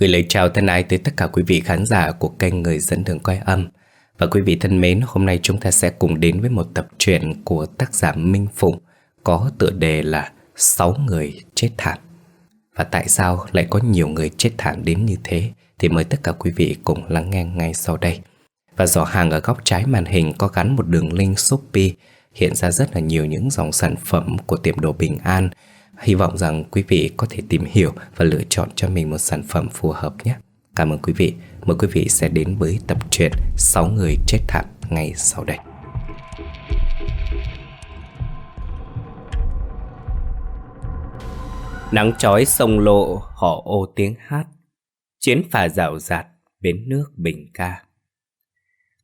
Gửi lời chào thân ái tới tất cả quý vị khán giả của kênh Người dẫn đường quay âm. Và quý vị thân mến, hôm nay chúng ta sẽ cùng đến với một tập truyện của tác giả Minh Phụng Có tựa đề là Sáu người chết thảm. Và tại sao lại có nhiều người chết thảm đến như thế Thì mời tất cả quý vị cùng lắng nghe ngay sau đây. Và giỏ hàng ở góc trái màn hình có gắn một đường link Shopee Hiện ra rất là nhiều những dòng sản phẩm của tiệm đồ bình an Hy vọng rằng quý vị có thể tìm hiểu và lựa chọn cho mình một sản phẩm phù hợp nhé. Cảm ơn quý vị. Mời quý vị sẽ đến với tập truyện 6 người chết thảm ngay sau đây. Nắng chói sông lộ họ ô tiếng hát Chiến phà rào rạt bến nước bình ca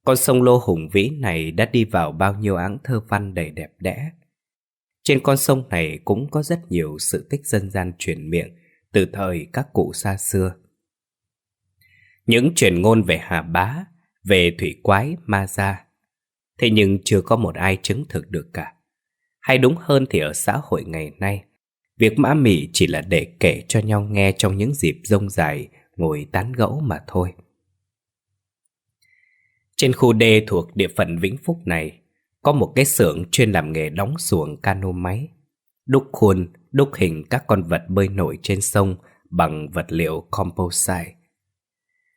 Con sông lô hùng vĩ này đã đi vào bao nhiêu áng thơ văn đầy đẹp đẽ trên con sông này cũng có rất nhiều sự tích dân gian truyền miệng từ thời các cụ xa xưa. Những truyền ngôn về Hà Bá, về thủy quái, ma gia, thế nhưng chưa có một ai chứng thực được cả. Hay đúng hơn thì ở xã hội ngày nay, việc mã mị chỉ là để kể cho nhau nghe trong những dịp rông dài ngồi tán gẫu mà thôi. Trên khu đê thuộc địa phận Vĩnh Phúc này, có một cái xưởng chuyên làm nghề đóng xuồng cano máy, đúc khuôn, đúc hình các con vật bơi nổi trên sông bằng vật liệu composite.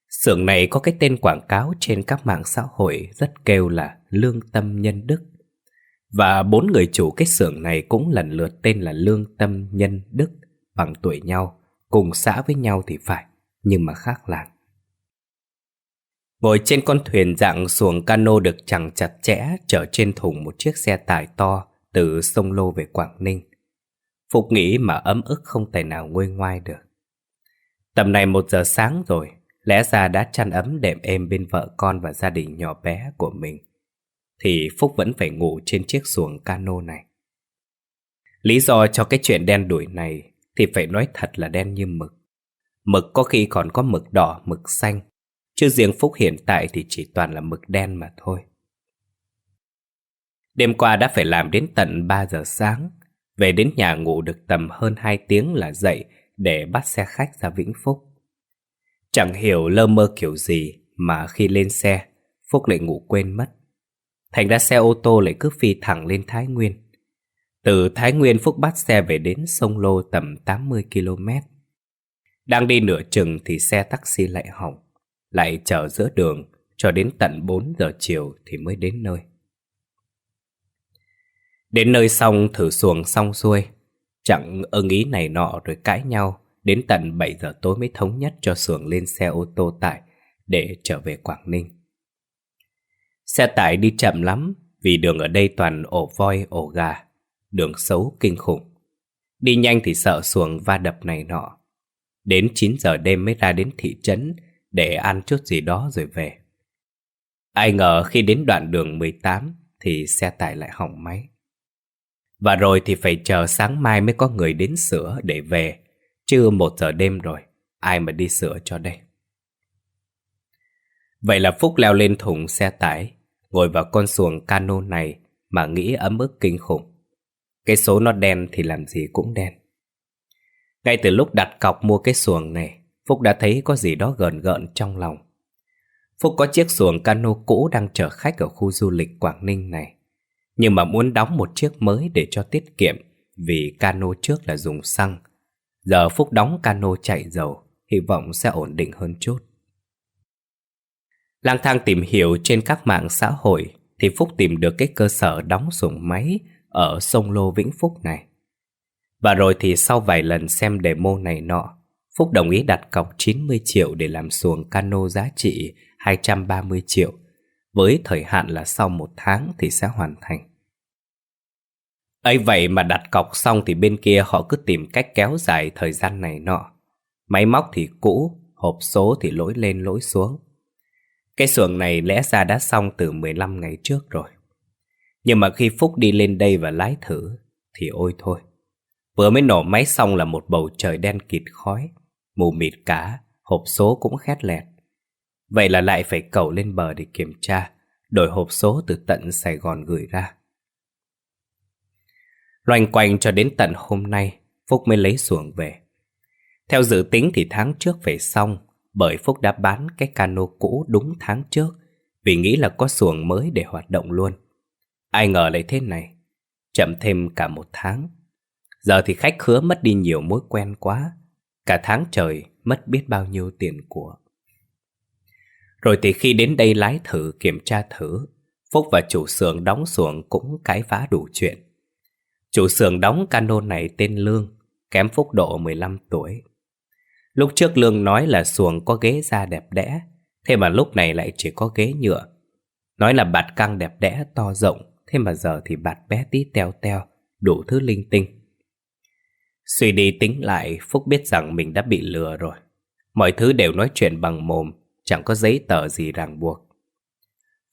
Xưởng này có cái tên quảng cáo trên các mạng xã hội rất kêu là Lương Tâm Nhân Đức. Và bốn người chủ cái xưởng này cũng lần lượt tên là Lương Tâm Nhân Đức bằng tuổi nhau, cùng xã với nhau thì phải, nhưng mà khác làng. Ngồi trên con thuyền dạng xuồng cano được chẳng chặt chẽ chở trên thùng một chiếc xe tải to từ sông Lô về Quảng Ninh. Phục nghĩ mà ấm ức không thể nào nguôi ngoai được. Tầm này một giờ sáng rồi, lẽ ra đã chăn ấm đệm êm bên vợ con và gia đình nhỏ bé của mình. Thì Phúc vẫn phải ngủ trên chiếc xuồng cano này. Lý do cho cái chuyện đen đuổi này thì phải nói thật là đen như mực. Mực có khi còn có mực đỏ, mực xanh Chứ riêng Phúc hiện tại thì chỉ toàn là mực đen mà thôi. Đêm qua đã phải làm đến tận 3 giờ sáng. Về đến nhà ngủ được tầm hơn 2 tiếng là dậy để bắt xe khách ra Vĩnh Phúc. Chẳng hiểu lơ mơ kiểu gì mà khi lên xe, Phúc lại ngủ quên mất. Thành ra xe ô tô lại cứ phi thẳng lên Thái Nguyên. Từ Thái Nguyên Phúc bắt xe về đến sông Lô tầm 80 km. Đang đi nửa chừng thì xe taxi lại hỏng lại chờ giữa đường cho đến tận 4 giờ chiều thì mới đến nơi. Đến nơi xong thử xuồng xong xuôi, chẳng ưng ý này nọ rồi cãi nhau, đến tận 7 giờ tối mới thống nhất cho xuồng lên xe ô tô tải để trở về Quảng Ninh. Xe tải đi chậm lắm vì đường ở đây toàn ổ voi, ổ gà, đường xấu kinh khủng. Đi nhanh thì sợ xuồng va đập này nọ. Đến 9 giờ đêm mới ra đến thị trấn để ăn chút gì đó rồi về. Ai ngờ khi đến đoạn đường 18 thì xe tải lại hỏng máy. Và rồi thì phải chờ sáng mai mới có người đến sửa để về, chứ một giờ đêm rồi, ai mà đi sửa cho đây. Vậy là Phúc leo lên thùng xe tải, ngồi vào con xuồng cano này mà nghĩ ấm ức kinh khủng. Cái số nó đen thì làm gì cũng đen. Ngay từ lúc đặt cọc mua cái xuồng này, Phúc đã thấy có gì đó gợn gợn trong lòng. Phúc có chiếc xuồng cano cũ đang chở khách ở khu du lịch Quảng Ninh này. Nhưng mà muốn đóng một chiếc mới để cho tiết kiệm vì cano trước là dùng xăng. Giờ Phúc đóng cano chạy dầu, hy vọng sẽ ổn định hơn chút. Lang thang tìm hiểu trên các mạng xã hội thì Phúc tìm được cái cơ sở đóng xuồng máy ở sông Lô Vĩnh Phúc này. Và rồi thì sau vài lần xem demo này nọ, Phúc đồng ý đặt cọc 90 triệu để làm xuồng cano giá trị 230 triệu, với thời hạn là sau một tháng thì sẽ hoàn thành. ấy vậy mà đặt cọc xong thì bên kia họ cứ tìm cách kéo dài thời gian này nọ. Máy móc thì cũ, hộp số thì lỗi lên lỗi xuống. Cái xuồng này lẽ ra đã xong từ 15 ngày trước rồi. Nhưng mà khi Phúc đi lên đây và lái thử thì ôi thôi. Vừa mới nổ máy xong là một bầu trời đen kịt khói mù mịt cá, hộp số cũng khét lẹt. Vậy là lại phải cầu lên bờ để kiểm tra, đổi hộp số từ tận Sài Gòn gửi ra. Loanh quanh cho đến tận hôm nay, Phúc mới lấy xuồng về. Theo dự tính thì tháng trước phải xong, bởi Phúc đã bán cái cano cũ đúng tháng trước vì nghĩ là có xuồng mới để hoạt động luôn. Ai ngờ lại thế này, chậm thêm cả một tháng. Giờ thì khách khứa mất đi nhiều mối quen quá, cả tháng trời mất biết bao nhiêu tiền của. Rồi thì khi đến đây lái thử kiểm tra thử, Phúc và chủ xưởng đóng xuồng cũng cái phá đủ chuyện. Chủ xưởng đóng cano này tên Lương, kém Phúc độ 15 tuổi. Lúc trước Lương nói là xuồng có ghế da đẹp đẽ, thế mà lúc này lại chỉ có ghế nhựa. Nói là bạt căng đẹp đẽ to rộng, thế mà giờ thì bạt bé tí teo teo, đủ thứ linh tinh. Suy đi tính lại, Phúc biết rằng mình đã bị lừa rồi. Mọi thứ đều nói chuyện bằng mồm, chẳng có giấy tờ gì ràng buộc.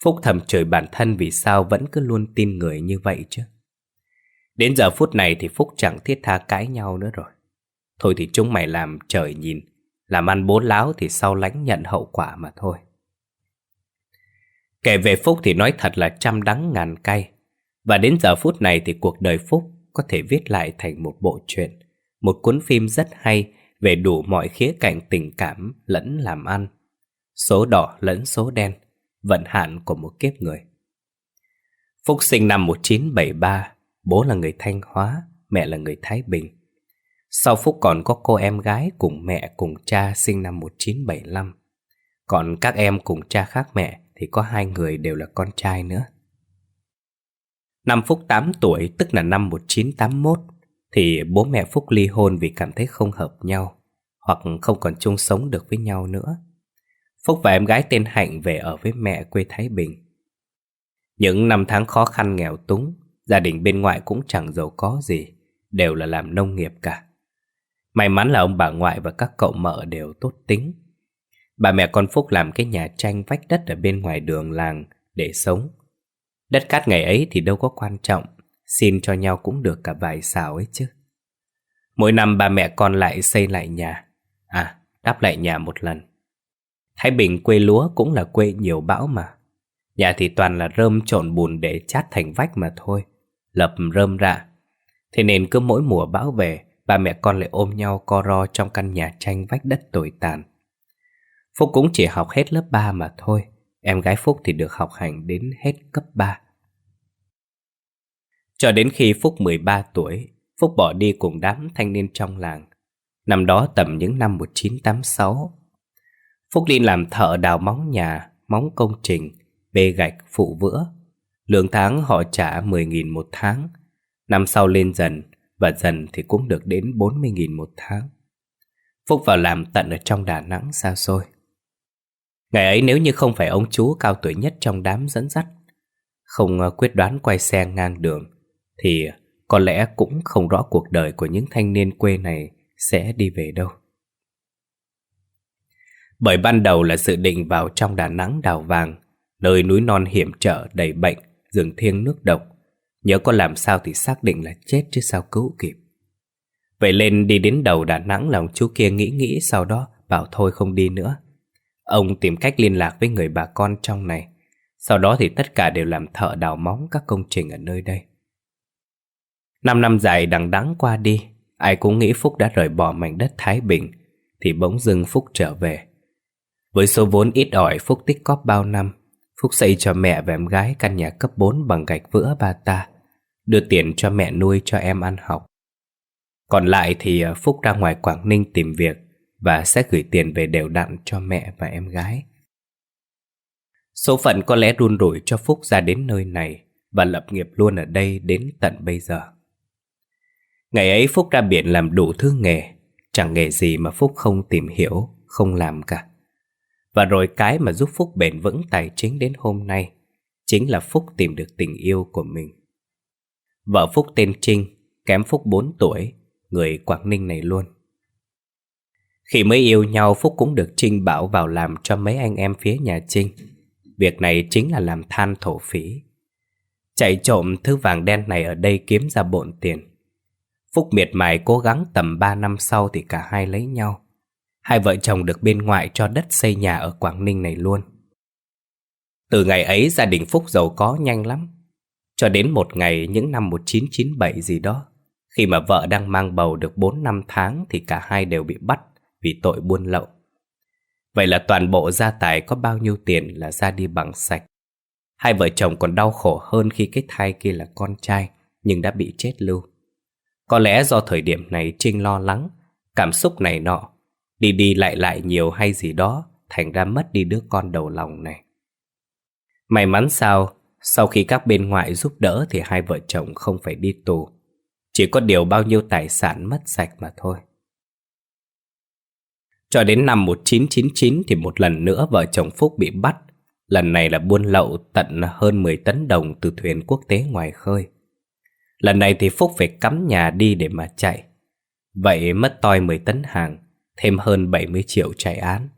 Phúc thầm chửi bản thân vì sao vẫn cứ luôn tin người như vậy chứ. Đến giờ phút này thì Phúc chẳng thiết tha cãi nhau nữa rồi. Thôi thì chúng mày làm trời nhìn, làm ăn bố láo thì sau lánh nhận hậu quả mà thôi. Kể về Phúc thì nói thật là trăm đắng ngàn cay. Và đến giờ phút này thì cuộc đời Phúc có thể viết lại thành một bộ truyện, một cuốn phim rất hay về đủ mọi khía cạnh tình cảm lẫn làm ăn. Số đỏ lẫn số đen, vận hạn của một kiếp người. Phúc sinh năm 1973, bố là người Thanh Hóa, mẹ là người Thái Bình. Sau Phúc còn có cô em gái cùng mẹ cùng cha sinh năm 1975. Còn các em cùng cha khác mẹ thì có hai người đều là con trai nữa. Năm Phúc 8 tuổi, tức là năm 1981, thì bố mẹ Phúc ly hôn vì cảm thấy không hợp nhau, hoặc không còn chung sống được với nhau nữa. Phúc và em gái tên Hạnh về ở với mẹ quê Thái Bình. Những năm tháng khó khăn nghèo túng, gia đình bên ngoại cũng chẳng giàu có gì, đều là làm nông nghiệp cả. May mắn là ông bà ngoại và các cậu mợ đều tốt tính. Bà mẹ con Phúc làm cái nhà tranh vách đất ở bên ngoài đường làng để sống. Đất cát ngày ấy thì đâu có quan trọng, xin cho nhau cũng được cả vài xào ấy chứ. Mỗi năm ba mẹ con lại xây lại nhà, à, đắp lại nhà một lần. Thái Bình quê lúa cũng là quê nhiều bão mà. Nhà thì toàn là rơm trộn bùn để chát thành vách mà thôi, lập rơm ra. Thế nên cứ mỗi mùa bão về, ba mẹ con lại ôm nhau co ro trong căn nhà tranh vách đất tồi tàn. Phúc cũng chỉ học hết lớp 3 mà thôi, em gái Phúc thì được học hành đến hết cấp 3. Cho đến khi Phúc 13 tuổi, Phúc bỏ đi cùng đám thanh niên trong làng. Năm đó tầm những năm 1986, Phúc đi làm thợ đào móng nhà, móng công trình, bê gạch, phụ vữa. Lương tháng họ trả 10.000 một tháng. Năm sau lên dần, và dần thì cũng được đến 40.000 một tháng. Phúc vào làm tận ở trong Đà Nẵng xa xôi. Ngày ấy nếu như không phải ông chú cao tuổi nhất trong đám dẫn dắt, không ờ, quyết đoán quay xe ngang đường, thì có lẽ cũng không rõ cuộc đời của những thanh niên quê này sẽ đi về đâu. Bởi ban đầu là dự định vào trong Đà Nẵng đào vàng, nơi núi non hiểm trở đầy bệnh, rừng thiêng nước độc, Nhớ có làm sao thì xác định là chết chứ sao cứu kịp. Vậy lên đi đến đầu Đà Nẵng lòng chú kia nghĩ nghĩ sau đó bảo thôi không đi nữa. Ông tìm cách liên lạc với người bà con trong này Sau đó thì tất cả đều làm thợ đào móng các công trình ở nơi đây. Năm năm dài đằng đắng qua đi, Ai cũng nghĩ Phúc đã rời bỏ mảnh đất Thái Bình, Thì bỗng dưng Phúc trở về Với số vốn ít ỏi Phúc tích cóp bao năm, Phúc xây cho mẹ và em gái căn nhà cấp 4 bằng gạch vữa ba ta, đưa tiền cho mẹ nuôi cho em ăn học. Còn lại thì à, Phúc ra ngoài Quảng Ninh tìm việc và sẽ gửi tiền về đều đặn cho mẹ và em gái. Số phận có lẽ run rủi cho Phúc ra đến nơi này và lập nghiệp luôn ở đây đến tận bây giờ. Ngày ấy Phúc ra biển làm đủ thứ nghề, chẳng nghề gì mà Phúc không tìm hiểu, không làm cả. Và rồi cái mà giúp Phúc bền vững tài chính đến hôm nay chính là Phúc tìm được tình yêu của mình. Vợ Phúc tên Trinh, kém Phúc 4 tuổi, người Quảng Ninh này luôn. Khi mới yêu nhau Phúc cũng được Trinh bảo vào làm cho mấy anh em phía nhà Trinh. Việc này chính là làm than thổ phí. Chạy trộm thứ vàng đen này ở đây kiếm ra bộn tiền. Phúc miệt mài cố gắng tầm 3 năm sau thì cả hai lấy nhau. Hai vợ chồng được bên ngoại cho đất xây nhà ở Quảng Ninh này luôn. Từ ngày ấy gia đình Phúc giàu có nhanh lắm. Cho đến một ngày những năm 1997 gì đó, khi mà vợ đang mang bầu được 4 năm tháng thì cả hai đều bị bắt vì tội buôn lậu. Vậy là toàn bộ gia tài có bao nhiêu tiền là ra đi bằng sạch. Hai vợ chồng còn đau khổ hơn khi cái thai kia là con trai, nhưng đã bị chết lưu. Có lẽ do thời điểm này Trinh lo lắng, cảm xúc này nọ, đi đi lại lại nhiều hay gì đó, thành ra mất đi đứa con đầu lòng này. May mắn sao, sau khi các bên ngoại giúp đỡ thì hai vợ chồng không phải đi tù. Chỉ có điều bao nhiêu tài sản mất sạch mà thôi. Cho đến năm 1999 thì một lần nữa vợ chồng Phúc bị bắt. Lần này là buôn lậu tận hơn 10 tấn đồng từ thuyền quốc tế ngoài khơi. Lần này thì Phúc phải cắm nhà đi để mà chạy. Vậy mất toi 10 tấn hàng, thêm hơn 70 triệu chạy án.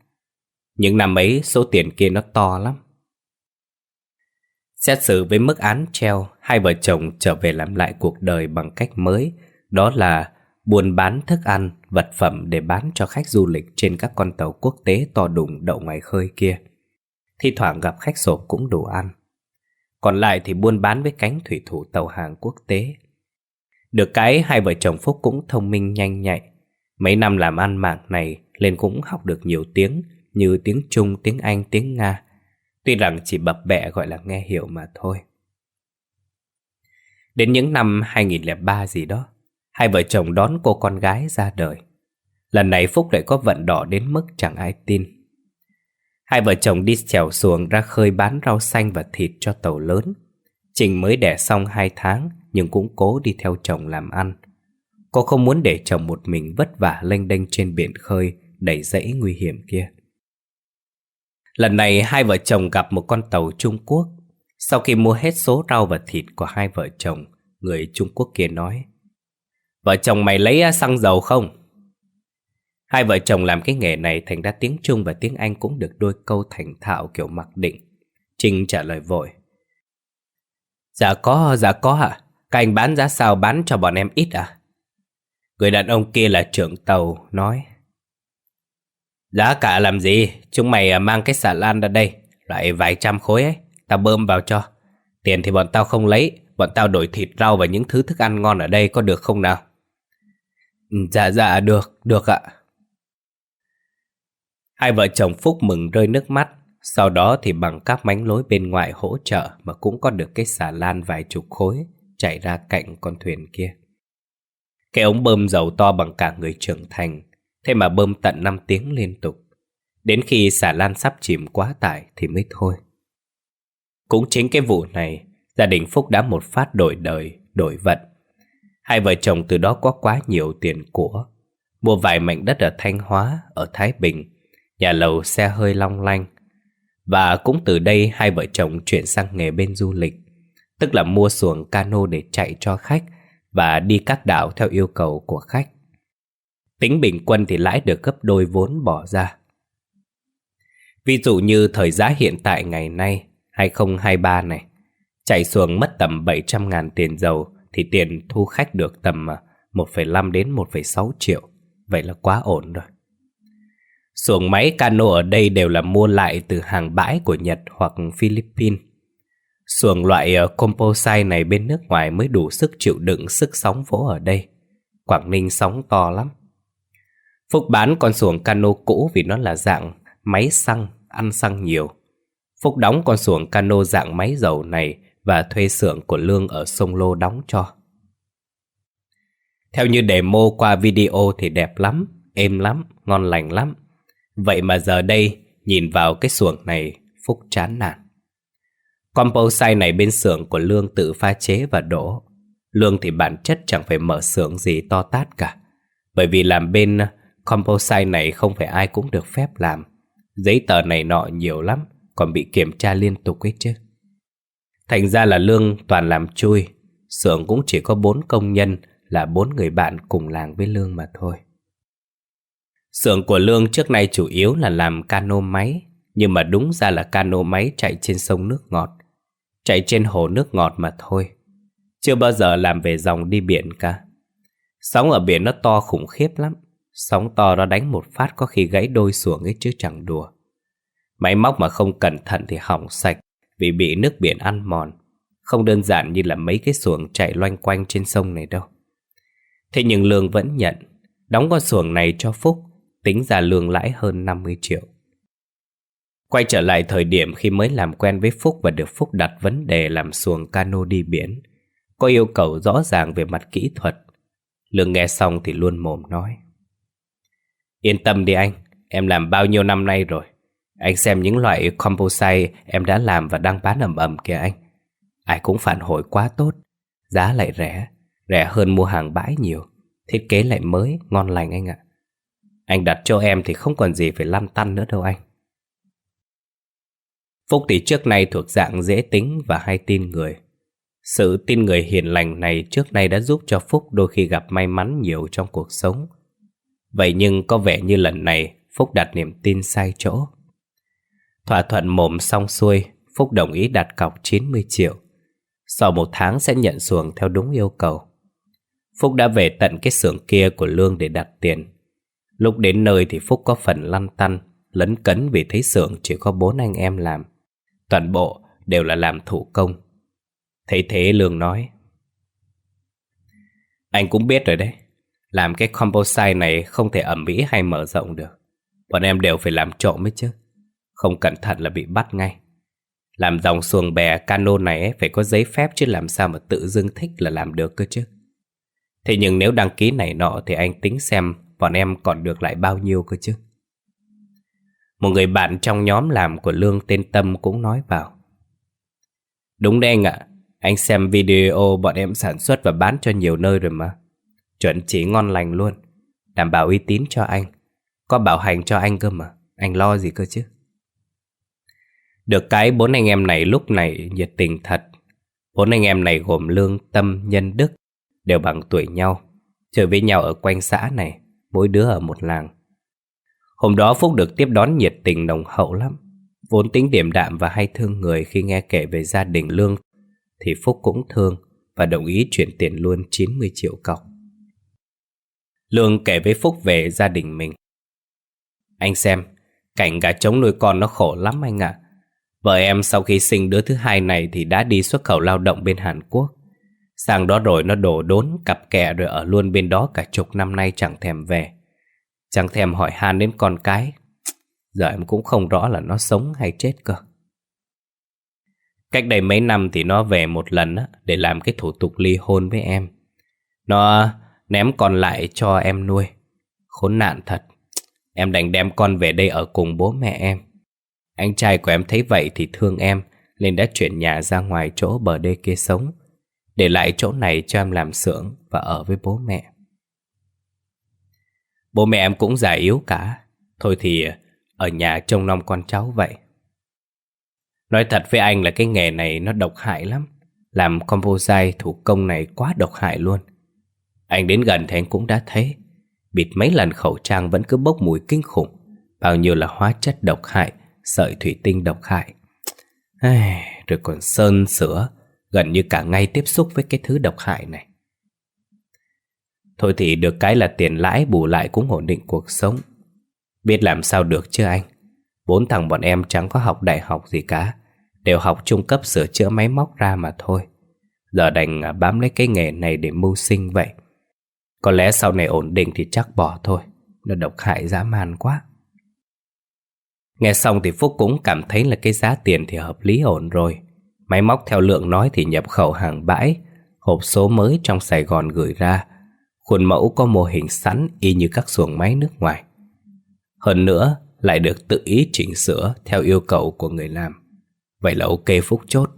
Những năm ấy số tiền kia nó to lắm. Xét xử với mức án treo, hai vợ chồng trở về làm lại cuộc đời bằng cách mới, đó là buôn bán thức ăn, vật phẩm để bán cho khách du lịch trên các con tàu quốc tế to đùng đậu ngoài khơi kia. Thi thoảng gặp khách sộp cũng đủ ăn. Còn lại thì buôn bán với cánh thủy thủ tàu hàng quốc tế. Được cái hai vợ chồng Phúc cũng thông minh nhanh nhạy. Mấy năm làm ăn mạng này lên cũng học được nhiều tiếng như tiếng Trung, tiếng Anh, tiếng Nga. Tuy rằng chỉ bập bẹ gọi là nghe hiểu mà thôi. Đến những năm 2003 gì đó, hai vợ chồng đón cô con gái ra đời. Lần này Phúc lại có vận đỏ đến mức chẳng ai tin. Hai vợ chồng đi chèo xuồng ra khơi bán rau xanh và thịt cho tàu lớn. Trình mới đẻ xong hai tháng nhưng cũng cố đi theo chồng làm ăn. Cô không muốn để chồng một mình vất vả lênh đênh trên biển khơi đầy dãy nguy hiểm kia. Lần này hai vợ chồng gặp một con tàu Trung Quốc. Sau khi mua hết số rau và thịt của hai vợ chồng, người Trung Quốc kia nói Vợ chồng mày lấy à, xăng dầu không? Hai vợ chồng làm cái nghề này thành ra tiếng Trung và tiếng Anh cũng được đôi câu thành thạo kiểu mặc định. Trinh trả lời vội. Dạ có, dạ có ạ. À? Các anh bán giá sao bán cho bọn em ít à? Người đàn ông kia là trưởng tàu, nói. Giá cả làm gì? Chúng mày à, mang cái xà lan ra đây, loại vài trăm khối ấy, tao bơm vào cho. Tiền thì bọn tao không lấy, bọn tao đổi thịt rau và những thứ thức ăn ngon ở đây có được không nào? Ừ, dạ dạ được, được ạ. Hai vợ chồng Phúc mừng rơi nước mắt, sau đó thì bằng các mánh lối bên ngoài hỗ trợ mà cũng có được cái xà lan vài chục khối chạy ra cạnh con thuyền kia. Cái ống bơm dầu to bằng cả người trưởng thành, thế mà bơm tận 5 tiếng liên tục. Đến khi xà lan sắp chìm quá tải thì mới thôi. Cũng chính cái vụ này, gia đình Phúc đã một phát đổi đời, đổi vận. Hai vợ chồng từ đó có quá nhiều tiền của. Mua vài mảnh đất ở Thanh Hóa, ở Thái Bình, nhà lầu xe hơi long lanh. Và cũng từ đây hai vợ chồng chuyển sang nghề bên du lịch, tức là mua xuồng cano để chạy cho khách và đi các đảo theo yêu cầu của khách. Tính bình quân thì lãi được gấp đôi vốn bỏ ra. Ví dụ như thời giá hiện tại ngày nay, 2023 này, chạy xuồng mất tầm 700 ngàn tiền dầu thì tiền thu khách được tầm à, 1,5 đến 1,6 triệu. Vậy là quá ổn rồi. Xuồng máy cano ở đây đều là mua lại từ hàng bãi của Nhật hoặc Philippines. Xuồng loại ờ, composite này bên nước ngoài mới đủ sức chịu đựng sức sóng vỗ ở đây. Quảng Ninh sóng to lắm. Phúc bán con xuồng cano cũ vì nó là dạng máy xăng, ăn xăng nhiều. Phúc đóng con xuồng cano dạng máy dầu này và thuê xưởng của Lương ở sông Lô đóng cho. Theo như demo qua video thì đẹp lắm, êm lắm, ngon lành lắm. Vậy mà giờ đây, nhìn vào cái xuồng này, Phúc chán nản. Compo sai này bên xưởng của Lương tự pha chế và đổ. Lương thì bản chất chẳng phải mở xưởng gì to tát cả. Bởi vì làm bên uh, compo sai này không phải ai cũng được phép làm. Giấy tờ này nọ nhiều lắm, còn bị kiểm tra liên tục ấy chứ. Thành ra là Lương toàn làm chui, xưởng cũng chỉ có bốn công nhân là bốn người bạn cùng làng với Lương mà thôi. Xưởng của Lương trước nay chủ yếu là làm cano máy, nhưng mà đúng ra là cano máy chạy trên sông nước ngọt, chạy trên hồ nước ngọt mà thôi. Chưa bao giờ làm về dòng đi biển cả. Sóng ở biển nó to khủng khiếp lắm, sóng to nó đánh một phát có khi gãy đôi xuồng ấy chứ chẳng đùa. Máy móc mà không cẩn thận thì hỏng sạch vì bị nước biển ăn mòn. Không đơn giản như là mấy cái xuồng chạy loanh quanh trên sông này đâu. Thế nhưng Lương vẫn nhận, đóng con xuồng này cho Phúc, tính ra lương lãi hơn 50 triệu. Quay trở lại thời điểm khi mới làm quen với Phúc và được Phúc đặt vấn đề làm xuồng cano đi biển. Có yêu cầu rõ ràng về mặt kỹ thuật. Lương nghe xong thì luôn mồm nói. Yên tâm đi anh, em làm bao nhiêu năm nay rồi. Anh xem những loại composite em đã làm và đang bán ầm ầm kìa anh. Ai cũng phản hồi quá tốt, giá lại rẻ, rẻ hơn mua hàng bãi nhiều. Thiết kế lại mới, ngon lành anh ạ. Anh đặt cho em thì không còn gì phải lăn tăn nữa đâu anh. Phúc thì trước nay thuộc dạng dễ tính và hay tin người. Sự tin người hiền lành này trước nay đã giúp cho Phúc đôi khi gặp may mắn nhiều trong cuộc sống. Vậy nhưng có vẻ như lần này Phúc đặt niềm tin sai chỗ. Thỏa thuận mồm xong xuôi, Phúc đồng ý đặt cọc 90 triệu. Sau một tháng sẽ nhận xuồng theo đúng yêu cầu. Phúc đã về tận cái xưởng kia của Lương để đặt tiền. Lúc đến nơi thì Phúc có phần lăn tăn, lấn cấn vì thấy xưởng chỉ có bốn anh em làm. Toàn bộ đều là làm thủ công. Thấy thế Lương nói. Anh cũng biết rồi đấy, làm cái composite này không thể ẩm mỹ hay mở rộng được. Bọn em đều phải làm trộm ấy chứ. Không cẩn thận là bị bắt ngay. Làm dòng xuồng bè cano này ấy, phải có giấy phép chứ làm sao mà tự dưng thích là làm được cơ chứ. Thế nhưng nếu đăng ký này nọ thì anh tính xem bọn em còn được lại bao nhiêu cơ chứ. Một người bạn trong nhóm làm của Lương tên Tâm cũng nói vào. Đúng đấy anh ạ, anh xem video bọn em sản xuất và bán cho nhiều nơi rồi mà. Chuẩn chỉ ngon lành luôn, đảm bảo uy tín cho anh. Có bảo hành cho anh cơ mà, anh lo gì cơ chứ. Được cái bốn anh em này lúc này nhiệt tình thật. Bốn anh em này gồm Lương, Tâm, Nhân, Đức, đều bằng tuổi nhau, chơi với nhau ở quanh xã này, mỗi đứa ở một làng. Hôm đó Phúc được tiếp đón nhiệt tình nồng hậu lắm. Vốn tính điểm đạm và hay thương người khi nghe kể về gia đình Lương, thì Phúc cũng thương và đồng ý chuyển tiền luôn 90 triệu cọc. Lương kể với Phúc về gia đình mình. Anh xem, cảnh gà trống nuôi con nó khổ lắm anh ạ. Vợ em sau khi sinh đứa thứ hai này thì đã đi xuất khẩu lao động bên Hàn Quốc. Sang đó rồi nó đổ đốn cặp kẹ rồi ở luôn bên đó cả chục năm nay chẳng thèm về. Chẳng thèm hỏi han đến con cái. Giờ em cũng không rõ là nó sống hay chết cơ. Cách đây mấy năm thì nó về một lần á, để làm cái thủ tục ly hôn với em. Nó ném con lại cho em nuôi. Khốn nạn thật. Em đành đem con về đây ở cùng bố mẹ em. Anh trai của em thấy vậy thì thương em, nên đã chuyển nhà ra ngoài chỗ bờ đê kia sống, để lại chỗ này cho em làm xưởng và ở với bố mẹ. Bố mẹ em cũng già yếu cả, thôi thì ở nhà trông nom con cháu vậy. Nói thật với anh là cái nghề này nó độc hại lắm. Làm composite thủ công này quá độc hại luôn. Anh đến gần thì anh cũng đã thấy. Bịt mấy lần khẩu trang vẫn cứ bốc mùi kinh khủng. Bao nhiêu là hóa chất độc hại sợi thủy tinh độc hại. Ai, rồi còn sơn sữa, gần như cả ngày tiếp xúc với cái thứ độc hại này. Thôi thì được cái là tiền lãi bù lại cũng ổn định cuộc sống. Biết làm sao được chứ anh? Bốn thằng bọn em chẳng có học đại học gì cả, đều học trung cấp sửa chữa máy móc ra mà thôi. Giờ đành à, bám lấy cái nghề này để mưu sinh vậy. Có lẽ sau này ổn định thì chắc bỏ thôi, nó độc hại dã man quá. Nghe xong thì Phúc cũng cảm thấy là cái giá tiền thì hợp lý ổn rồi. Máy móc theo lượng nói thì nhập khẩu hàng bãi, hộp số mới trong Sài Gòn gửi ra. Khuôn mẫu có mô hình sẵn y như các xuồng máy nước ngoài. Hơn nữa, lại được tự ý chỉnh sửa theo yêu cầu của người làm. Vậy là ok Phúc chốt.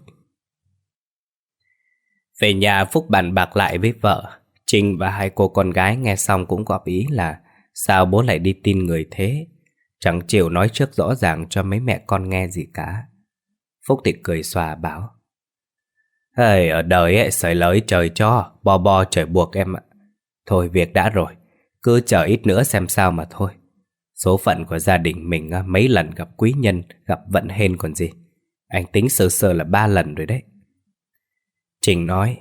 Về nhà Phúc bàn bạc lại với vợ. Trinh và hai cô con gái nghe xong cũng góp ý là sao bố lại đi tin người thế Chẳng chịu nói trước rõ ràng cho mấy mẹ con nghe gì cả Phúc thì cười xòa bảo Hey, ở đời ấy, sợi lới trời cho, bo bo trời buộc em ạ. Thôi việc đã rồi, cứ chờ ít nữa xem sao mà thôi. Số phận của gia đình mình mấy lần gặp quý nhân, gặp vận hên còn gì. Anh tính sơ sơ là ba lần rồi đấy. Trình nói,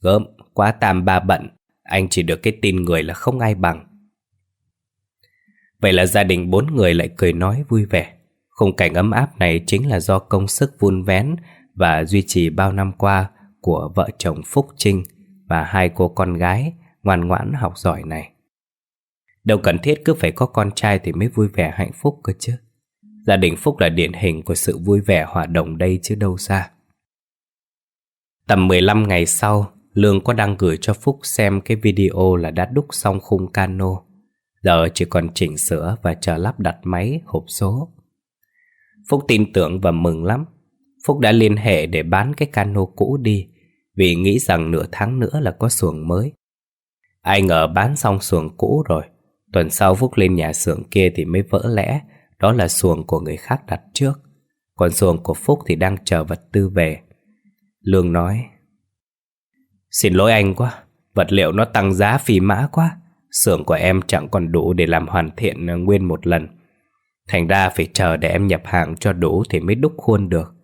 gớm, quá tam ba bận, anh chỉ được cái tin người là không ai bằng. Vậy là gia đình bốn người lại cười nói vui vẻ. Khung cảnh ấm áp này chính là do công sức vun vén và duy trì bao năm qua của vợ chồng Phúc Trinh và hai cô con gái ngoan ngoãn học giỏi này. Đâu cần thiết cứ phải có con trai thì mới vui vẻ hạnh phúc cơ chứ. Gia đình Phúc là điển hình của sự vui vẻ hòa đồng đây chứ đâu xa. Tầm 15 ngày sau, Lương có đăng gửi cho Phúc xem cái video là đã đúc xong khung cano. Giờ chỉ còn chỉnh sửa và chờ lắp đặt máy, hộp số. Phúc tin tưởng và mừng lắm. Phúc đã liên hệ để bán cái cano cũ đi vì nghĩ rằng nửa tháng nữa là có xuồng mới. Ai ngờ bán xong xuồng cũ rồi. Tuần sau Phúc lên nhà xưởng kia thì mới vỡ lẽ đó là xuồng của người khác đặt trước. Còn xuồng của Phúc thì đang chờ vật tư về. Lương nói Xin lỗi anh quá, vật liệu nó tăng giá phi mã quá. Xưởng của em chẳng còn đủ để làm hoàn thiện nguyên một lần. Thành ra phải chờ để em nhập hàng cho đủ thì mới đúc khuôn được.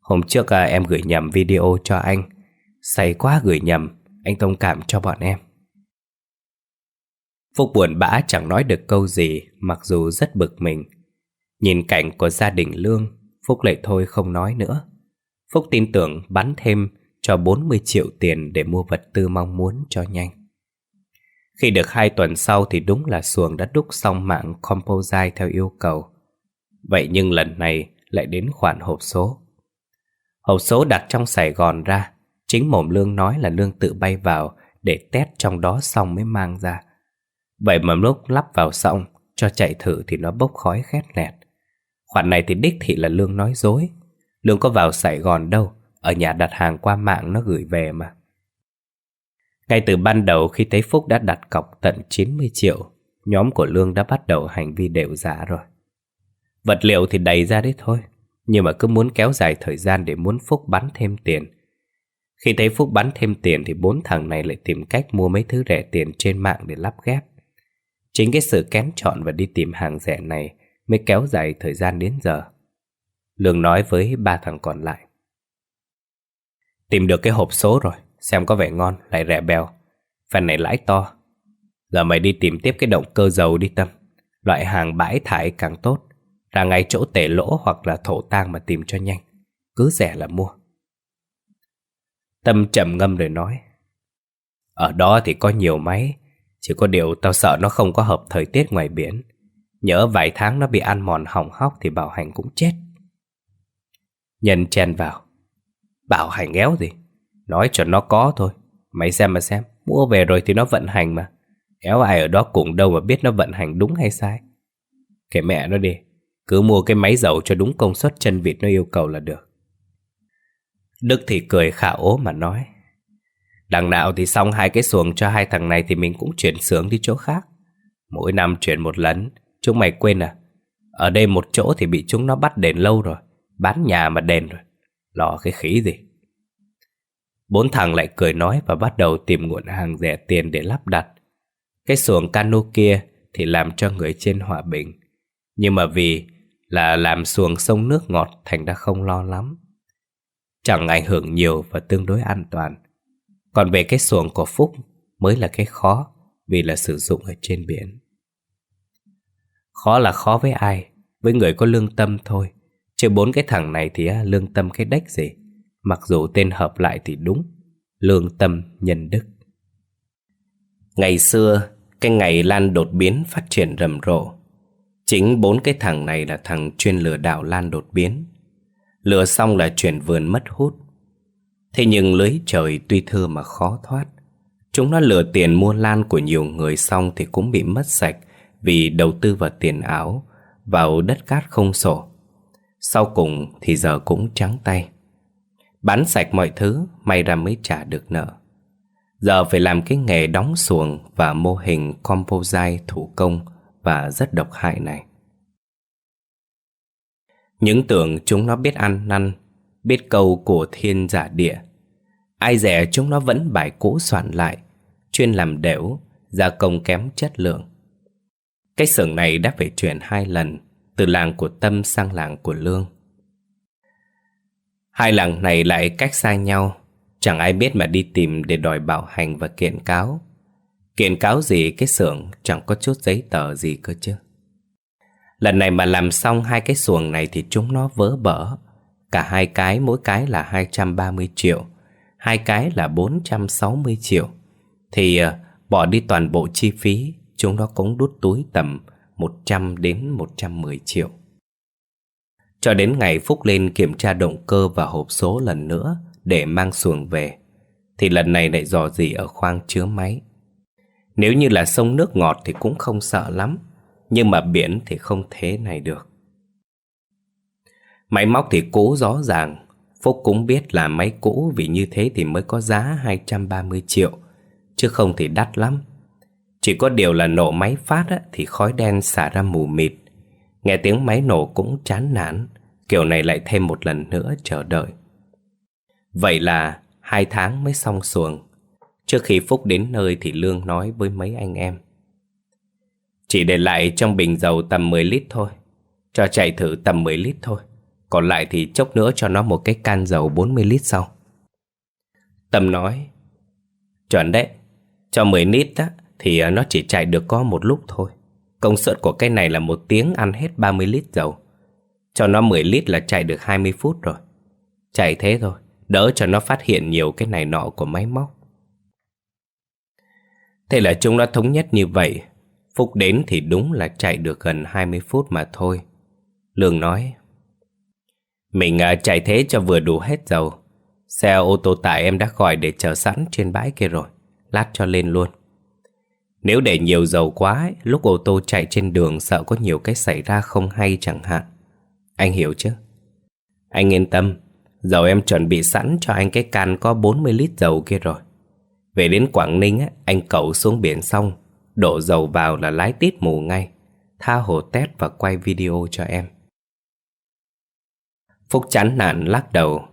Hôm trước à, em gửi nhầm video cho anh. Say quá gửi nhầm, anh thông cảm cho bọn em. Phúc buồn bã chẳng nói được câu gì mặc dù rất bực mình. Nhìn cảnh của gia đình Lương, Phúc lại thôi không nói nữa. Phúc tin tưởng bắn thêm cho 40 triệu tiền để mua vật tư mong muốn cho nhanh. Khi được hai tuần sau thì đúng là xuồng đã đúc xong mạng Composite theo yêu cầu. Vậy nhưng lần này lại đến khoản hộp số. Hộp số đặt trong Sài Gòn ra, chính mồm Lương nói là Lương tự bay vào để test trong đó xong mới mang ra. Vậy mà lúc lắp vào xong, cho chạy thử thì nó bốc khói khét lẹt. Khoản này thì đích thị là Lương nói dối. Lương có vào Sài Gòn đâu, ở nhà đặt hàng qua mạng nó gửi về mà. Ngay từ ban đầu khi thấy Phúc đã đặt cọc tận 90 triệu, nhóm của Lương đã bắt đầu hành vi đều giá rồi. Vật liệu thì đầy ra đấy thôi, nhưng mà cứ muốn kéo dài thời gian để muốn Phúc bắn thêm tiền. Khi thấy Phúc bắn thêm tiền thì bốn thằng này lại tìm cách mua mấy thứ rẻ tiền trên mạng để lắp ghép. Chính cái sự kén chọn và đi tìm hàng rẻ này mới kéo dài thời gian đến giờ. Lương nói với ba thằng còn lại. Tìm được cái hộp số rồi, xem có vẻ ngon, lại rẻ bèo. Phần này lãi to. Giờ mày đi tìm tiếp cái động cơ dầu đi Tâm. Loại hàng bãi thải càng tốt. Ra ngay chỗ tể lỗ hoặc là thổ tang mà tìm cho nhanh. Cứ rẻ là mua. Tâm trầm ngâm rồi nói. Ở đó thì có nhiều máy, chỉ có điều tao sợ nó không có hợp thời tiết ngoài biển. Nhớ vài tháng nó bị ăn mòn hỏng hóc thì bảo hành cũng chết. Nhân chen vào. Bảo hành éo gì? Nói cho nó có thôi. Mày xem mà xem, mua về rồi thì nó vận hành mà. Éo ai ở đó cùng đâu mà biết nó vận hành đúng hay sai. Kệ mẹ nó đi, cứ mua cái máy dầu cho đúng công suất chân vịt nó yêu cầu là được. Đức thì cười khả ố mà nói. Đằng nào thì xong hai cái xuồng cho hai thằng này thì mình cũng chuyển xưởng đi chỗ khác. Mỗi năm chuyển một lần, chúng mày quên à? Ở đây một chỗ thì bị chúng nó bắt đền lâu rồi, bán nhà mà đền rồi. Lo cái khí gì? Bốn thằng lại cười nói và bắt đầu tìm nguồn hàng rẻ tiền để lắp đặt. Cái xuồng cano kia thì làm cho người trên hòa bình. Nhưng mà vì là làm xuồng sông nước ngọt thành ra không lo lắm. Chẳng ảnh hưởng nhiều và tương đối an toàn. Còn về cái xuồng của Phúc mới là cái khó vì là sử dụng ở trên biển. Khó là khó với ai, với người có lương tâm thôi. Chứ bốn cái thằng này thì lương tâm cái đách gì. Mặc dù tên hợp lại thì đúng, lương tâm nhân đức. Ngày xưa, cái ngày Lan đột biến phát triển rầm rộ. Chính bốn cái thằng này là thằng chuyên lừa đảo Lan đột biến. Lừa xong là chuyển vườn mất hút, Thế nhưng lưới trời tuy thưa mà khó thoát Chúng nó lừa tiền mua lan của nhiều người xong thì cũng bị mất sạch Vì đầu tư vào tiền ảo Vào đất cát không sổ Sau cùng thì giờ cũng trắng tay Bán sạch mọi thứ, May ra mới trả được nợ. Giờ phải làm cái nghề đóng xuồng Và mô hình composite thủ công Và rất độc hại này. Những tưởng chúng nó biết ăn năn, Biết câu của thiên giả địa. Ai rẻ chúng nó vẫn bài cũ soạn lại, Chuyên làm đểu Gia công kém chất lượng. Cái xưởng này đã phải chuyển hai lần, Từ làng của Tâm sang làng của Lương. Hai làng này lại cách xa nhau. Chẳng ai biết mà đi tìm để đòi bảo hành và kiện cáo. Kiện cáo gì cái xưởng chẳng có chút giấy tờ gì cơ chứ. Lần này mà làm xong hai cái xuồng này thì chúng nó vỡ bở, Cả hai cái mỗi cái là 230 triệu Hai cái là 460 triệu. Thì ờ, bỏ đi toàn bộ chi phí Chúng nó cũng đút túi tầm 100 đến 110 triệu. Cho đến ngày Phúc lên kiểm tra động cơ và hộp số lần nữa để mang xuồng về, thì lần này lại dò gì ở khoang chứa máy. Nếu như là sông nước ngọt thì cũng không sợ lắm, nhưng mà biển thì không thế này được. Máy móc thì cũ rõ ràng, Phúc cũng biết là máy cũ vì như thế thì mới có giá 230 triệu, chứ không thì đắt lắm. Chỉ có điều là nổ máy phát á, thì khói đen xả ra mù mịt. Nghe tiếng máy nổ cũng chán nản, kiểu này lại thêm một lần nữa chờ đợi. Vậy là hai tháng mới xong xuồng. Trước khi Phúc đến nơi thì Lương nói với mấy anh em. Chỉ để lại trong bình dầu tầm 10 lít thôi. Cho chạy thử tầm 10 lít thôi. Còn lại thì chốc nữa cho nó một cái can dầu 40 lít sau. Tâm nói. Chuẩn đấy. Cho 10 lít á, thì nó chỉ chạy được có một lúc thôi. Công suất của cái này là một tiếng ăn hết 30 lít dầu. Cho nó 10 lít là chạy được 20 phút rồi. Chạy thế thôi, đỡ cho nó phát hiện nhiều cái này nọ của máy móc. Thế là chúng nó thống nhất như vậy. Phúc đến thì đúng là chạy được gần 20 phút mà thôi. Lương nói, Mình à, chạy thế cho vừa đủ hết dầu. Xe ô tô tải em đã gọi để chờ sẵn trên bãi kia rồi. Lát cho lên luôn. Nếu để nhiều dầu quá, lúc ô tô chạy trên đường sợ có nhiều cái xảy ra không hay chẳng hạn. Anh hiểu chứ? Anh yên tâm, dầu em chuẩn bị sẵn cho anh cái can có 40 lít dầu kia rồi. Về đến Quảng Ninh, anh cậu xuống biển xong, đổ dầu vào là lái tít mù ngay, tha hồ test và quay video cho em. Phúc chán nản lắc đầu.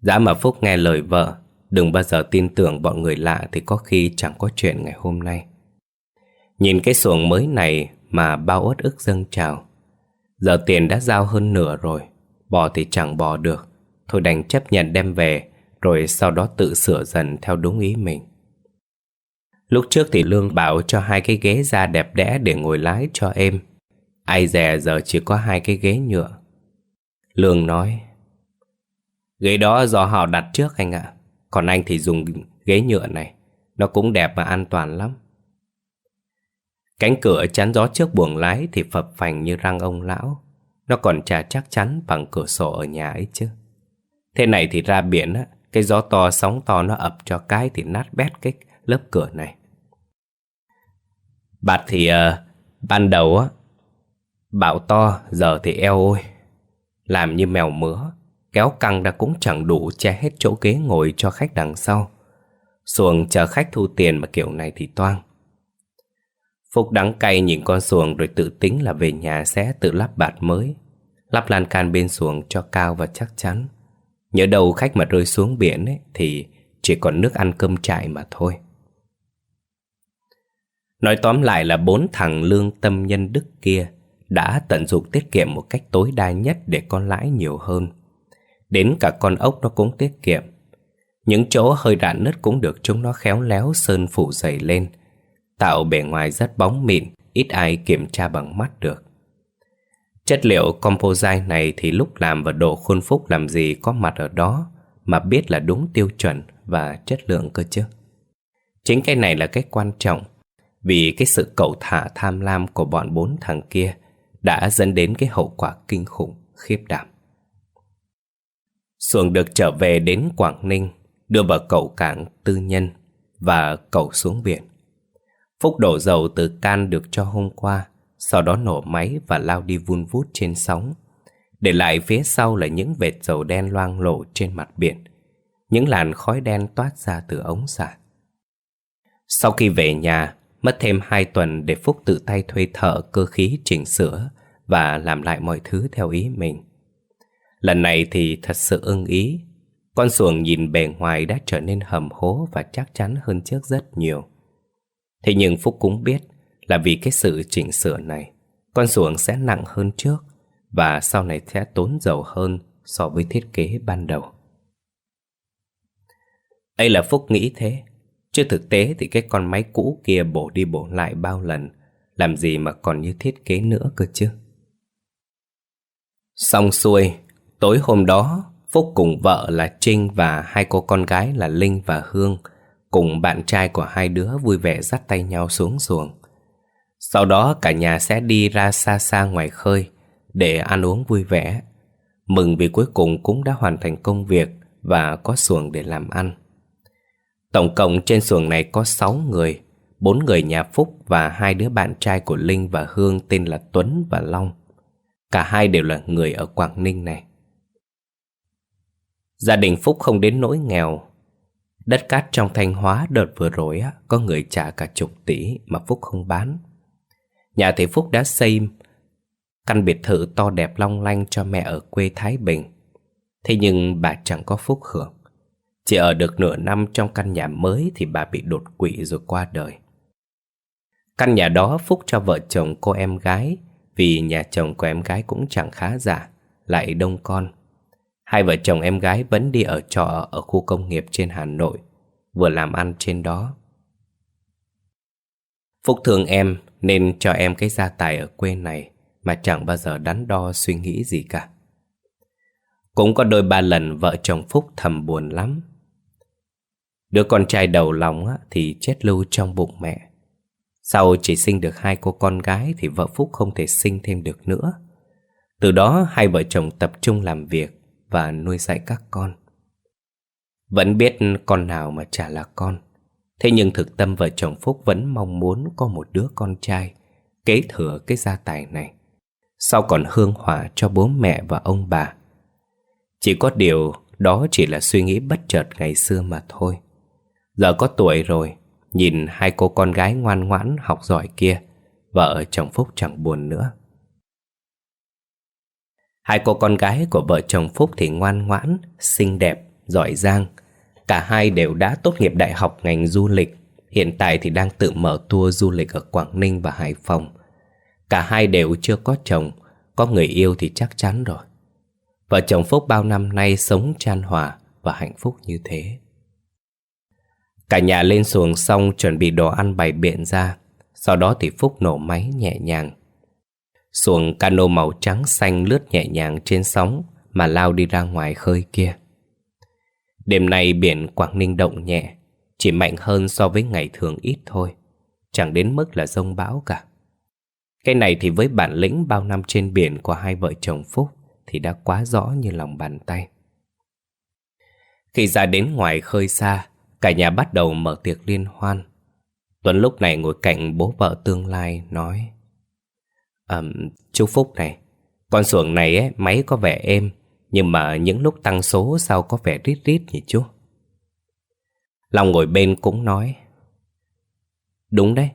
Giá mà Phúc nghe lời vợ, đừng bao giờ tin tưởng bọn người lạ thì có khi chẳng có chuyện ngày hôm nay. Nhìn cái xuồng mới này mà bao uất ức dâng trào. Giờ tiền đã giao hơn nửa rồi, bỏ thì chẳng bỏ được. Thôi đành chấp nhận đem về, rồi sau đó tự sửa dần theo đúng ý mình. Lúc trước thì Lương bảo cho hai cái ghế ra đẹp đẽ để ngồi lái cho em. Ai dè giờ chỉ có hai cái ghế nhựa. Lương nói, ghế đó do Hào đặt trước anh ạ. Còn anh thì dùng ghế nhựa này. Nó cũng đẹp và an toàn lắm. Cánh cửa chắn gió trước buồng lái thì phập phành như răng ông lão. Nó còn chả chắc chắn bằng cửa sổ ở nhà ấy chứ. Thế này thì ra biển á, cái gió to sóng to nó ập cho cái thì nát bét cái lớp cửa này. Bạt thì uh, ban đầu á, bão to giờ thì eo ôi. Làm như mèo mứa, kéo căng ra cũng chẳng đủ che hết chỗ ghế ngồi cho khách đằng sau. Xuồng chờ khách thu tiền mà kiểu này thì toang. Phúc đắng cay nhìn con xuồng rồi tự tính là về nhà sẽ tự lắp bạt mới. Lắp lan can bên xuồng cho cao và chắc chắn. Nhớ đầu khách mà rơi xuống biển ấy, thì chỉ còn nước ăn cơm trại mà thôi. Nói tóm lại là bốn thằng lương tâm nhân đức kia đã tận dụng tiết kiệm một cách tối đa nhất để con lãi nhiều hơn. Đến cả con ốc nó cũng tiết kiệm. Những chỗ hơi rạn nứt cũng được chúng nó khéo léo sơn phủ dày lên tạo bề ngoài rất bóng mịn, ít ai kiểm tra bằng mắt được. Chất liệu composite này thì lúc làm và độ khuôn phúc làm gì có mặt ở đó mà biết là đúng tiêu chuẩn và chất lượng cơ chứ. Chính cái này là cái quan trọng vì cái sự cầu thả tham lam của bọn bốn thằng kia đã dẫn đến cái hậu quả kinh khủng, khiếp đảm. Xuồng được trở về đến Quảng Ninh, đưa vào cầu cảng tư nhân và cầu xuống biển. Phúc đổ dầu từ can được cho hôm qua, sau đó nổ máy và lao đi vun vút trên sóng. Để lại phía sau là những vệt dầu đen loang lộ trên mặt biển, những làn khói đen toát ra từ ống xả. Sau khi về nhà, mất thêm hai tuần để Phúc tự tay thuê thợ cơ khí chỉnh sửa và làm lại mọi thứ theo ý mình. Lần này thì thật sự ưng ý. Con xuồng nhìn bề ngoài đã trở nên hầm hố và chắc chắn hơn trước rất nhiều. Thế nhưng Phúc cũng biết là vì cái sự chỉnh sửa này, con xuồng sẽ nặng hơn trước và sau này sẽ tốn dầu hơn so với thiết kế ban đầu. Ấy là Phúc nghĩ thế, chứ thực tế thì cái con máy cũ kia bổ đi bổ lại bao lần, làm gì mà còn như thiết kế nữa cơ chứ. Xong xuôi, tối hôm đó, Phúc cùng vợ là Trinh và hai cô con gái là Linh và Hương cùng bạn trai của hai đứa vui vẻ dắt tay nhau xuống xuồng. Sau đó cả nhà sẽ đi ra xa xa ngoài khơi để ăn uống vui vẻ. Mừng vì cuối cùng cũng đã hoàn thành công việc Và có xuồng để làm ăn Tổng cộng trên xuồng này có 6 người, bốn người nhà Phúc và hai đứa bạn trai của Linh và Hương tên là Tuấn và Long. Cả hai đều là người ở Quảng Ninh này. Gia đình Phúc không đến nỗi nghèo. Đất cát trong Thanh Hóa đợt vừa rồi á, có người trả cả chục tỷ mà Phúc không bán. Nhà thì Phúc đã xây căn biệt thự to đẹp long lanh cho mẹ ở quê Thái Bình. Thế nhưng bà chẳng có phúc hưởng. Chỉ ở được nửa năm trong căn nhà mới thì bà bị đột quỵ rồi qua đời. Căn nhà đó Phúc cho vợ chồng cô em gái vì nhà chồng của em gái cũng chẳng khá giả, lại đông con. Hai vợ chồng em gái vẫn đi ở trọ ở khu công nghiệp trên Hà Nội, vừa làm ăn trên đó. Phúc thương em nên cho em cái gia tài ở quê này mà chẳng bao giờ đắn đo suy nghĩ gì cả. Cũng có đôi ba lần vợ chồng Phúc thầm buồn lắm. Đứa con trai đầu lòng thì chết lưu trong bụng mẹ. Sau chỉ sinh được hai cô con gái thì vợ Phúc không thể sinh thêm được nữa. Từ đó hai vợ chồng tập trung làm việc và nuôi dạy các con. Vẫn biết con nào mà chả là con. Thế nhưng thực tâm vợ chồng Phúc vẫn mong muốn có một đứa con trai, kế thừa cái gia tài này. Sau còn hương hỏa cho bố mẹ và ông bà. Chỉ có điều đó chỉ là suy nghĩ bất chợt ngày xưa mà thôi. Giờ có tuổi rồi, Nhìn hai cô con gái ngoan ngoãn học giỏi kia, Vợ chồng Phúc chẳng buồn nữa Hai cô con gái của vợ chồng Phúc thì ngoan ngoãn, xinh đẹp, giỏi giang. Cả hai đều đã tốt nghiệp đại học ngành du lịch. Hiện tại thì đang tự mở tour du lịch ở Quảng Ninh và Hải Phòng. Cả hai đều chưa có chồng Có người yêu thì chắc chắn rồi. Vợ chồng Phúc bao năm nay sống chan hòa và hạnh phúc như thế. Cả nhà lên xuồng xong chuẩn bị đồ ăn bày biện ra. Sau đó thì Phúc nổ máy nhẹ nhàng Xuồng cano màu trắng xanh lướt nhẹ nhàng trên sóng Mà lao đi ra ngoài khơi kia. Đêm nay biển Quảng Ninh động nhẹ, Chỉ mạnh hơn so với ngày thường ít thôi, Chẳng đến mức là rông bão cả. Cái này thì với bản lĩnh bao năm trên biển của hai vợ chồng Phúc Thì đã quá rõ như lòng bàn tay. Khi ra đến ngoài khơi xa, Cả nhà bắt đầu mở tiệc liên hoan. Tuấn lúc này ngồi cạnh bố vợ tương lai, nói um, Chú Phúc này Con xuồng này ấy, máy có vẻ êm Nhưng mà những lúc tăng số sao có vẻ rít rít nhỉ chú? Long ngồi bên cũng nói Đúng đấy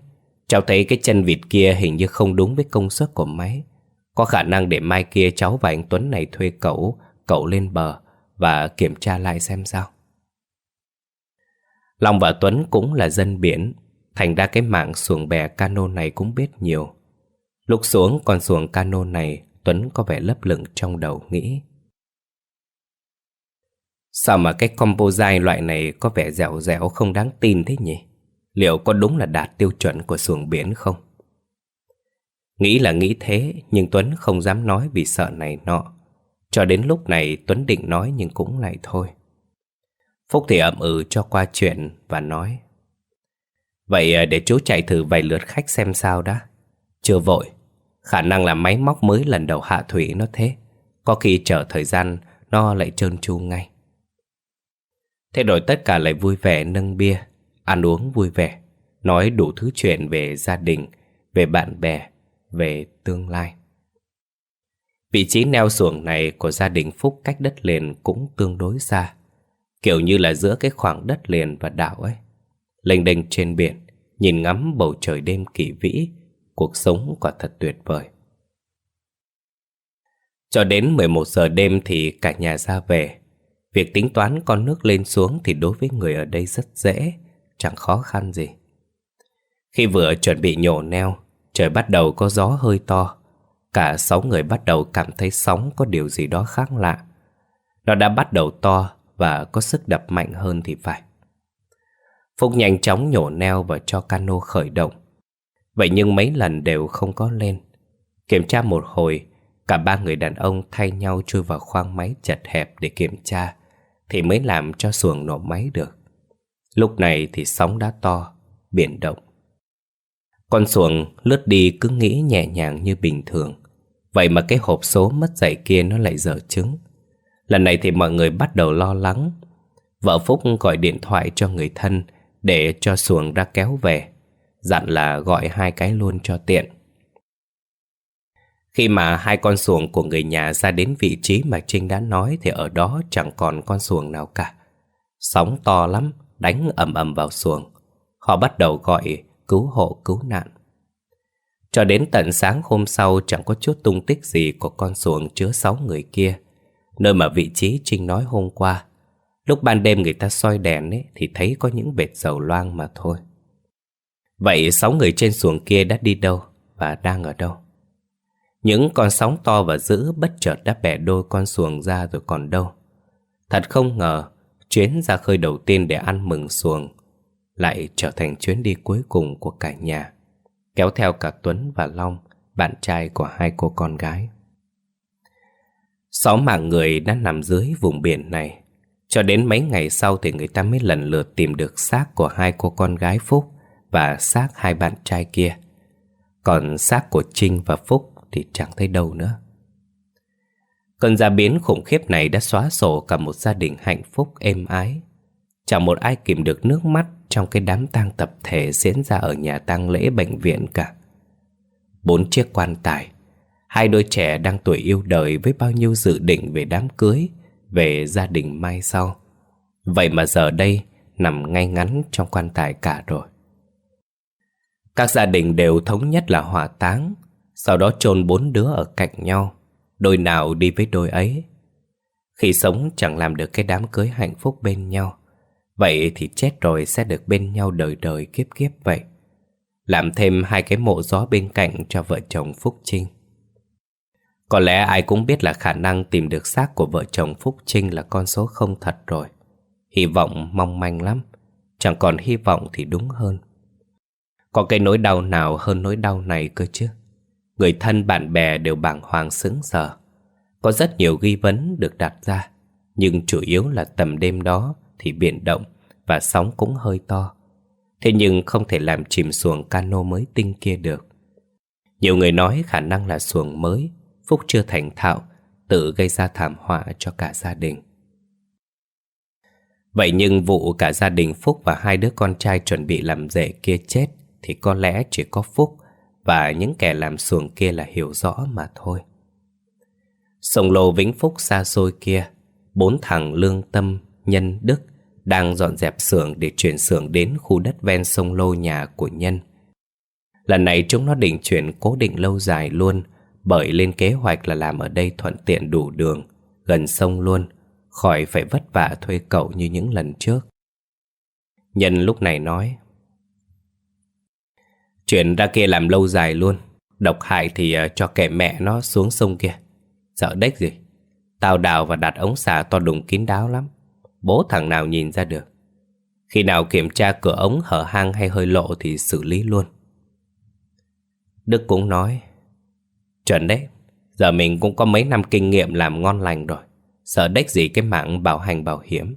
Cháu thấy cái chân vịt kia hình như không đúng với công suất của máy. Có khả năng để mai kia cháu và anh Tuấn này thuê cậu Cậu lên bờ Và kiểm tra lại xem sao. Long và Tuấn cũng là dân biển Thành ra cái mạng xuồng bè cano này cũng biết nhiều. Lúc xuống con xuồng cano này, Tuấn có vẻ lấp lửng trong đầu nghĩ. Sao mà cái composite loại này có vẻ dẻo dẻo không đáng tin thế nhỉ? Liệu có đúng là đạt tiêu chuẩn của xuồng biển không? Nghĩ là nghĩ thế, nhưng Tuấn không dám nói vì sợ này nọ. Cho đến lúc này, Tuấn định nói nhưng cũng lại thôi. Phúc thì ậm ừ cho qua chuyện và nói. Vậy à, để chú chạy thử vài lượt khách xem sao đã. Chưa vội. Khả năng là máy móc mới lần đầu hạ thủy nó thế. Có khi chờ thời gian, nó lại trơn tru ngay. Thế rồi tất cả lại vui vẻ nâng bia, Ăn uống vui vẻ, Nói đủ thứ chuyện về gia đình, Về bạn bè, Về tương lai. Vị trí neo xuồng này của gia đình Phúc cách đất liền cũng tương đối xa, Kiểu như là giữa cái khoảng đất liền và đảo ấy. Lênh đênh trên biển, Nhìn ngắm bầu trời đêm kỳ vĩ Cuộc sống quả thật tuyệt vời. Cho đến 11 giờ đêm thì cả nhà ra về. Việc tính toán con nước lên xuống thì đối với người ở đây rất dễ, Chẳng khó khăn gì. Khi vừa chuẩn bị nhổ neo, Trời bắt đầu có gió hơi to. Cả sáu người bắt đầu cảm thấy sóng có điều gì đó khác lạ. Nó đã bắt đầu to và có sức đập mạnh hơn thì phải. Phúc nhanh chóng nhổ neo và cho cano khởi động. Vậy nhưng mấy lần đều không có lên. Kiểm tra một hồi, cả ba người đàn ông thay nhau chui vào khoang máy chật hẹp để kiểm tra, thì mới làm cho xuồng nổ máy được. Lúc này thì sóng đã to, biển động. Con xuồng lướt đi cứ nghĩ nhẹ nhàng như bình thường, Vậy mà cái hộp số mất dạy kia nó lại dở trứng Lần này thì mọi người bắt đầu lo lắng Vợ Phúc gọi điện thoại cho người thân Để cho xuồng ra kéo về Dặn là gọi hai cái luôn cho tiện. Khi mà hai con xuồng của người nhà ra đến vị trí mà Trinh đã nói Thì ở đó chẳng còn con xuồng nào cả. Sóng to lắm, đánh ầm ầm vào xuồng. Họ bắt đầu gọi cứu hộ cứu nạn. Cho đến tận sáng hôm sau chẳng có chút tung tích gì của con xuồng chứa sáu người kia. Nơi mà vị trí Trinh nói hôm qua Lúc ban đêm người ta soi đèn ấy, thì thấy có những vệt dầu loang mà thôi. Vậy sáu người trên xuồng kia đã đi đâu và đang ở đâu? Những con sóng to và dữ bất chợt đã bẻ đôi con xuồng ra rồi còn đâu. Thật không ngờ, chuyến ra khơi đầu tiên để ăn mừng xuồng lại trở thành chuyến đi cuối cùng của cả nhà, kéo theo cả Tuấn và Long, bạn trai của hai cô con gái. Sáu mạng người đã nằm dưới vùng biển này cho đến mấy ngày sau thì người ta mới lần lượt tìm được xác của hai cô con gái Phúc và xác hai bạn trai kia. Còn xác của Trinh và Phúc thì chẳng thấy đâu nữa. Cơn gia biến khủng khiếp này đã xóa sổ cả một gia đình hạnh phúc êm ái. Chẳng một ai kìm được nước mắt trong cái đám tang tập thể diễn ra ở nhà tang lễ bệnh viện cả. Bốn chiếc quan tài, hai đôi trẻ đang tuổi yêu đời với bao nhiêu dự định về đám cưới, về gia đình mai sau. Vậy mà giờ đây nằm ngay ngắn trong quan tài cả rồi. Các gia đình đều thống nhất là hỏa táng, sau đó chôn bốn đứa ở cạnh nhau, đôi nào đi với đôi ấy. Khi sống chẳng làm được cái đám cưới hạnh phúc bên nhau, vậy thì chết rồi sẽ được bên nhau đời đời kiếp kiếp vậy. Làm thêm hai cái mộ gió bên cạnh cho vợ chồng Phúc Trinh. Có lẽ ai cũng biết là khả năng tìm được xác của vợ chồng Phúc Trinh là con số không thật rồi. Hy vọng mong manh lắm, chẳng còn hy vọng thì đúng hơn. Có cái nỗi đau nào hơn nỗi đau này cơ chứ? Người thân bạn bè đều bàng hoàng sững sờ. Có rất nhiều ghi vấn được đặt ra, nhưng chủ yếu là tầm đêm đó thì biển động và sóng cũng hơi to. Thế nhưng không thể làm chìm xuồng cano mới tinh kia được. Nhiều người nói khả năng là xuồng mới Phúc chưa thành thạo Tự gây ra thảm họa cho cả gia đình Vậy nhưng vụ cả gia đình Phúc và hai đứa con trai chuẩn bị làm rể kia chết thì có lẽ chỉ có Phúc Và những kẻ làm xuồng kia là hiểu rõ mà thôi Sông lô Vĩnh Phúc xa xôi kia Bốn thằng Lương Tâm, Nhân, Đức Đang dọn dẹp xưởng để chuyển xưởng đến khu đất ven sông lô nhà của Nhân Lần này chúng nó định chuyển cố định lâu dài luôn bởi lên kế hoạch là làm ở đây thuận tiện đủ đường, gần sông luôn, khỏi phải vất vả thuê cậu như những lần trước. Nhân lúc này nói Chuyển ra kia làm lâu dài luôn. Độc hại thì ờ, cho kẻ mẹ nó xuống sông kia. Sợ đếch gì? Tao đào và đặt ống xả to đùng kín đáo lắm. Bố thằng nào nhìn ra được? Khi nào kiểm tra cửa ống hở hang hay hơi lộ thì xử lý luôn. Đức cũng nói Chuẩn đấy, giờ mình cũng có mấy năm kinh nghiệm làm ngon lành rồi. Sợ đếch gì cái mạng bảo hành bảo hiểm.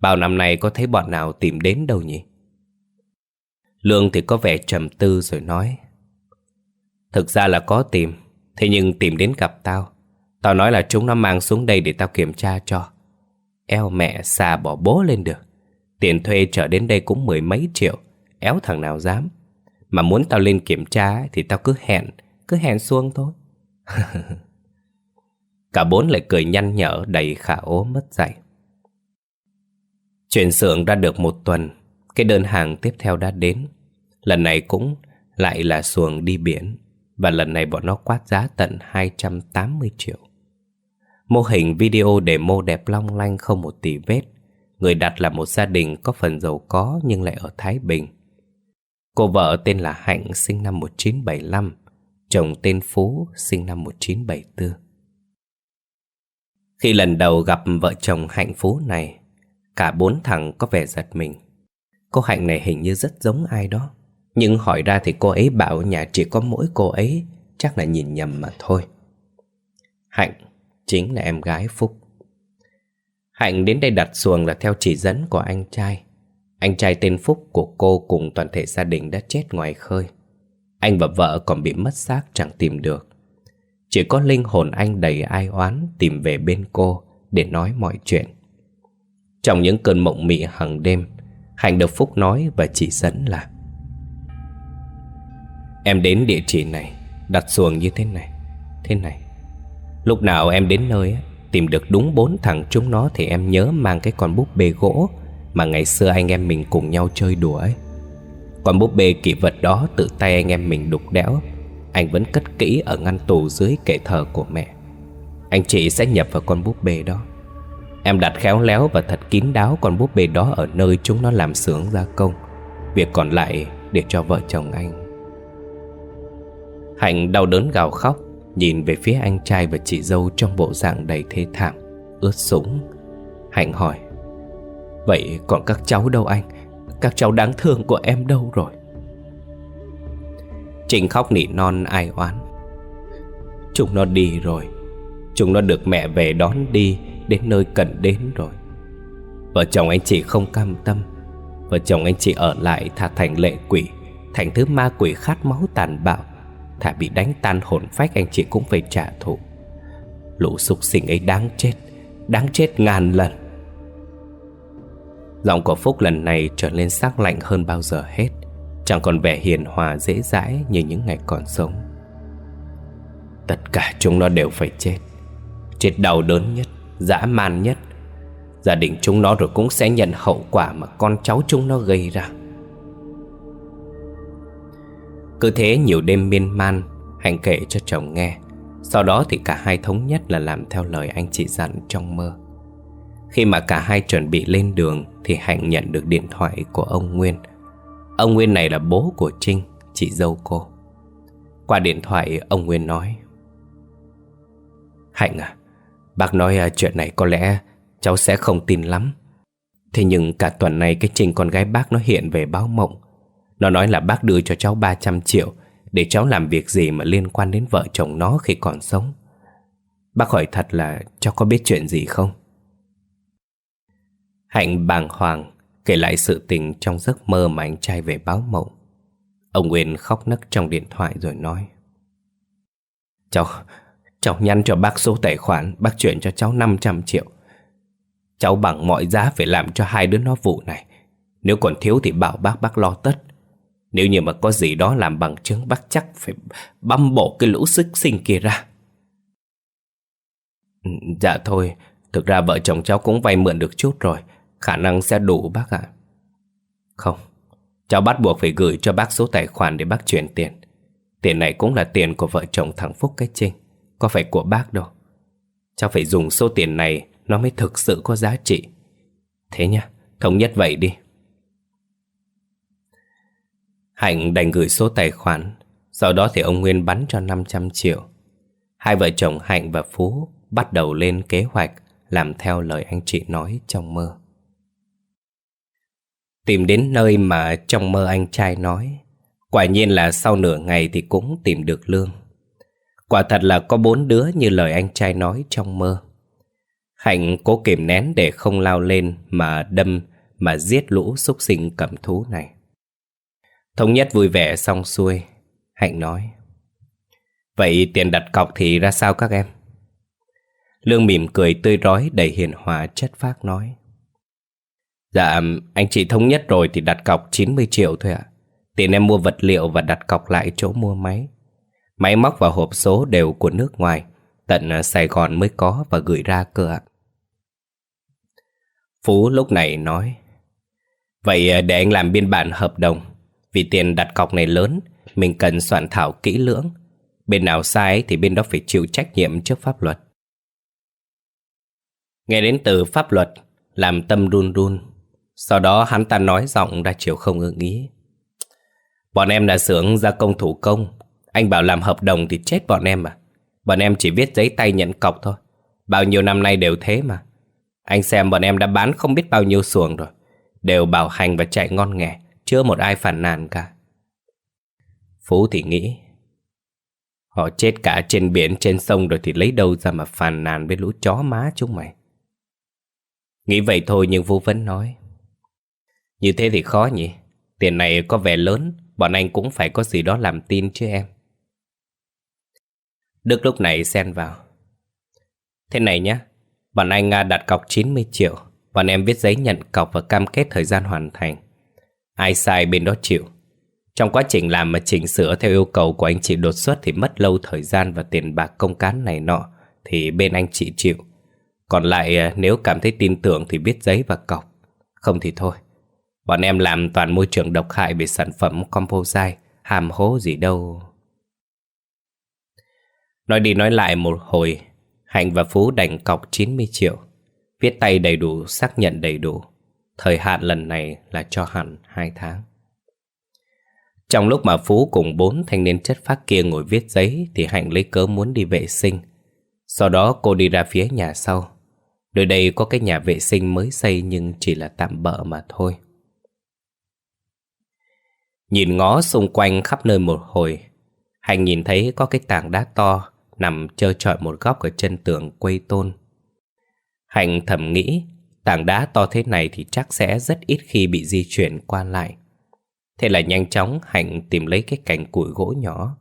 Bao năm nay có thấy bọn nào tìm đến đâu nhỉ? Lương thì có vẻ trầm tư rồi nói. Thực ra là có tìm, thế nhưng tìm đến gặp tao. Tao nói là chúng nó mang xuống đây để tao kiểm tra cho. Eo mẹ xà bỏ bố lên được. Tiền thuê trở đến đây cũng mười mấy triệu, éo thằng nào dám. Mà muốn tao lên kiểm tra thì tao cứ hẹn, cứ hẹn xuông thôi. Cả bốn lại cười nhăn nhở đầy khả ố mất dạy. Chuyển xưởng ra được một tuần, cái đơn hàng tiếp theo đã đến. Lần này cũng lại là xuồng đi biển, và lần này bọn nó quát giá tận 280 triệu. Mô hình video demo đẹp long lanh không một tỷ vết. Người đặt là một gia đình có phần giàu có nhưng lại ở Thái Bình. Cô vợ tên là Hạnh sinh năm 1975 chồng tên Phú sinh năm 1974. Khi lần đầu gặp vợ chồng Hạnh Phú này, cả bốn thằng có vẻ giật mình. Cô Hạnh này hình như rất giống ai đó. Nhưng hỏi ra thì cô ấy bảo nhà chỉ có mỗi cô ấy, chắc là nhìn nhầm mà thôi. Hạnh chính là em gái Phúc. Hạnh đến đây đặt xuồng là theo chỉ dẫn của anh trai. Anh trai tên Phúc của cô cùng toàn thể gia đình đã chết ngoài khơi. Anh và vợ còn bị mất xác chẳng tìm được Chỉ có linh hồn anh đầy ai oán tìm về bên cô để nói mọi chuyện. Trong những cơn mộng mị hàng đêm, Hạnh được Phúc nói và chỉ dẫn là Em đến địa chỉ này, đặt xuồng như thế này, thế này. Lúc nào em đến nơi tìm được đúng bốn thằng chúng nó thì em nhớ mang cái con búp bê gỗ mà ngày xưa anh em mình cùng nhau chơi đùa ấy. Con búp bê kỷ vật đó tự tay anh em mình đục đẽo Anh vẫn cất kỹ ở ngăn tủ dưới kệ thờ của mẹ Anh chị sẽ nhập vào con búp bê đó Em đặt khéo léo và thật kín đáo con búp bê đó ở nơi chúng nó làm xưởng gia công. Việc còn lại để cho vợ chồng anh. Hạnh đau đớn gào khóc, Nhìn về phía anh trai và chị dâu trong bộ dạng đầy thê thảm, Ướt sũng. Hạnh hỏi, Vậy còn các cháu đâu anh? Các cháu đáng thương của em đâu rồi? Trinh khóc nỉ non, ai oán, Chúng nó đi rồi, Chúng nó được mẹ về đón đi Đến nơi cần đến rồi. Vợ chồng anh chị không cam tâm. Vợ chồng anh chị ở lại thà thành lệ quỷ Thành thứ ma quỷ khát máu tàn bạo. Thà bị đánh tan hồn phách anh chị cũng phải trả thù. Lũ súc sinh ấy đáng chết Đáng chết ngàn lần. Giọng của Phúc lần này trở nên sắc lạnh hơn bao giờ hết Chẳng còn vẻ hiền hòa dễ dãi như những ngày còn sống. Tất cả chúng nó đều phải chết Chết đau đớn nhất, dã man nhất. Gia đình chúng nó rồi cũng sẽ nhận hậu quả mà con cháu chúng nó gây ra. Cứ thế nhiều đêm miên man Hạnh kể cho chồng nghe. Sau đó thì cả hai thống nhất là làm theo lời anh chị dặn trong mơ. Khi mà cả hai chuẩn bị lên đường Thì Hạnh nhận được điện thoại của ông Nguyên. Ông Nguyên này là bố của Trinh, chị dâu cô. Qua điện thoại ông Nguyên nói Hạnh à Bác nói à, chuyện này có lẽ cháu sẽ không tin lắm. Thế nhưng cả tuần này cái trình con gái bác nó hiện về báo mộng. Nó nói là bác đưa cho cháu 300 triệu Để cháu làm việc gì mà liên quan đến vợ chồng nó khi còn sống. Bác hỏi thật là cháu có biết chuyện gì không? Hạnh bàng hoàng Kể lại sự tình trong giấc mơ mà anh trai về báo mộng. Ông Nguyên khóc nấc trong điện thoại rồi nói Cháu, cháu nhắn cho bác số tài khoản, Bác chuyển cho cháu 500 triệu. Cháu bằng mọi giá phải làm cho hai đứa nó vụ này. Nếu còn thiếu thì bảo bác bác lo tất. Nếu như mà có gì đó làm bằng chứng, Bác chắc phải băm bổ cái lũ sức sinh kia ra. Ừ, dạ thôi. Thực ra vợ chồng cháu cũng vay mượn được chút rồi. Khả năng sẽ đủ bác ạ. Không. Cháu bắt buộc phải gửi cho bác số tài khoản để bác chuyển tiền. Tiền này cũng là tiền của vợ chồng thằng Phúc cái Trinh. Có phải của bác đâu. Cháu phải dùng số tiền này Nó mới thực sự có giá trị. Thế nhá, thống nhất vậy đi. Hạnh đành gửi số tài khoản Sau đó thì ông Nguyên bắn cho 500 triệu. Hai vợ chồng Hạnh và Phú Bắt đầu lên kế hoạch Làm theo lời anh chị nói trong mơ. Tìm đến nơi mà trong mơ anh trai nói Quả nhiên là sau nửa ngày thì cũng tìm được lương. Quả thật là có bốn đứa như lời anh trai nói trong mơ Hạnh cố kìm nén để không lao lên mà đâm mà giết lũ xúc sinh cầm thú này Thống nhất vui vẻ xong xuôi Hạnh nói Vậy tiền đặt cọc thì ra sao các em? Lương mỉm cười tươi rói đầy hiền hòa chất phác nói Dạ, anh chị thống nhất rồi thì đặt cọc 90 triệu thôi ạ. Tiền em mua vật liệu và đặt cọc lại chỗ mua máy. Máy móc và hộp số đều của nước ngoài, tận à, Sài Gòn mới có và gửi ra cơ ạ. Phú lúc này nói, Vậy à, để anh làm biên bản hợp đồng, vì tiền đặt cọc này lớn, mình cần soạn thảo kỹ lưỡng. Bên nào sai thì bên đó phải chịu trách nhiệm trước pháp luật. Nghe đến từ pháp luật, làm tâm run run, sau đó hắn ta nói giọng ra chiều không ưng ý. Bọn em là xưởng gia công thủ công. Anh bảo làm hợp đồng thì chết bọn em à. Bọn em chỉ viết giấy tay nhận cọc thôi. Bao nhiêu năm nay đều thế mà. Anh xem bọn em đã bán không biết bao nhiêu xuồng rồi. Đều bảo hành và chạy ngon nghẻ. Chưa một ai phản nàn cả. Phú thì nghĩ. Họ chết cả trên biển, trên sông rồi thì lấy đâu ra mà phàn nàn với lũ chó má chúng mày. Nghĩ vậy thôi nhưng Vũ vẫn nói. Như thế thì khó nhỉ Tiền này có vẻ lớn Bọn anh cũng phải có gì đó làm tin chứ em Đức lúc này xen vào. Thế này nhé, bọn anh đặt cọc 90 triệu, bọn em viết giấy nhận cọc và cam kết thời gian hoàn thành. Ai sai bên đó chịu. Trong quá trình làm mà chỉnh sửa theo yêu cầu của anh chị đột xuất thì mất lâu thời gian và tiền bạc công cán này nọ thì bên anh chị chịu. Còn lại à, nếu cảm thấy tin tưởng thì viết giấy và cọc. Không thì thôi. Bọn em làm toàn môi trường độc hại về sản phẩm composite, hàm hố gì đâu. Nói đi nói lại một hồi, Hạnh và Phú đành cọc 90 triệu. Viết tay đầy đủ, xác nhận đầy đủ. Thời hạn lần này là cho hẳn 2 tháng. Trong lúc mà Phú cùng bốn thanh niên chất phác kia ngồi viết giấy thì Hạnh lấy cớ muốn đi vệ sinh. Sau đó cô đi ra phía nhà sau. Nơi đây có cái nhà vệ sinh mới xây nhưng chỉ là tạm bỡ mà thôi. Nhìn ngó xung quanh khắp nơi một hồi, Hạnh nhìn thấy có cái tảng đá to nằm trơ trọi một góc ở chân tường quây tôn. Hạnh thầm nghĩ, tảng đá to thế này thì chắc sẽ rất ít khi bị di chuyển qua lại. Thế là nhanh chóng Hạnh tìm lấy cái cành củi gỗ nhỏ,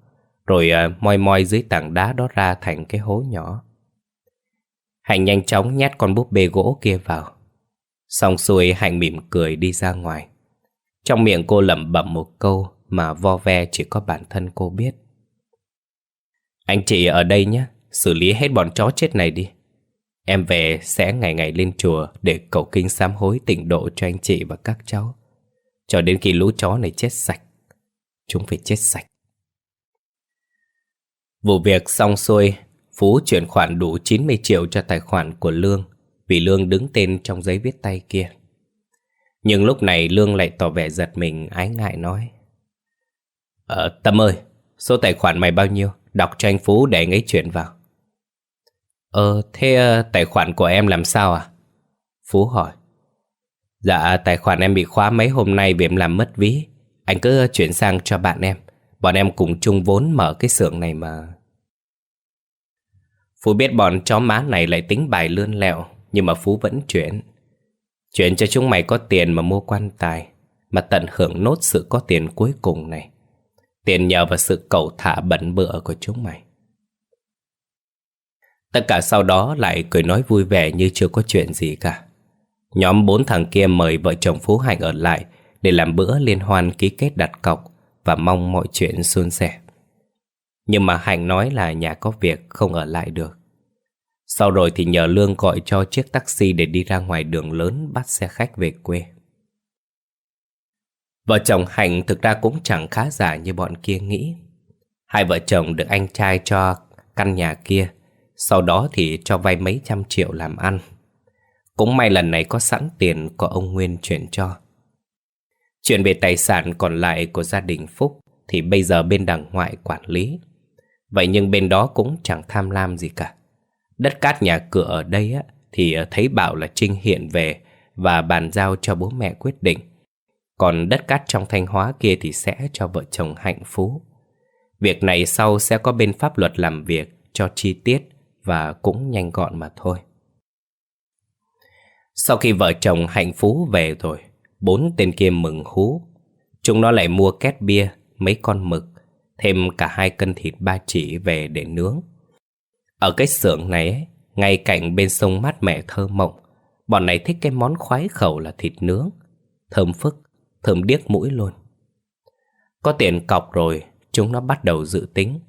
rồi uh, moi moi dưới tảng đá đó ra thành cái hố nhỏ. Hạnh nhanh chóng nhét con búp bê gỗ kia vào. Xong xuôi Hạnh mỉm cười đi ra ngoài. Trong miệng cô lẩm bẩm một câu mà vo ve chỉ có bản thân cô biết. Anh chị ở đây nhé, xử lý hết bọn chó chết này đi. Em về sẽ ngày ngày lên chùa để cầu kinh sám hối tịnh độ cho anh chị và các cháu. Cho đến khi lũ chó này chết sạch. Chúng phải chết sạch. Vụ việc xong xuôi, Phú chuyển khoản đủ 90 triệu cho tài khoản của Lương vì Lương đứng tên trong giấy viết tay kia. Nhưng lúc này Lương lại tỏ vẻ giật mình ái ngại nói Ờ, Tâm ơi, số tài khoản mày bao nhiêu? Đọc cho anh Phú để anh ấy chuyển vào. Ờ, thế uh, tài khoản của em làm sao à? Phú hỏi. Dạ, tài khoản em bị khóa mấy hôm nay vì em làm mất ví. Anh cứ ờ, chuyển sang cho bạn em. Bọn em cùng chung vốn mở cái xưởng này mà. Phú biết bọn chó má này lại tính bài lươn lẹo Nhưng mà Phú vẫn chuyển. Chuyển cho chúng mày có tiền mà mua quan tài Mà tận hưởng nốt sự có tiền cuối cùng này. Tiền nhờ vào sự cầu thả bẩn bựa của chúng mày. Tất cả sau đó lại cười nói vui vẻ như chưa có chuyện gì cả. Nhóm bốn thằng kia mời vợ chồng Phú Hạnh ở lại Để làm bữa liên hoan ký kết đặt cọc Và mong mọi chuyện suôn sẻ. Nhưng mà Hạnh nói là nhà có việc không ở lại được. Sau rồi thì nhờ Lương gọi cho chiếc taxi để đi ra ngoài đường lớn bắt xe khách về quê. Vợ chồng Hạnh thực ra cũng chẳng khá giả như bọn kia nghĩ. Hai vợ chồng được anh trai cho căn nhà kia, sau đó thì cho vay mấy trăm triệu làm ăn. Cũng may lần này có sẵn tiền của ông Nguyên chuyển cho. Chuyện về tài sản còn lại của gia đình Phúc thì bây giờ bên đằng ngoại quản lý. Vậy nhưng bên đó cũng chẳng tham lam gì cả. Đất cát nhà cửa ở đây á, thì thấy bảo là Trinh hiện về và bàn giao cho bố mẹ quyết định. Còn đất cát trong Thanh Hóa kia thì sẽ cho vợ chồng hạnh phú. Việc này sau sẽ có bên pháp luật làm việc cho chi tiết và cũng nhanh gọn mà thôi. Sau khi vợ chồng hạnh phú về rồi, bốn tên kia mừng hú. Chúng nó lại mua két bia, mấy con mực, thêm cả hai cân thịt ba chỉ về để nướng. Ở cái xưởng này, ấy, ngay cạnh bên sông mát mẻ thơ mộng, bọn này thích cái món khoái khẩu là thịt nướng, thơm phức, thơm điếc mũi luôn. Có tiền cọc rồi, chúng nó bắt đầu dự tính.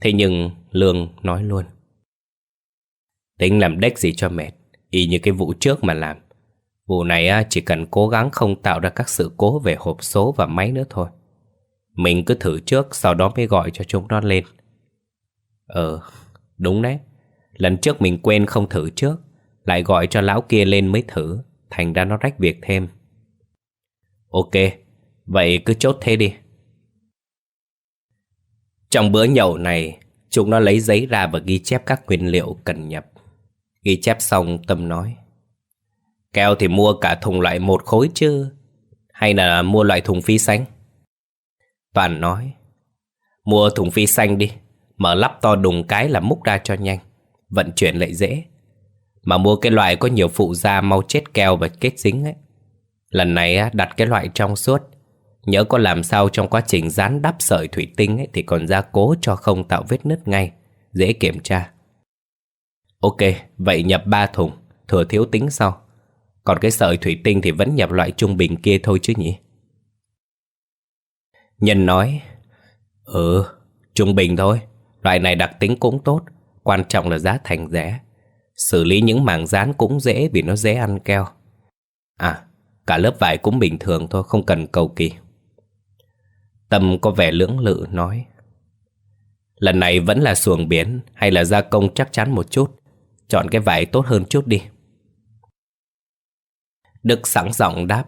Thế nhưng Lương nói luôn. Tính làm đếch gì cho mệt, y như cái vụ trước mà làm. Vụ này chỉ cần cố gắng không tạo ra các sự cố về hộp số và máy nữa thôi. Mình cứ thử trước, sau đó mới gọi cho chúng nó lên. Ờ, đúng đấy. Lần trước mình quên không thử trước, lại gọi cho lão kia lên mới thử, thành ra nó rách việc thêm. Ok, vậy cứ chốt thế đi. Trong bữa nhậu này, chúng nó lấy giấy ra và ghi chép các nguyên liệu cần nhập. Ghi chép xong Tâm nói. Keo thì mua cả thùng loại một khối chứ, hay là mua loại thùng phi xanh? Toàn nói. Mua thùng phi xanh đi, mở lắp to đùng cái là múc ra cho nhanh, vận chuyển lại dễ. Mà mua cái loại có nhiều phụ da mau chết keo và kết dính ấy. Lần này đặt cái loại trong suốt Nhớ có làm sao trong quá trình dán đắp sợi thủy tinh ấy, Thì còn gia cố cho không tạo vết nứt ngay dễ kiểm tra. Ok, vậy nhập 3 thùng, thừa thiếu tính sau. Còn cái sợi thủy tinh thì vẫn nhập loại trung bình kia thôi chứ nhỉ? Nhân nói, Ừ, trung bình thôi, loại này đặc tính cũng tốt, quan trọng là giá thành rẻ. Xử lý những mảng dán cũng dễ vì nó dễ ăn keo. À, cả lớp vải cũng bình thường thôi, không cần cầu kỳ. Tâm có vẻ lưỡng lự nói. Lần này vẫn là xuồng biển hay là gia công chắc chắn một chút. Chọn cái vải tốt hơn chút đi. Đức sẵn giọng đáp.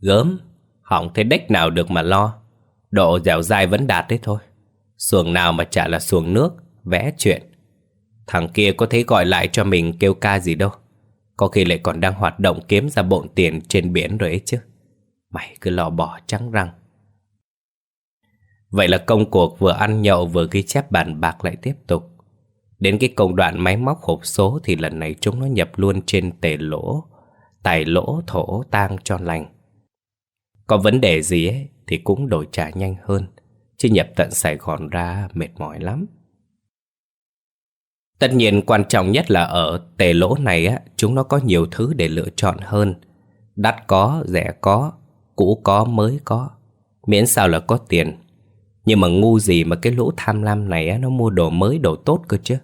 Gớm, hỏng thế đếch nào được mà lo. Độ dẻo dai vẫn đạt đấy thôi. Xuồng nào mà chả là xuồng nước, vẽ chuyện. Thằng kia có thấy gọi lại cho mình kêu ca gì đâu. Có khi lại còn đang hoạt động kiếm ra bộn tiền trên biển rồi ấy chứ. Mày cứ lò bỏ trắng răng. Vậy là công cuộc vừa ăn nhậu vừa ghi chép bàn bạc lại tiếp tục. Đến cái công đoạn máy móc hộp số thì lần này chúng nó nhập luôn trên tề lỗ, tài lỗ thổ tang cho lành. Có vấn đề gì ấy thì cũng đổi trả nhanh hơn, chứ nhập tận Sài Gòn ra mệt mỏi lắm. Tất nhiên quan trọng nhất là ở tề lỗ này á, chúng nó có nhiều thứ để lựa chọn hơn. Đắt có, rẻ có, cũ có, mới có. Miễn sao là có tiền. Nhưng mà ngu gì mà cái lũ tham lam này á, nó mua đồ mới, đồ tốt cơ chứ.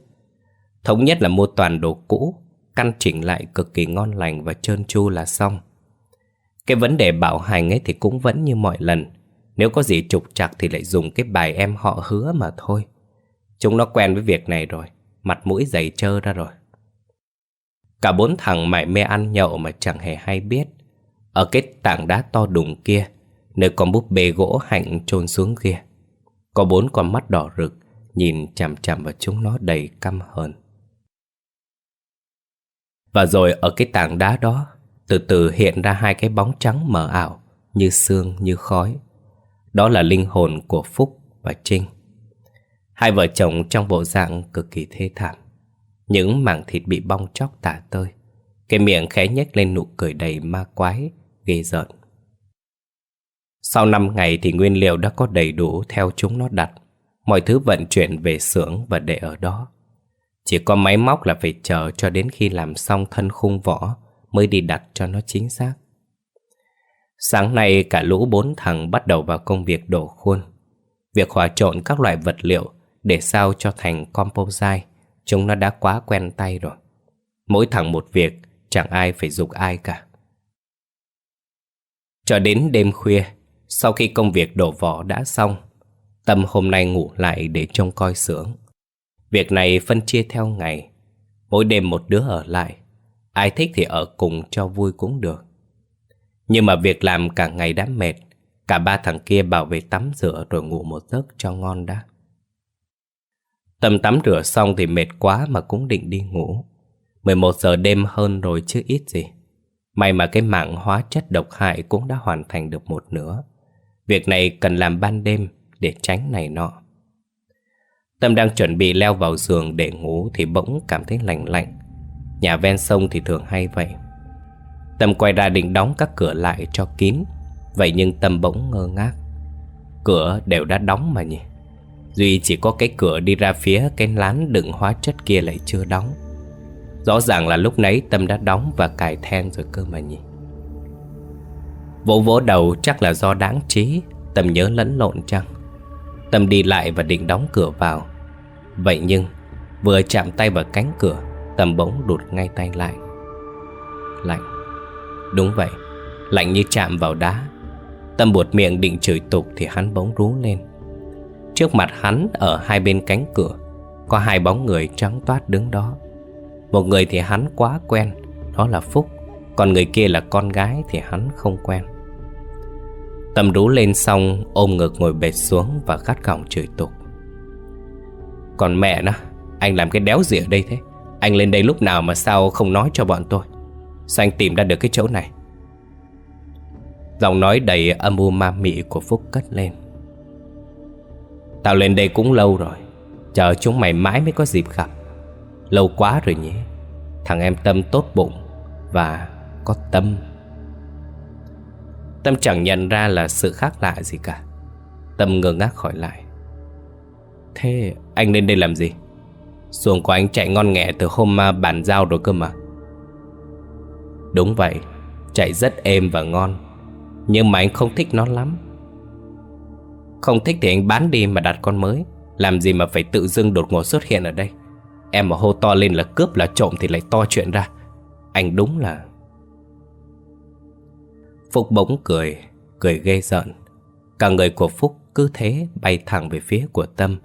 Thống nhất là mua toàn đồ cũ, căn chỉnh lại cực kỳ ngon lành và trơn tru là xong. Cái vấn đề bảo hành ấy thì cũng vẫn như mọi lần. Nếu có gì trục trặc thì lại dùng cái bài em họ hứa mà thôi. Chúng nó quen với việc này rồi, mặt mũi dày trơ ra rồi. Cả bốn thằng mải mê ăn nhậu mà chẳng hề hay biết. Ở cái tảng đá to đùng kia, nơi con búp bê gỗ hạnh trôn xuống kia. Có bốn con mắt đỏ rực, nhìn chằm chằm vào chúng nó đầy căm hờn. Và rồi ở cái tảng đá đó, từ từ hiện ra hai cái bóng trắng mờ ảo, như xương như khói. Đó là linh hồn của Phúc và Trinh. Hai vợ chồng trong bộ dạng cực kỳ thê thảm. Những mảng thịt bị bong chóc tả tơi. Cái miệng khẽ nhếch lên nụ cười đầy ma quái, ghê rợn. Sau 5 ngày thì nguyên liệu đã có đầy đủ theo chúng nó đặt. Mọi thứ vận chuyển về xưởng và để ở đó. Chỉ có máy móc là phải chờ cho đến khi làm xong thân khung vỏ mới đi đặt cho nó chính xác. Sáng nay cả lũ bốn thằng bắt đầu vào công việc đổ khuôn. Việc hòa trộn các loại vật liệu để sao cho thành composite, chúng nó đã quá quen tay rồi. Mỗi thằng một việc, chẳng ai phải dục ai cả. Cho đến đêm khuya, sau khi công việc đổ vỏ đã xong, Tâm hôm nay ngủ lại để trông coi xưởng. Việc này phân chia theo ngày, mỗi đêm một đứa ở lại. Ai thích thì ở cùng cho vui cũng được. Nhưng mà việc làm cả ngày đã mệt, cả ba thằng kia bảo về tắm rửa rồi ngủ một giấc cho ngon đã. Tâm tắm rửa xong thì mệt quá mà cũng định đi ngủ. 11 giờ đêm hơn rồi chứ ít gì. May mà cái mạng hóa chất độc hại cũng đã hoàn thành được một nửa. Việc này cần làm ban đêm để tránh này nọ. Tâm đang chuẩn bị leo vào giường để ngủ thì bỗng cảm thấy lạnh lạnh. Nhà ven sông thì thường hay vậy. Tâm quay ra định đóng các cửa lại cho kín. Vậy nhưng Tâm bỗng ngơ ngác. Cửa đều đã đóng mà nhỉ. Duy chỉ có cái cửa đi ra phía cái lán đựng hóa chất kia lại chưa đóng. Rõ ràng là lúc nãy Tâm đã đóng và cài then rồi cơ mà nhỉ. Vỗ vỗ đầu chắc là do đáng trí, Tâm nhớ lẫn lộn chăng? Tâm đi lại và định đóng cửa vào. Vậy nhưng, Vừa chạm tay vào cánh cửa, Tâm bỗng đụt ngay tay lại. Lạnh. Đúng vậy. Lạnh như chạm vào đá. Tâm buột miệng định chửi tục Thì hắn bỗng rú lên. Trước mặt hắn, ở hai bên cánh cửa, Có hai bóng người trắng toát đứng đó. Một người thì hắn quá quen, Đó là Phúc, Còn người kia là con gái thì hắn không quen. Tâm rú lên xong, ôm ngực ngồi bệt xuống và gắt gỏng chửi tục. Còn mẹ nó, Anh làm cái đéo gì ở đây thế? Anh lên đây lúc nào mà sao không nói cho bọn tôi? Sao anh tìm ra được cái chỗ này? Giọng nói đầy âm u ma mị của Phúc cất lên. Tao lên đây cũng lâu rồi, Chờ chúng mày mãi mới có dịp gặp. Lâu quá rồi nhỉ? Thằng em Tâm tốt bụng Và có tâm. Tâm chẳng nhận ra là sự khác lạ gì cả. Tâm ngơ ngác hỏi lại. Thế anh lên đây làm gì? Xuồng của anh chạy ngon nghẹ từ hôm mà bàn giao rồi cơ mà. Đúng vậy, Chạy rất êm và ngon, Nhưng mà anh không thích nó lắm. Không thích thì anh bán đi mà đặt con mới. Làm gì mà phải tự dưng đột ngột xuất hiện ở đây? Em mà hô to lên là cướp, là trộm thì lại to chuyện ra. Anh đúng là Phúc bỗng cười Cười ghê giận Cả người của Phúc cứ thế bay thẳng về phía của Tâm,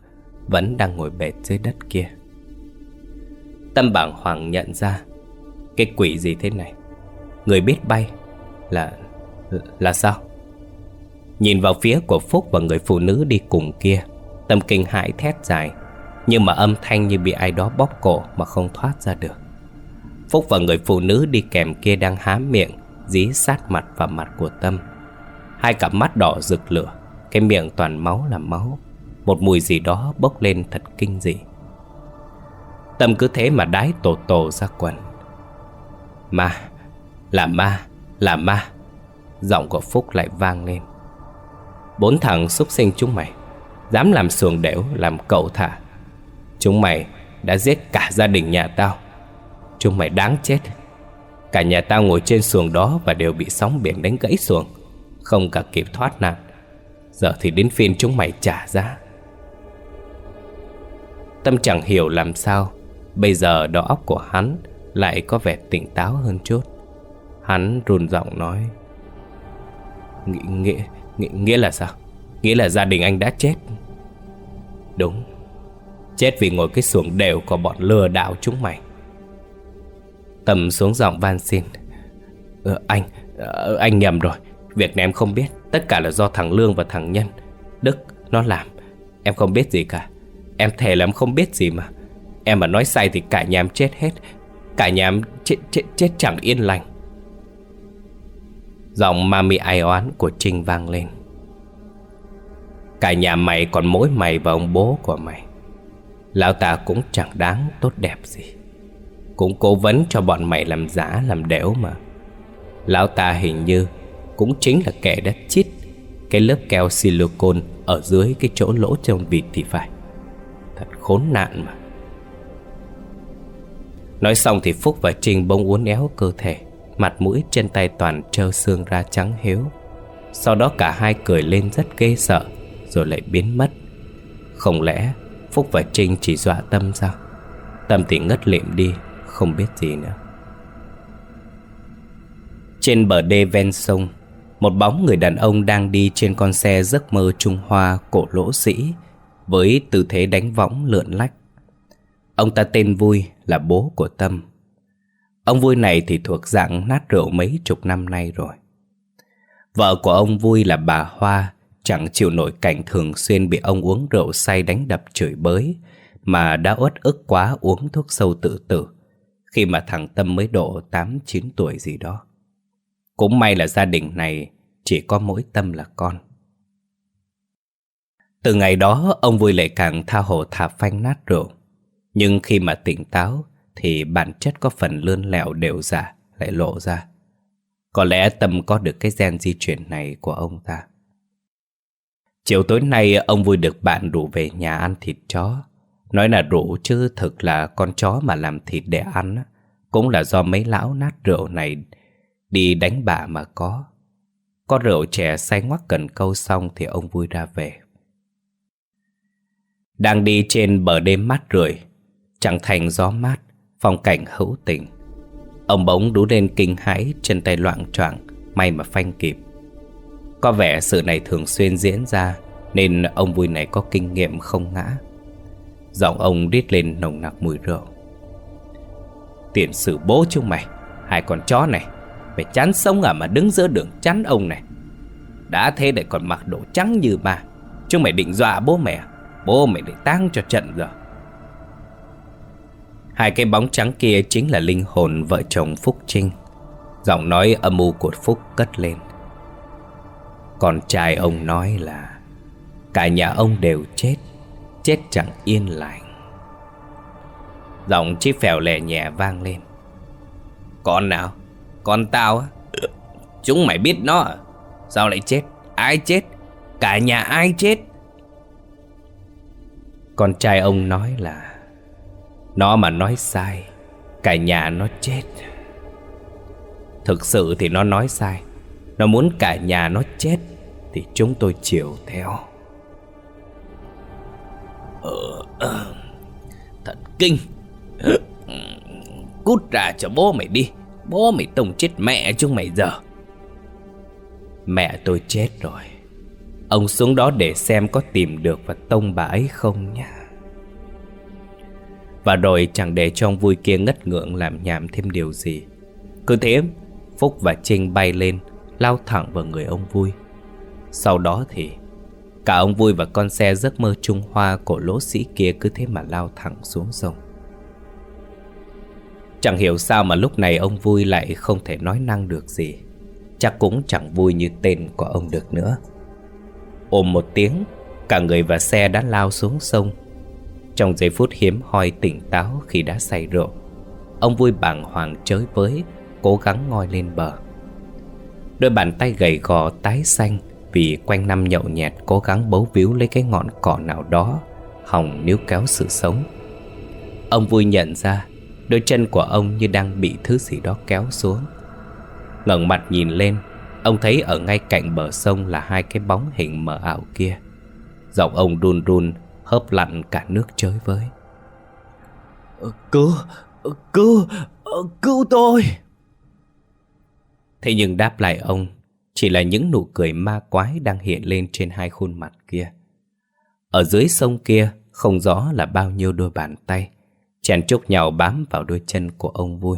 Vẫn đang ngồi bệt dưới đất kia. Tâm bảng hoàng nhận ra Cái quỷ gì thế này. Người biết bay Là... là sao? Nhìn vào phía của Phúc và người phụ nữ đi cùng kia Tâm kinh hãi thét dài. Nhưng mà âm thanh như bị ai đó bóp cổ Mà không thoát ra được. Phúc và người phụ nữ đi kèm kia đang há miệng, Dí sát mặt vào mặt của Tâm. Hai cặp mắt đỏ rực lửa, Cái miệng toàn máu là máu. Một mùi gì đó bốc lên thật kinh dị. Tâm cứ thế mà đái tổ tổ ra quần. Ma, Là ma Là ma. Giọng của Phúc lại vang lên. Bốn thằng xúc sinh chúng mày. Dám làm xuồng đẻo Làm cậu thả. Chúng mày đã giết cả gia đình nhà tao. Chúng mày đáng chết. Cả nhà tao ngồi trên xuồng đó Và đều bị sóng biển đánh gãy xuồng. Không cả kịp thoát nạn. Giờ thì đến phiên chúng mày trả giá. Tâm chẳng hiểu làm sao. Bây giờ đầu óc của hắn Lại có vẻ tỉnh táo hơn chút. Hắn run giọng nói nghĩ Nghĩa, nghĩa, nghĩa là sao? Nghĩa là gia đình anh đã chết. Đúng. Chết vì ngồi cái xuồng đều của bọn lừa đảo chúng mày. Tầm xuống giọng van xin. Ờ, Anh ờ, Anh nhầm rồi. Việc này em không biết. Tất cả là do thằng Lương và thằng Nhân. Đức nó làm. Em không biết gì cả. Em thề là em không biết gì mà. Em mà nói sai thì cả nhà em chết hết. Cả nhà em chết, chết, chết chẳng yên lành. Giọng mami ai oán của Trinh vang lên. Cả nhà mày còn mỗi mày và ông bố của mày. Lão ta cũng chẳng đáng tốt đẹp gì. Cũng cố vấn cho bọn mày làm giả, làm đẻo mà. Lão ta hình như cũng chính là kẻ đã chít Cái lớp keo silicon ở dưới cái chỗ lỗ trong vịt thì phải. Thật khốn nạn mà. Nói xong thì Phúc và Trinh bông uốn éo cơ thể. Mặt mũi trên tay toàn trơ xương ra trắng hiếu. Sau đó cả hai cười lên rất ghê sợ, Rồi lại biến mất. Không lẽ Phúc và Trinh chỉ dọa Tâm sao? Tâm thì ngất lịm đi, Không biết gì nữa. Trên bờ đê ven sông, Một bóng người đàn ông đang đi trên con xe giấc mơ Trung Hoa cổ lỗ sĩ Với tư thế đánh võng lượn lách. Ông ta tên Vui là bố của Tâm. Ông Vui này thì thuộc dạng nát rượu mấy chục năm nay rồi. Vợ của ông Vui là bà Hoa, Chẳng chịu nổi cảnh thường xuyên bị ông uống rượu say đánh đập chửi bới, Mà đã uất ức quá uống thuốc sâu tự tử, Khi mà thằng Tâm mới độ 8-9 tuổi gì đó. Cũng may là gia đình này chỉ có mỗi Tâm là con. Từ ngày đó, ông Vui lại càng tha hồ thả phanh nát rượu. Nhưng khi mà tỉnh táo thì bản chất có phần lươn lẹo đều giả Lại lộ ra. Có lẽ Tâm có được cái gen di chuyển này của ông ta. Chiều tối nay, ông vui được bạn rủ về nhà ăn thịt chó. Nói là rủ chứ thực là con chó mà làm thịt để ăn Cũng là do mấy lão nát rượu này đi đánh bà mà có. Có rượu trẻ say ngoắc cần câu xong thì ông vui ra về. Đang đi trên bờ đêm mát rượi, Chẳng thành gió mát Phong cảnh hữu tình. Ông bỗng đú lên kinh hãi Chân tay loạn choạng, May mà phanh kịp. Có vẻ sự này thường xuyên diễn ra, Nên ông vui này có kinh nghiệm không ngã. Giọng ông rít lên nồng nặc mùi rượu. Tiền sử bố chúng mày, Hai con chó này, mày chán sống à mà đứng giữa đường chắn ông này. Đã thế để còn mặc đồ trắng như ma, Chúng mày định dọa bố mẹ à? Bố mày để tang cho trận rồi Hai cái bóng trắng kia chính là linh hồn vợ chồng Phúc Trinh. Giọng nói âm u của Phúc cất lên. Con trai ông nói là, Cả nhà ông đều chết Chết chẳng yên lành. Giọng chiếc phèo lè nhẹ vang lên. Con nào, Con tao á, Chúng mày biết nó à? Sao lại chết? Ai chết? Cả nhà ai chết? Con trai ông nói là nó mà nói sai Cả nhà nó chết. Thực sự thì nó nói sai Nó muốn cả nhà nó chết Thì chúng tôi chiều theo. Ờ, ờ Thật kinh. Cút ra cho bố mày đi Bố mày tông chết mẹ chúng mày giờ. Mẹ tôi chết rồi. Ông xuống đó để xem có tìm được và tông bà ấy không nha và rồi chẳng để cho ông vui kia ngất ngưỡng làm nhảm thêm điều gì. Cứ thế, Phúc và Trinh bay lên, Lao thẳng vào người ông vui. Sau đó thì, Cả ông vui và con xe giấc mơ Trung Hoa của lỗ sĩ kia cứ thế mà lao thẳng xuống sông. Chẳng hiểu sao mà lúc này ông vui lại không thể nói năng được gì. Chắc cũng chẳng vui như tên của ông được nữa. Ôm một tiếng, Cả người và xe đã lao xuống sông. Trong giây phút hiếm hoi tỉnh táo khi đã say rượu, Ông vui bàng hoàng chới với, Cố gắng ngoi lên bờ. Đôi bàn tay gầy gò tái xanh Vì quanh năm nhậu nhẹt cố gắng bấu víu lấy cái ngọn cỏ nào đó, Hòng níu kéo sự sống. Ông vui nhận ra Đôi chân của ông như đang bị thứ gì đó kéo xuống. Ngẩng mặt nhìn lên, Ông thấy ở ngay cạnh bờ sông là hai cái bóng hình mờ ảo kia. Giọng ông run run hớp lặn cả nước chới với. Ờ, Cứu, ờ, cứu, ờ, cứu tôi. Thế nhưng đáp lại ông Chỉ là những nụ cười ma quái đang hiện lên trên hai khuôn mặt kia. Ở dưới sông kia không rõ là bao nhiêu đôi bàn tay Chèn chúc nhau bám vào đôi chân của ông vui.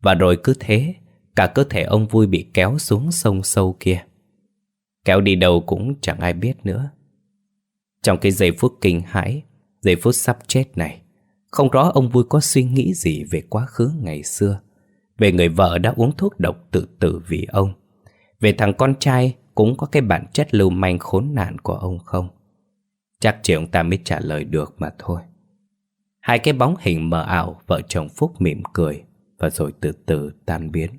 Và rồi cứ thế Cả cơ thể ông vui bị kéo xuống sông sâu kia. Kéo đi đâu cũng chẳng ai biết nữa trong cái giây phút kinh hãi, Giây phút sắp chết này, Không rõ ông vui có suy nghĩ gì về quá khứ ngày xưa. Về người vợ đã uống thuốc độc tự tử vì ông. Về thằng con trai cũng có cái bản chất lưu manh khốn nạn của ông không? Chắc chỉ ông ta mới trả lời được mà thôi. Hai cái bóng hình mờ ảo, Vợ chồng Phúc mỉm cười Và rồi từ từ tan biến.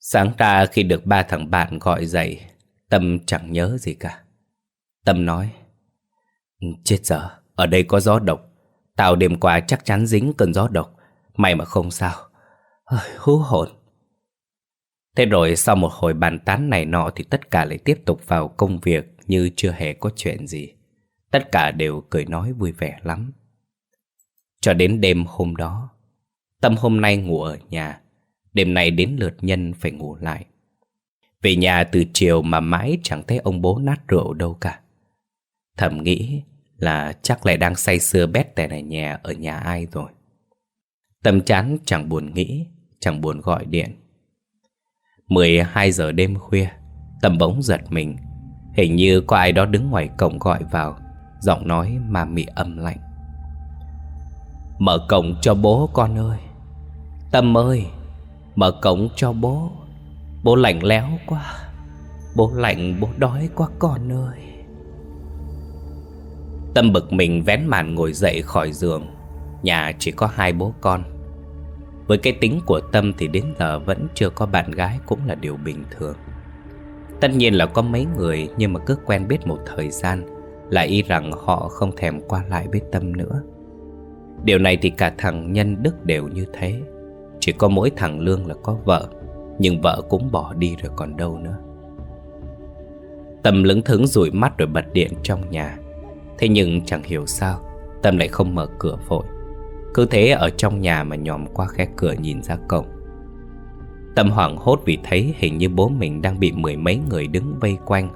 Sáng ra khi được ba thằng bạn gọi dậy, Tâm chẳng nhớ gì cả. Tâm nói Chết giờ, ở đây có gió độc. Tao đêm qua chắc chắn dính cơn gió độc. May mà không sao. Hú hồn. Thế rồi sau một hồi bàn tán này nọ Thì tất cả lại tiếp tục vào công việc Như chưa hề có chuyện gì. Tất cả đều cười nói vui vẻ lắm. Cho đến đêm hôm đó Tâm hôm nay ngủ ở nhà. Đêm nay đến lượt nhân phải ngủ lại. Về nhà từ chiều mà mãi chẳng thấy ông bố nát rượu đâu cả. Thầm nghĩ là chắc lại đang say sưa bét tè này nhà ở nhà ai rồi. Tâm chán chẳng buồn nghĩ, chẳng buồn gọi điện. 12 giờ đêm khuya Tâm bỗng giật mình. Hình như có ai đó đứng ngoài cổng gọi vào Giọng nói mà mị âm lạnh. Mở cổng cho bố con ơi. Tâm ơi Mở cổng cho bố. Bố lạnh léo quá. Bố lạnh bố đói quá con ơi. Tâm bực mình vén màn ngồi dậy khỏi giường. Nhà chỉ có hai bố con. Với cái tính của Tâm thì đến giờ vẫn chưa có bạn gái cũng là điều bình thường. Tất nhiên là có mấy người nhưng mà cứ quen biết một thời gian Lại y rằng họ không thèm qua lại với Tâm nữa. Điều này thì cả thằng Nhân Đức đều như thế. Chỉ có mỗi thằng Lương là có vợ, Nhưng vợ cũng bỏ đi rồi còn đâu nữa. Tâm lững thững rủi mắt rồi bật điện trong nhà. Thế nhưng chẳng hiểu sao, Tâm lại không mở cửa vội. Cứ thế ở trong nhà mà nhòm qua khe cửa nhìn ra cổng. Tâm hoảng hốt vì thấy hình như bố mình đang bị mười mấy người đứng vây quanh,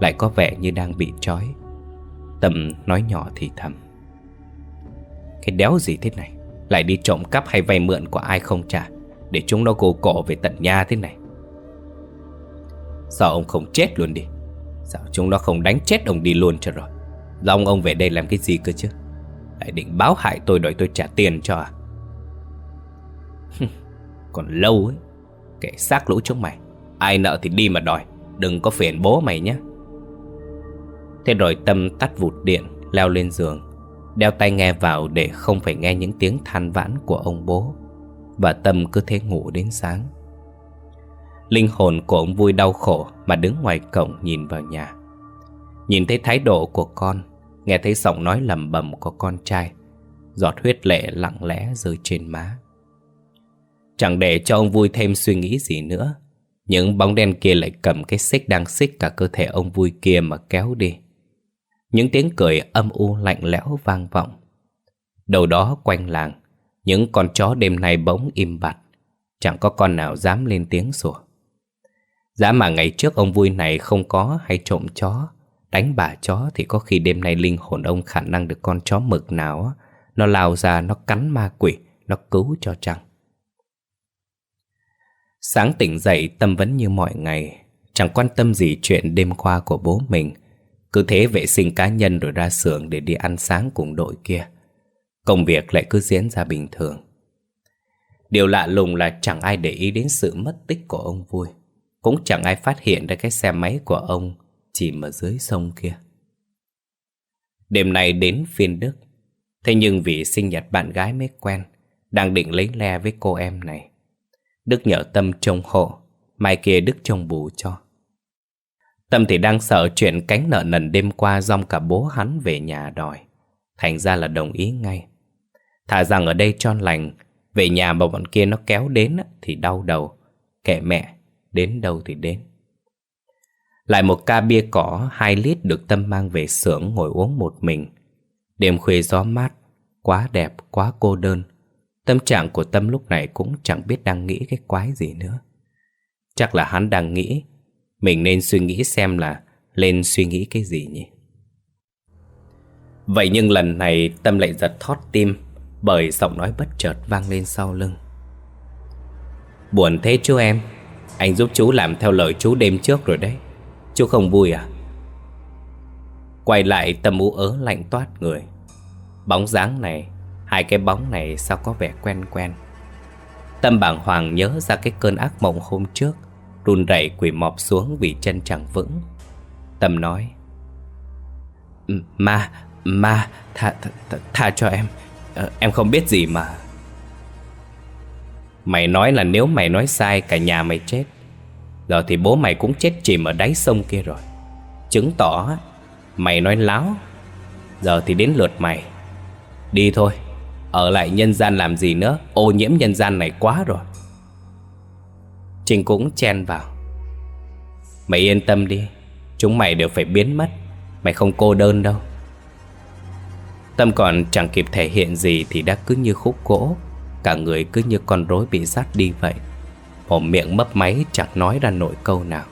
Lại có vẻ như đang bị trói. Tâm nói nhỏ thì thầm. Cái đéo gì thế này? Lại đi trộm cắp hay vay mượn của ai không trả Để chúng nó gồ cổ về tận nhà thế này. Sao ông không chết luôn đi? Sao chúng nó không đánh chết ông đi luôn cho rồi? Long ông về đây làm cái gì cơ chứ? Lại định báo hại tôi đòi tôi trả tiền cho à? Còn lâu ấy, Kẻ xác lũ chúng mày. Ai nợ thì đi mà đòi, Đừng có phiền bố mày nhé. Thế rồi Tâm tắt vụt điện, Leo lên giường, Đeo tai nghe vào để không phải nghe những tiếng than vãn của ông bố. Và Tâm cứ thế ngủ đến sáng. Linh hồn của ông vui đau khổ mà đứng ngoài cổng nhìn vào nhà. Nhìn thấy thái độ của con, Nghe thấy giọng nói lầm bầm của con trai, Giọt huyết lệ lặng lẽ rơi trên má. Chẳng để cho ông vui thêm suy nghĩ gì nữa, Những bóng đen kia lại cầm cái xích đang xích cả cơ thể ông vui kia mà kéo đi. Những tiếng cười âm u lạnh lẽo vang vọng. Đầu đó quanh làng, Những con chó đêm nay bỗng im bặt, Chẳng có con nào dám lên tiếng sủa. Giá mà ngày trước ông vui này không có hay trộm chó Đánh bà chó thì có khi đêm nay linh hồn ông khả năng được con chó mực nào á. Nó lao ra, nó cắn ma quỷ, Nó cứu cho chăng? Sáng tỉnh dậy, tâm vấn như mọi ngày. Chẳng quan tâm gì chuyện đêm qua của bố mình. Cứ thế vệ sinh cá nhân rồi ra xưởng để đi ăn sáng cùng đội kia. Công việc lại cứ diễn ra bình thường. Điều lạ lùng là chẳng ai để ý đến sự mất tích của ông vui. Cũng chẳng ai phát hiện ra cái xe máy của ông chìm ở dưới sông kia. Đêm nay đến phiên Đức, Thế nhưng vì sinh nhật bạn gái mới quen Đang định lấy le với cô em này. Đức nhờ Tâm trông hộ, Mai kia Đức trông bù cho. Tâm thì đang sợ chuyện cánh nợ nần đêm qua Dòng cả bố hắn về nhà đòi, Thành ra là đồng ý ngay. Thả rằng ở đây cho lành, Về nhà mà bọn kia nó kéo đến Thì đau đầu, Kệ mẹ, Đến đâu thì đến. Lại một ca bia cỏ 2 lít được Tâm mang về xưởng Ngồi uống một mình. Đêm khuya gió mát Quá đẹp, quá cô đơn. Tâm trạng của Tâm lúc này cũng chẳng biết đang nghĩ cái quái gì nữa. Chắc là hắn đang nghĩ Mình nên suy nghĩ xem là Lên suy nghĩ cái gì nhỉ? Vậy nhưng lần này Tâm lại giật thót tim Bởi giọng nói bất chợt vang lên sau lưng. Buồn thế chú em Anh giúp chú làm theo lời chú đêm trước rồi đấy. Chú không vui à? Quay lại tâm ú ớ lạnh toát người. Bóng dáng này Hai cái bóng này sao có vẻ quen quen? Tâm bàng hoàng nhớ ra cái cơn ác mộng hôm trước Run rẩy quỳ mọp xuống vì chân chẳng vững. Tâm nói Ma, ma, tha, tha, tha, cho em. Ờ, em không biết gì mà. Mày nói là nếu mày nói sai cả nhà mày chết Giờ thì bố mày cũng chết chìm ở đáy sông kia rồi. Chứng tỏ, Mày nói láo. Giờ thì đến lượt mày. Đi thôi, ở lại nhân gian làm gì nữa? Ô nhiễm nhân gian này quá rồi. Trinh cũng chen vào. Mày yên tâm đi, Chúng mày đều phải biến mất. Mày không cô đơn đâu. Tâm còn chẳng kịp thể hiện gì Thì đã cứ như khúc gỗ. Cả người cứ như con rối bị dắt đi vậy. Mồm miệng mấp máy chẳng nói ra nổi câu nào.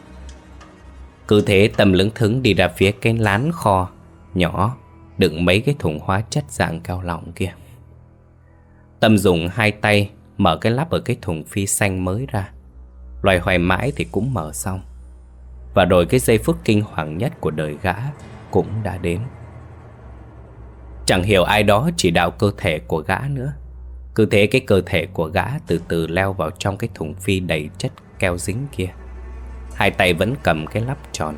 Cứ thế Tâm lững thững đi ra phía cái lán kho Nhỏ, Đựng mấy cái thùng hóa chất dạng cao lỏng kia. Tâm dùng hai tay mở cái lắp ở cái thùng phi xanh mới ra. Loài hoài mãi thì cũng mở xong. Và rồi cái giây phút kinh hoàng nhất của đời gã cũng đã đến. Chẳng hiểu ai đó chỉ đạo cơ thể của gã nữa. Cứ thế cái cơ thể của gã từ từ leo vào trong cái thùng phi đầy chất keo dính kia Hai tay vẫn cầm cái lắp tròn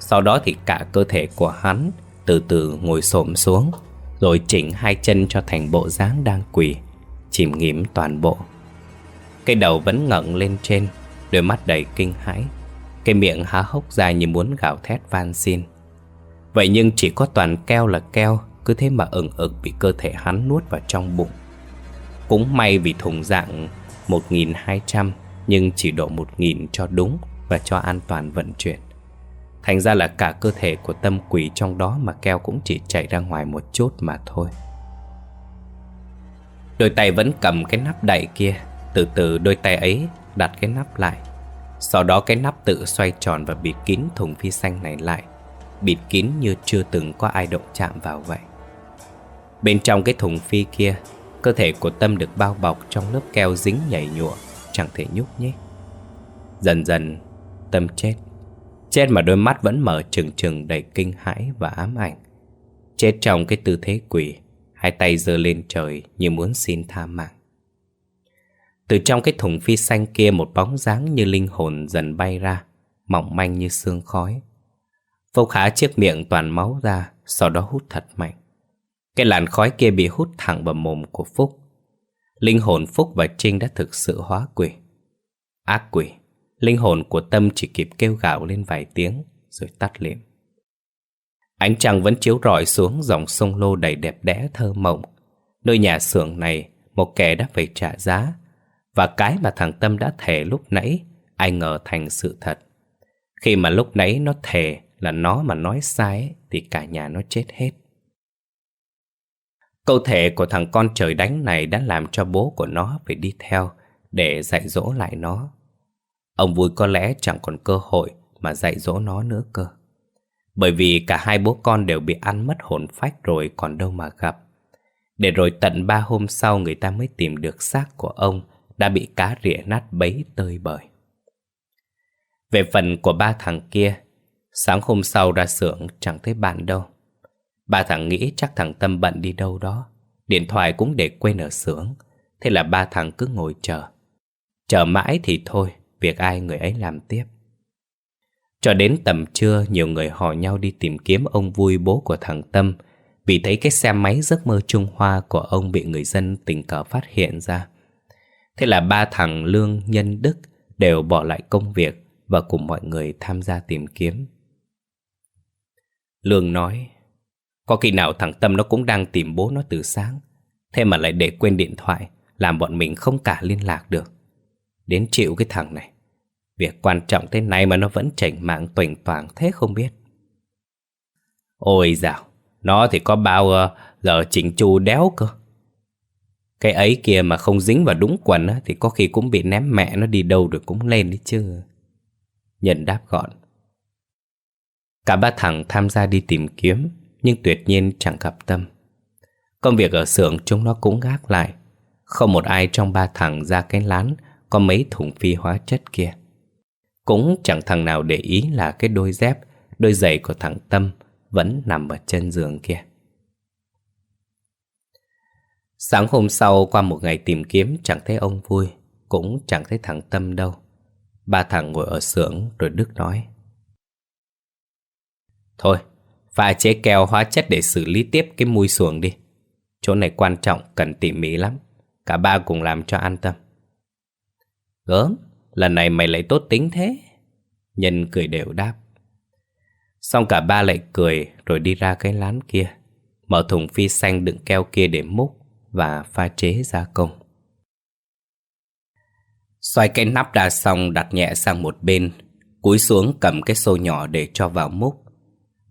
Sau đó thì cả cơ thể của hắn từ từ ngồi xổm xuống Rồi chỉnh hai chân cho thành bộ dáng đang quỳ chìm nghỉm toàn bộ. Cái đầu vẫn ngẩng lên trên, đôi mắt đầy kinh hãi. Cái miệng há hốc ra như muốn gào thét van xin. Vậy nhưng chỉ có toàn keo là keo, cứ thế mà ừng ực bị cơ thể hắn nuốt vào trong bụng. Cũng may vì thùng dạng 1.200 nhưng chỉ độ 1.000 cho đúng và cho an toàn vận chuyển. Thành ra là cả cơ thể của tâm quỷ trong đó mà keo cũng chỉ chạy ra ngoài một chút mà thôi. Đôi tay vẫn cầm cái nắp đậy kia, Từ từ đôi tay ấy đặt cái nắp lại Sau đó cái nắp tự xoay tròn và bịt kín thùng phi xanh này lại Bịt kín như chưa từng có ai động chạm vào vậy Bên trong cái thùng phi kia Cơ thể của Tâm được bao bọc trong lớp keo dính nhảy nhụa, Chẳng thể nhúc nhích. Dần dần, Tâm chết. Chết mà đôi mắt vẫn mở trừng trừng đầy kinh hãi và ám ảnh. Chết trong cái tư thế quỷ, Hai tay giơ lên trời như muốn xin tha mạng. Từ trong cái thùng phi xanh kia một bóng dáng như linh hồn dần bay ra, Mỏng manh như sương khói. Phúc khá chiếc miệng toàn máu ra, Sau đó hút thật mạnh. Cái làn khói kia bị hút thẳng vào mồm của Phúc Linh hồn Phúc và Trinh đã thực sự hóa quỷ Ác quỷ Linh hồn của Tâm chỉ kịp kêu gạo lên vài tiếng Rồi tắt liệm Ánh trăng vẫn chiếu rọi xuống dòng sông lô đầy đẹp đẽ thơ mộng. Nơi nhà xưởng này, một kẻ đã phải trả giá. Và cái mà thằng Tâm đã thề lúc nãy, ai ngờ thành sự thật. Khi mà lúc nãy nó thề là nó mà nói sai thì cả nhà nó chết hết. Câu thể của thằng con trời đánh này đã làm cho bố của nó phải đi theo để dạy dỗ lại nó. Ông vui có lẽ chẳng còn cơ hội mà dạy dỗ nó nữa cơ. Bởi vì cả hai bố con đều bị ăn mất hồn phách rồi còn đâu mà gặp. Để rồi tận ba hôm sau người ta mới tìm được xác của ông đã bị cá rỉa nát bấy tơi bời. Về phần của ba thằng kia, sáng hôm sau ra xưởng chẳng thấy bạn đâu. Ba thằng nghĩ chắc thằng Tâm bận đi đâu đó. Điện thoại cũng để quên ở xưởng. Thế là ba thằng cứ ngồi chờ. Chờ mãi thì thôi, việc ai người ấy làm tiếp. Cho đến tầm trưa, nhiều người hò nhau đi tìm kiếm ông vui bố của thằng Tâm vì thấy cái xe máy giấc mơ Trung Hoa của ông bị người dân tình cờ phát hiện ra. Thế là ba thằng Lương, Nhân, Đức đều bỏ lại công việc và cùng mọi người tham gia tìm kiếm. Lương nói, có khi nào thằng Tâm nó cũng đang tìm bố nó từ sáng, thế mà lại để quên điện thoại, làm bọn mình không cả liên lạc được. Đến chịu cái thằng này. Việc quan trọng thế này mà nó vẫn chảnh mạng tuềnh toàng thế không biết. Ôi dào, nó thì có bao uh, giờ chỉnh chu đéo cơ. Cái ấy kia mà không dính vào đúng quần á, thì có khi cũng bị ném mẹ nó đi đâu rồi cũng lên đi chứ. Nhân đáp gọn. Cả ba thằng tham gia đi tìm kiếm, nhưng tuyệt nhiên chẳng gặp tâm. Công việc ở xưởng chúng nó cũng gác lại. Không một ai trong ba thằng ra cái lán có mấy thùng phi hóa chất kia. Cũng chẳng thằng nào để ý là cái đôi dép, đôi giày của thằng Tâm vẫn nằm ở chân giường kia. Sáng hôm sau qua một ngày tìm kiếm chẳng thấy ông vui, cũng chẳng thấy thằng Tâm đâu. Ba thằng ngồi ở xưởng rồi Đức nói. Thôi, pha chế keo hóa chất để xử lý tiếp cái mùi xuồng đi. Chỗ này quan trọng, cần tỉ mỉ lắm. Cả ba cùng làm cho an tâm. Gớm, lần này mày lại tốt tính thế. Nhân cười đều đáp. Xong cả ba lại cười rồi đi ra cái lán kia. Mở thùng phi xanh đựng keo kia để múc và pha chế gia công. Xoay cái nắp ra xong đặt nhẹ sang một bên, cúi xuống cầm cái xô nhỏ để cho vào múc.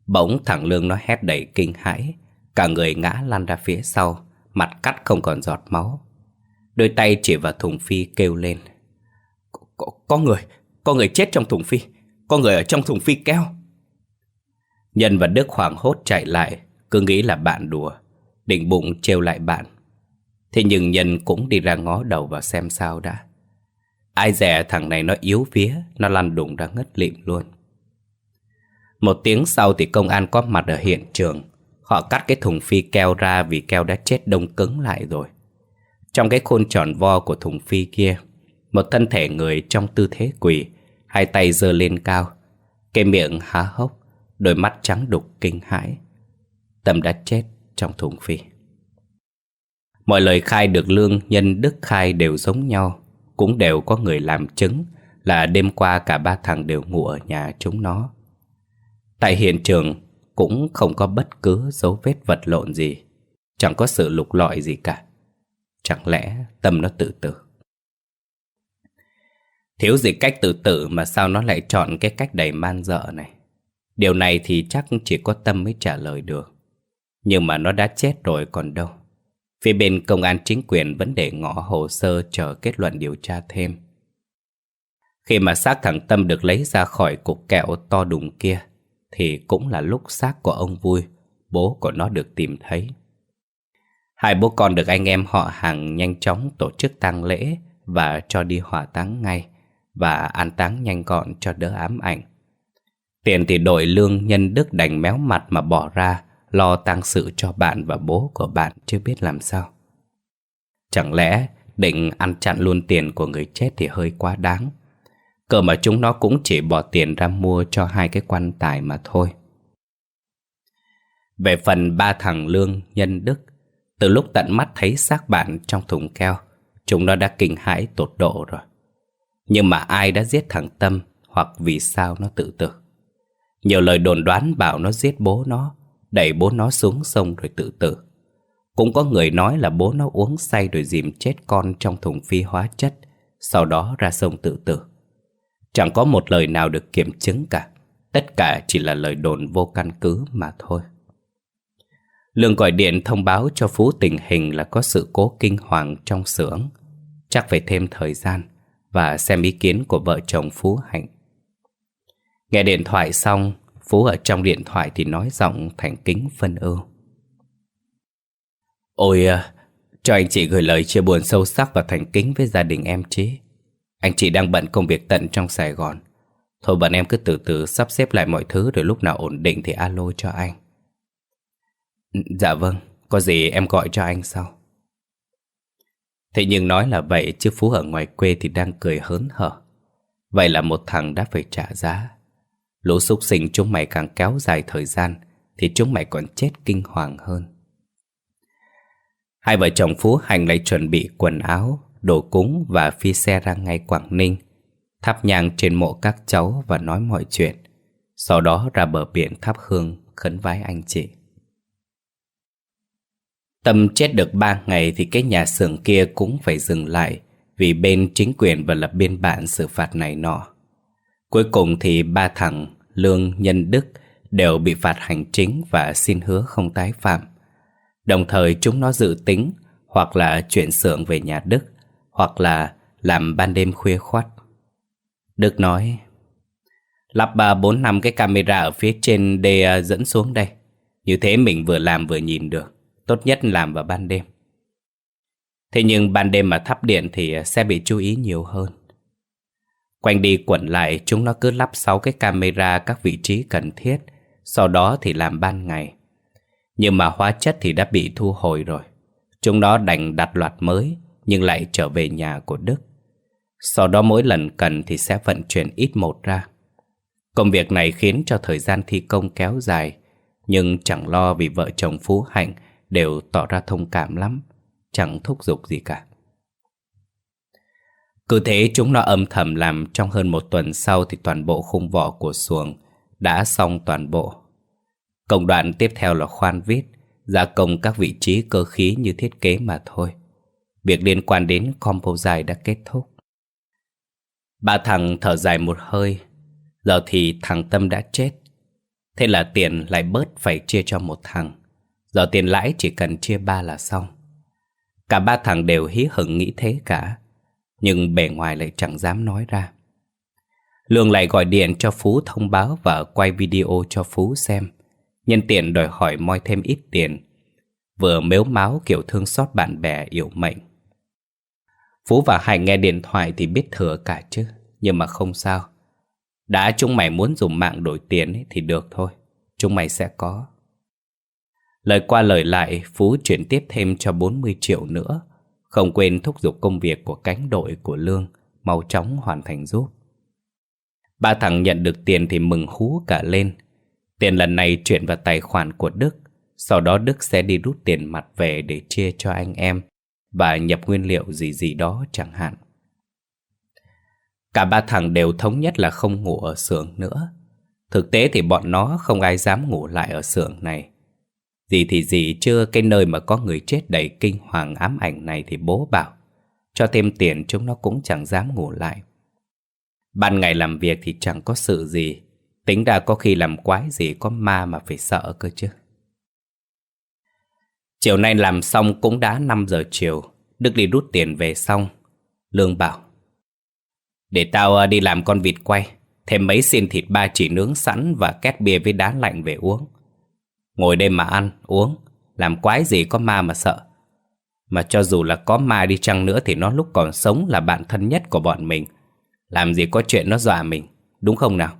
Bỗng thằng Lương nó hét đầy kinh hãi, cả người ngã lăn ra phía sau, mặt cắt không còn giọt máu. Đôi tay chỉ vào thùng phi kêu lên. Có, có người, có người chết trong thùng phi, có người ở trong thùng phi keo. Nhân và Đức hoảng hốt chạy lại, cứ nghĩ là bạn đùa, định bụng trêu lại bạn. Thế nhưng Nhân cũng đi ra ngó đầu vào xem sao đã. Ai dè thằng này nó yếu vía, nó lăn đùng ra ngất lịm luôn. Một tiếng sau thì công an có mặt ở hiện trường. Họ cắt cái thùng phi keo ra vì keo đã chết đông cứng lại rồi. Trong cái khuôn tròn vo của thùng phi kia, một thân thể người trong tư thế quỳ, hai tay giơ lên cao, cái miệng há hốc, đôi mắt trắng đục kinh hãi. Tâm đã chết trong thùng phi. Mọi lời khai được Lương, Nhân, Đức khai đều giống nhau, cũng đều có người làm chứng là đêm qua cả ba thằng đều ngủ ở nhà chúng nó. Tại hiện trường cũng không có bất cứ dấu vết vật lộn gì, chẳng có sự lục lọi gì cả. Chẳng lẽ Tâm nó tự tử? Thiếu gì cách tự tử mà sao nó lại chọn cái cách đầy man dợ này? Điều này thì chắc chỉ có Tâm mới trả lời được. Nhưng mà nó đã chết rồi còn đâu. Phía bên công an chính quyền vẫn để ngõ hồ sơ chờ kết luận điều tra thêm. Khi mà xác thằng Tâm được lấy ra khỏi cục kẹo to đùng kia, thì cũng là lúc xác của ông Vui, bố của nó được tìm thấy. Hai bố con được anh em họ hàng nhanh chóng tổ chức tang lễ và cho đi hỏa táng ngay và an táng nhanh gọn cho đỡ ám ảnh. Tiền thì đội lương nhân đức đành méo mặt mà bỏ ra lo tang sự cho bạn và bố của bạn chưa biết làm sao. Chẳng lẽ định ăn chặn luôn tiền của người chết thì hơi quá đáng. Cờ mà chúng nó cũng chỉ bỏ tiền ra mua cho hai cái quan tài mà thôi. Về phần ba thằng Lương, Nhân Đức, từ lúc tận mắt thấy xác bạn trong thùng keo, chúng nó đã kinh hãi tột độ rồi. Nhưng mà ai đã giết thằng Tâm hoặc vì sao nó tự tử? Nhiều lời đồn đoán bảo nó giết bố nó Đẩy bố nó xuống sông rồi tự tử Cũng có người nói là bố nó uống say rồi dìm chết con trong thùng phi hóa chất Sau đó ra sông tự tử Chẳng có một lời nào được kiểm chứng cả. Tất cả chỉ là lời đồn vô căn cứ mà thôi. Lương gọi điện thông báo cho Phú tình hình là có sự cố kinh hoàng trong xưởng. Chắc phải thêm thời gian Và xem ý kiến của vợ chồng Phú Hạnh. Nghe điện thoại xong Phú ở trong điện thoại thì nói giọng thành kính phân ưu. Ôi à, cho anh chị gửi lời chia buồn sâu sắc và thành kính với gia đình em chứ. Anh chị đang bận công việc tận trong Sài Gòn. Thôi bọn em cứ từ từ sắp xếp lại mọi thứ Rồi lúc nào ổn định thì alo cho anh. Dạ vâng Có gì em gọi cho anh sau. Thế nhưng nói là vậy Chứ Phú ở ngoài quê thì đang cười hớn hở. Vậy là một thằng đã phải trả giá. Lũ xúc sinh chúng mày càng kéo dài thời gian Thì chúng mày còn chết kinh hoàng hơn. Hai vợ chồng Phú Hành lại chuẩn bị quần áo Đồ cúng và phi xe ra ngay Quảng Ninh Thắp nhang trên mộ các cháu và nói mọi chuyện. Sau đó ra bờ biển thắp hương khấn vái anh chị. Tâm chết được ba ngày thì cái nhà xưởng kia cũng phải dừng lại Vì bên chính quyền và lập biên bản xử phạt này nọ. Cuối cùng thì ba thằng Lương, Nhân Đức đều bị phạt hành chính và xin hứa không tái phạm. Đồng thời chúng nó dự tính hoặc là chuyển xưởng về nhà Đức hoặc là làm ban đêm khuya khoắt. Đức nói, Lắp ba bốn năm cái camera ở phía trên để à, dẫn xuống đây. Như thế mình vừa làm vừa nhìn được. Tốt nhất làm vào ban đêm. Thế nhưng ban đêm mà thắp điện thì à, sẽ bị chú ý nhiều hơn. Quanh đi quẩn lại, chúng nó cứ lắp 6 cái camera các vị trí cần thiết, Sau đó thì làm ban ngày Nhưng mà hóa chất thì đã bị thu hồi rồi Chúng nó đành đặt loạt mới nhưng lại trở về nhà của Đức Sau đó mỗi lần cần thì sẽ vận chuyển ít một ra Công việc này khiến cho thời gian thi công kéo dài Nhưng chẳng lo vì vợ chồng Phú Hạnh đều tỏ ra thông cảm lắm Chẳng thúc giục gì cả cứ thế chúng nó âm thầm làm trong hơn một tuần sau thì toàn bộ khung vỏ của xuồng đã xong toàn bộ. Công đoạn tiếp theo là khoan vít, gia công các vị trí cơ khí như thiết kế mà thôi. Việc liên quan đến combo dài đã kết thúc. Ba thằng thở dài một hơi, giờ thì thằng Tâm đã chết. Thế là tiền lại bớt phải chia cho một thằng. Giờ tiền lãi chỉ cần chia ba là xong. Cả ba thằng đều hí hửng nghĩ thế cả. Nhưng bề ngoài lại chẳng dám nói ra Lương lại gọi điện cho Phú thông báo và quay video cho Phú xem Nhân tiện đòi hỏi moi thêm ít tiền Vừa mếu máu kiểu thương xót bạn bè yếu mệnh Phú và Hải nghe điện thoại thì biết thừa cả chứ, Nhưng mà không sao. Đã chúng mày muốn dùng mạng đổi tiền thì được thôi, Chúng mày sẽ có. Lời qua lời lại, Phú chuyển tiếp thêm cho 40 triệu nữa. Không quên thúc giục công việc của cánh đội của Lương, Mau chóng hoàn thành giúp. Ba thằng nhận được tiền thì mừng hú cả lên. Tiền lần này chuyển vào tài khoản của Đức, Sau đó Đức sẽ đi rút tiền mặt về để chia cho anh em. Và nhập nguyên liệu gì gì đó chẳng hạn. Cả ba thằng đều thống nhất là không ngủ ở xưởng nữa. Thực tế thì bọn nó không ai dám ngủ lại ở xưởng này. Gì thì gì chưa cái nơi mà có người chết đầy kinh hoàng ám ảnh này thì bố bảo, Cho thêm tiền chúng nó cũng chẳng dám ngủ lại. Ban ngày làm việc thì chẳng có sự gì, Tính ra có khi làm quái gì có ma mà phải sợ cơ chứ. Chiều nay làm xong cũng đã 5 giờ chiều. Đức đi rút tiền về xong. Lương bảo Để tao à, đi làm con vịt quay. Thêm mấy xiên thịt ba chỉ nướng sẵn Và két bia với đá lạnh về uống. Ngồi đây mà ăn, uống. Làm quái gì có ma mà sợ. Mà cho dù là có ma đi chăng nữa Thì nó lúc còn sống là bạn thân nhất của bọn mình. Làm gì có chuyện nó dọa mình Đúng không nào?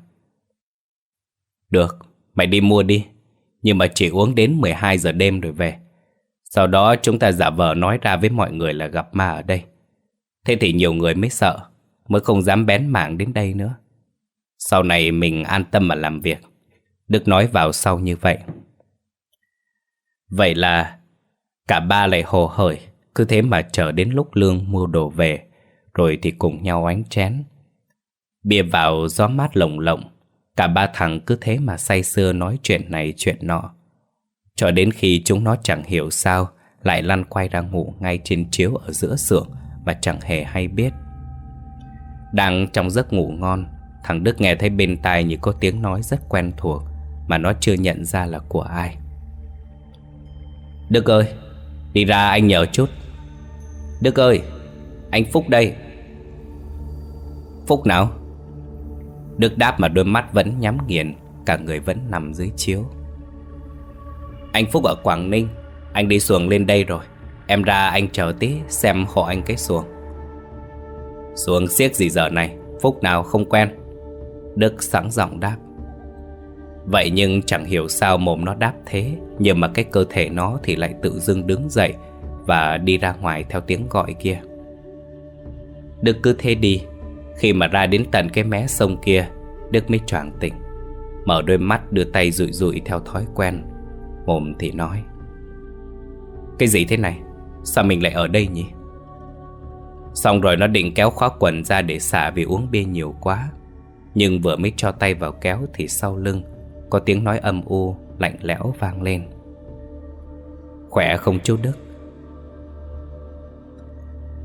Được, mày đi mua đi. Nhưng mà chỉ uống đến 12 giờ đêm rồi về. Sau đó chúng ta giả vờ nói ra với mọi người là gặp ma ở đây. Thế thì nhiều người mới sợ Mới không dám bén mảng đến đây nữa. Sau này mình an tâm mà làm việc. Đức nói vào sau như vậy. Vậy là cả ba lại hồ hởi, cứ thế mà chờ đến lúc Lương mua đồ về, rồi thì cùng nhau ánh chén. Bia vào gió mát lồng lộng, Cả ba thằng cứ thế mà say sưa nói chuyện này chuyện nọ. Cho đến khi chúng nó chẳng hiểu sao, Lại lăn quay ra ngủ ngay trên chiếu ở giữa xưởng Mà chẳng hề hay biết. Đang trong giấc ngủ ngon, Thằng Đức nghe thấy bên tai như có tiếng nói rất quen thuộc Mà nó chưa nhận ra là của ai. Đức ơi, Đi ra anh nhờ chút. Đức ơi, Anh Phúc đây. Phúc nào? Đức đáp mà đôi mắt vẫn nhắm nghiền, Cả người vẫn nằm dưới chiếu. Anh Phúc ở Quảng Ninh. Anh đi xuồng lên đây rồi. Em ra anh chờ tí, xem hộ anh cái xuồng. Xuồng xiếc gì giờ này? Phúc nào không quen? Đức sẵn giọng đáp. Vậy nhưng chẳng hiểu sao mồm nó đáp thế, Nhưng mà cái cơ thể nó thì lại tự dưng đứng dậy Và đi ra ngoài theo tiếng gọi kia. Đức cứ thế đi. Khi mà ra đến tận cái mé sông kia, Đức mới choàng tỉnh, Mở đôi mắt đưa tay rụi rụi theo thói quen. Mồm thì nói. Cái gì thế này? Sao mình lại ở đây nhỉ? Xong rồi nó định kéo khóa quần ra để xả vì uống bia nhiều quá. Nhưng vừa mới cho tay vào kéo thì sau lưng Có tiếng nói âm u, lạnh lẽo vang lên. Khỏe không chú Đức?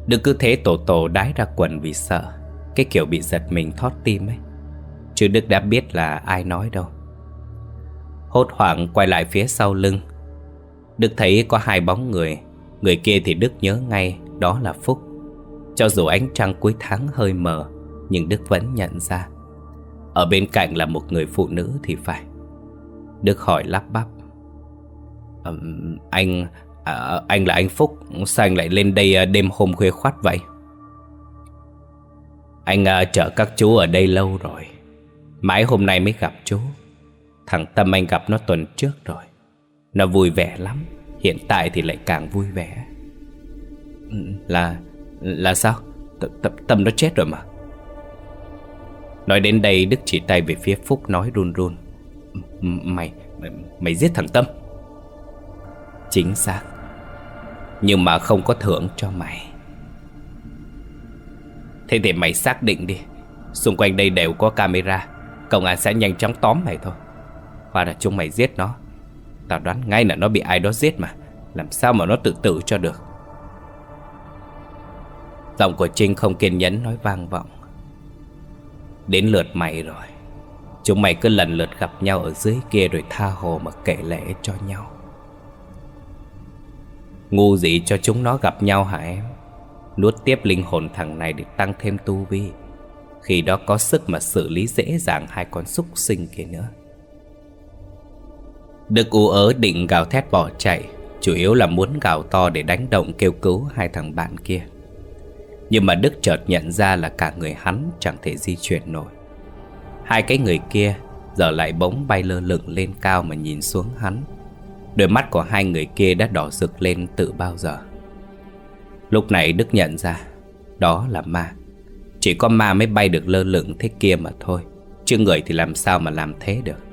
Đức cứ thế tổ tổ đái ra quần vì sợ. Cái kiểu bị giật mình thót tim ấy. Chứ Đức đã biết là ai nói đâu. Hốt hoảng quay lại phía sau lưng. Đức thấy có hai bóng người Người kia thì Đức nhớ ngay Đó là Phúc. Cho dù ánh trăng cuối tháng hơi mờ Nhưng Đức vẫn nhận ra. Ở bên cạnh là một người phụ nữ thì phải. Đức hỏi lắp bắp. Um, Anh à, Anh là anh Phúc Sao anh lại lên đây à, đêm hôm khuya khoát vậy? Anh à, chở các chú ở đây lâu rồi Mãi hôm nay mới gặp chú. Thằng Tâm anh gặp nó tuần trước rồi. Nó vui vẻ lắm. Hiện tại thì lại càng vui vẻ. Ừ, là Là sao? T -t Tâm nó chết rồi mà. Nói đến đây Đức chỉ tay về phía Phúc nói run run. Mày Mày, mày giết thằng Tâm. Chính xác. Nhưng mà không có thưởng cho mày. Thế thì mày xác định đi. Xung quanh đây đều có camera. Công an sẽ nhanh chóng tóm mày thôi. Hoặc là chúng mày giết nó. Tao đoán ngay là nó bị ai đó giết mà. Làm sao mà nó tự tử cho được? Giọng của Trinh không kiên nhẫn nói vang vọng. Đến lượt mày rồi. Chúng mày cứ lần lượt gặp nhau ở dưới kia Rồi tha hồ mà kể lễ cho nhau. Ngu gì cho chúng nó gặp nhau hả em? Nuốt tiếp linh hồn thằng này để tăng thêm tu vi. Khi đó có sức mà xử lý dễ dàng hai con súc sinh kia nữa. Đức u ớ định gào thét bỏ chạy, Chủ yếu là muốn gào to để đánh động kêu cứu hai thằng bạn kia. Nhưng mà Đức chợt nhận ra là cả người hắn chẳng thể di chuyển nổi. Hai cái người kia giờ lại bỗng bay lơ lửng lên cao mà nhìn xuống hắn. Đôi mắt của hai người kia đã đỏ rực lên từ bao giờ. Lúc này Đức nhận ra, Đó là ma. Chỉ có ma mới bay được lơ lửng thế kia mà thôi, Chứ người thì làm sao mà làm thế được.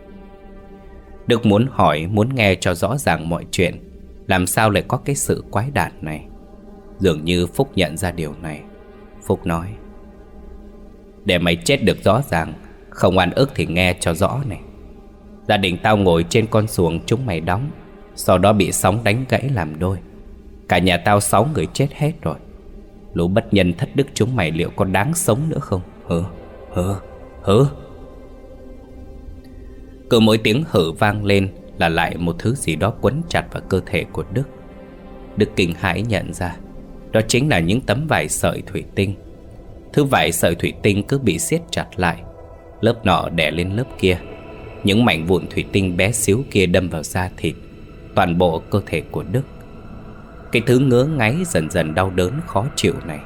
Đức muốn hỏi, muốn nghe cho rõ ràng mọi chuyện. Làm sao lại có cái sự quái đản này? Dường như Phúc nhận ra điều này. Phúc nói Để mày chết được rõ ràng Không ăn ức thì nghe cho rõ này. Gia đình tao ngồi trên con xuồng chúng mày đóng Sau đó bị sóng đánh gãy làm đôi. Cả nhà tao sáu người chết hết rồi. Lũ bất nhân thất đức chúng mày liệu có đáng sống nữa không? Hừ hừ hừ cứ mỗi tiếng hử vang lên là lại một thứ gì đó quấn chặt vào cơ thể của Đức. Đức kinh hãi nhận ra, Đó chính là những tấm vải sợi thủy tinh. Thứ vải sợi thủy tinh cứ bị siết chặt lại, Lớp nọ đè lên lớp kia. Những mảnh vụn thủy tinh bé xíu kia đâm vào da thịt, Toàn bộ cơ thể của Đức. Cái thứ ngứa ngáy dần dần đau đớn khó chịu này,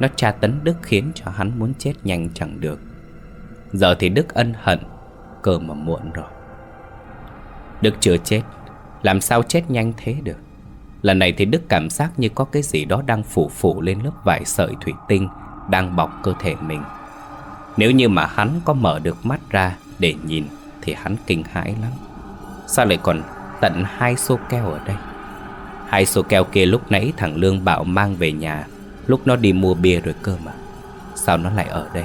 Nó tra tấn Đức khiến cho hắn muốn chết nhanh chẳng được. Giờ thì Đức ân hận cơ mà muộn rồi. Đức chưa chết, Làm sao chết nhanh thế được? Lần này thì Đức cảm giác như có cái gì đó đang phủ phủ lên lớp vải sợi thủy tinh Đang bọc cơ thể mình. Nếu như mà hắn có mở được mắt ra để nhìn Thì hắn kinh hãi lắm. Sao lại còn tận hai xô keo ở đây? Hai xô keo kia lúc nãy thằng Lương bảo mang về nhà, Lúc nó đi mua bia rồi cơ mà. Sao nó lại ở đây?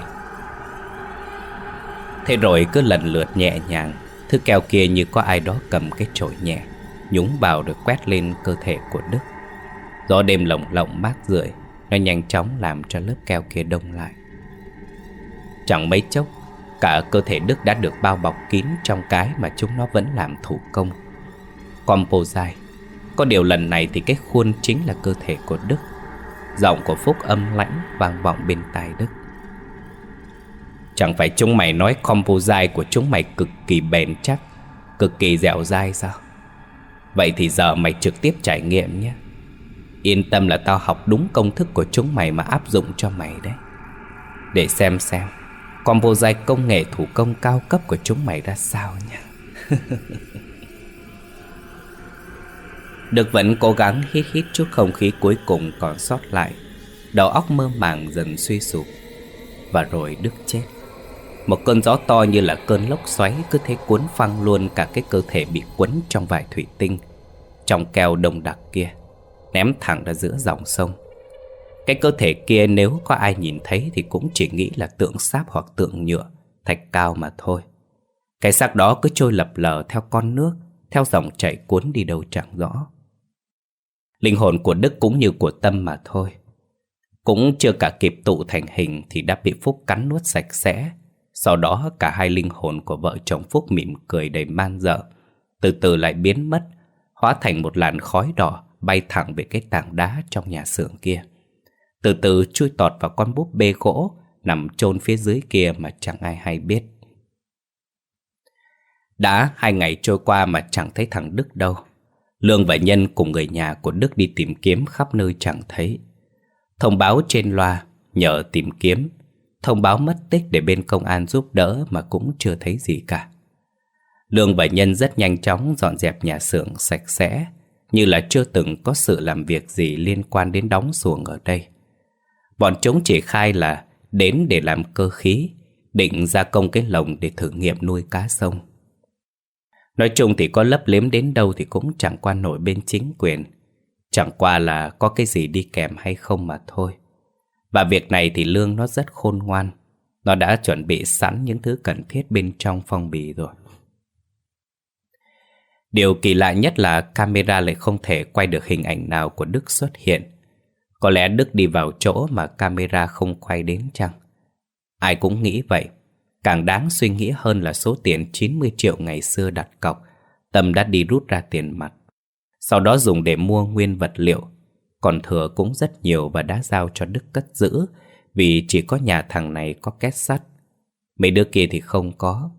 Thế rồi cứ lần lượt nhẹ nhàng, Thứ keo kia như có ai đó cầm cái chổi nhẹ, Nhúng vào được quét lên cơ thể của Đức. Gió đêm lồng lộng mát rượi, Nó nhanh chóng làm cho lớp keo kia đông lại. Chẳng mấy chốc, Cả cơ thể Đức đã được bao bọc kín trong cái mà chúng nó vẫn làm thủ công. Composite, Có điều lần này thì cái khuôn chính là cơ thể của Đức. Giọng của Phúc âm lãnh vang vọng bên tai Đức. Chẳng phải chúng mày nói composite của chúng mày cực kỳ bền chắc, Cực kỳ dẻo dai sao? Vậy thì giờ mày trực tiếp trải nghiệm nhé. Yên tâm là tao học đúng công thức của chúng mày mà áp dụng cho mày đấy. Để xem xem Composite công nghệ thủ công cao cấp của chúng mày ra sao nhé. Được vẫn cố gắng hít hít chút không khí cuối cùng còn sót lại, Đầu óc mơ màng dần suy sụp Và rồi Đức chết. Một cơn gió to như là cơn lốc xoáy Cứ thế cuốn phăng luôn cả cái cơ thể bị quấn trong vải thủy tinh, Trong keo đồng đặc kia, Ném thẳng ra giữa dòng sông. Cái cơ thể kia nếu có ai nhìn thấy Thì cũng chỉ nghĩ là tượng sáp hoặc tượng nhựa, Thạch cao mà thôi. Cái xác đó cứ trôi lập lờ theo con nước, Theo dòng chảy cuốn đi đâu chẳng rõ. Linh hồn của Đức cũng như của Tâm mà thôi. Cũng chưa cả kịp tụ thành hình Thì đã bị Phúc cắn nuốt sạch sẽ. Sau đó cả hai linh hồn của vợ chồng Phúc mỉm cười đầy man dở, Từ từ lại biến mất Hóa thành một làn khói đỏ Bay thẳng về cái tảng đá trong nhà xưởng kia Từ từ chui tọt vào con búp bê gỗ Nằm chôn phía dưới kia mà chẳng ai hay biết Đã hai ngày trôi qua mà chẳng thấy thằng Đức đâu Lương và Nhân cùng người nhà của Đức đi tìm kiếm khắp nơi chẳng thấy. Thông báo trên loa, nhờ tìm kiếm. Thông báo mất tích để bên công an giúp đỡ mà cũng chưa thấy gì cả. Lương và Nhân rất nhanh chóng dọn dẹp nhà xưởng sạch sẽ, như là chưa từng có sự làm việc gì liên quan đến đóng xuồng ở đây. Bọn chúng chỉ khai là đến để làm cơ khí, định gia công cái lồng để thử nghiệm nuôi cá sông. Nói chung thì có lấp liếm đến đâu thì cũng chẳng qua nổi bên chính quyền. Chẳng qua là có cái gì đi kèm hay không mà thôi. Và việc này thì Lương nó rất khôn ngoan. Nó đã chuẩn bị sẵn những thứ cần thiết bên trong phong bì rồi. Điều kỳ lạ nhất là camera lại không thể quay được hình ảnh nào của Đức xuất hiện. Có lẽ Đức đi vào chỗ mà camera không quay đến chăng? Ai cũng nghĩ vậy. Càng đáng suy nghĩ hơn là số tiền 90 triệu ngày xưa đặt cọc, Tâm đã đi rút ra tiền mặt Sau đó dùng để mua nguyên vật liệu còn thừa cũng rất nhiều và đã giao cho Đức cất giữ Vì chỉ có nhà thằng này có két sắt. Mấy đứa kia thì không có.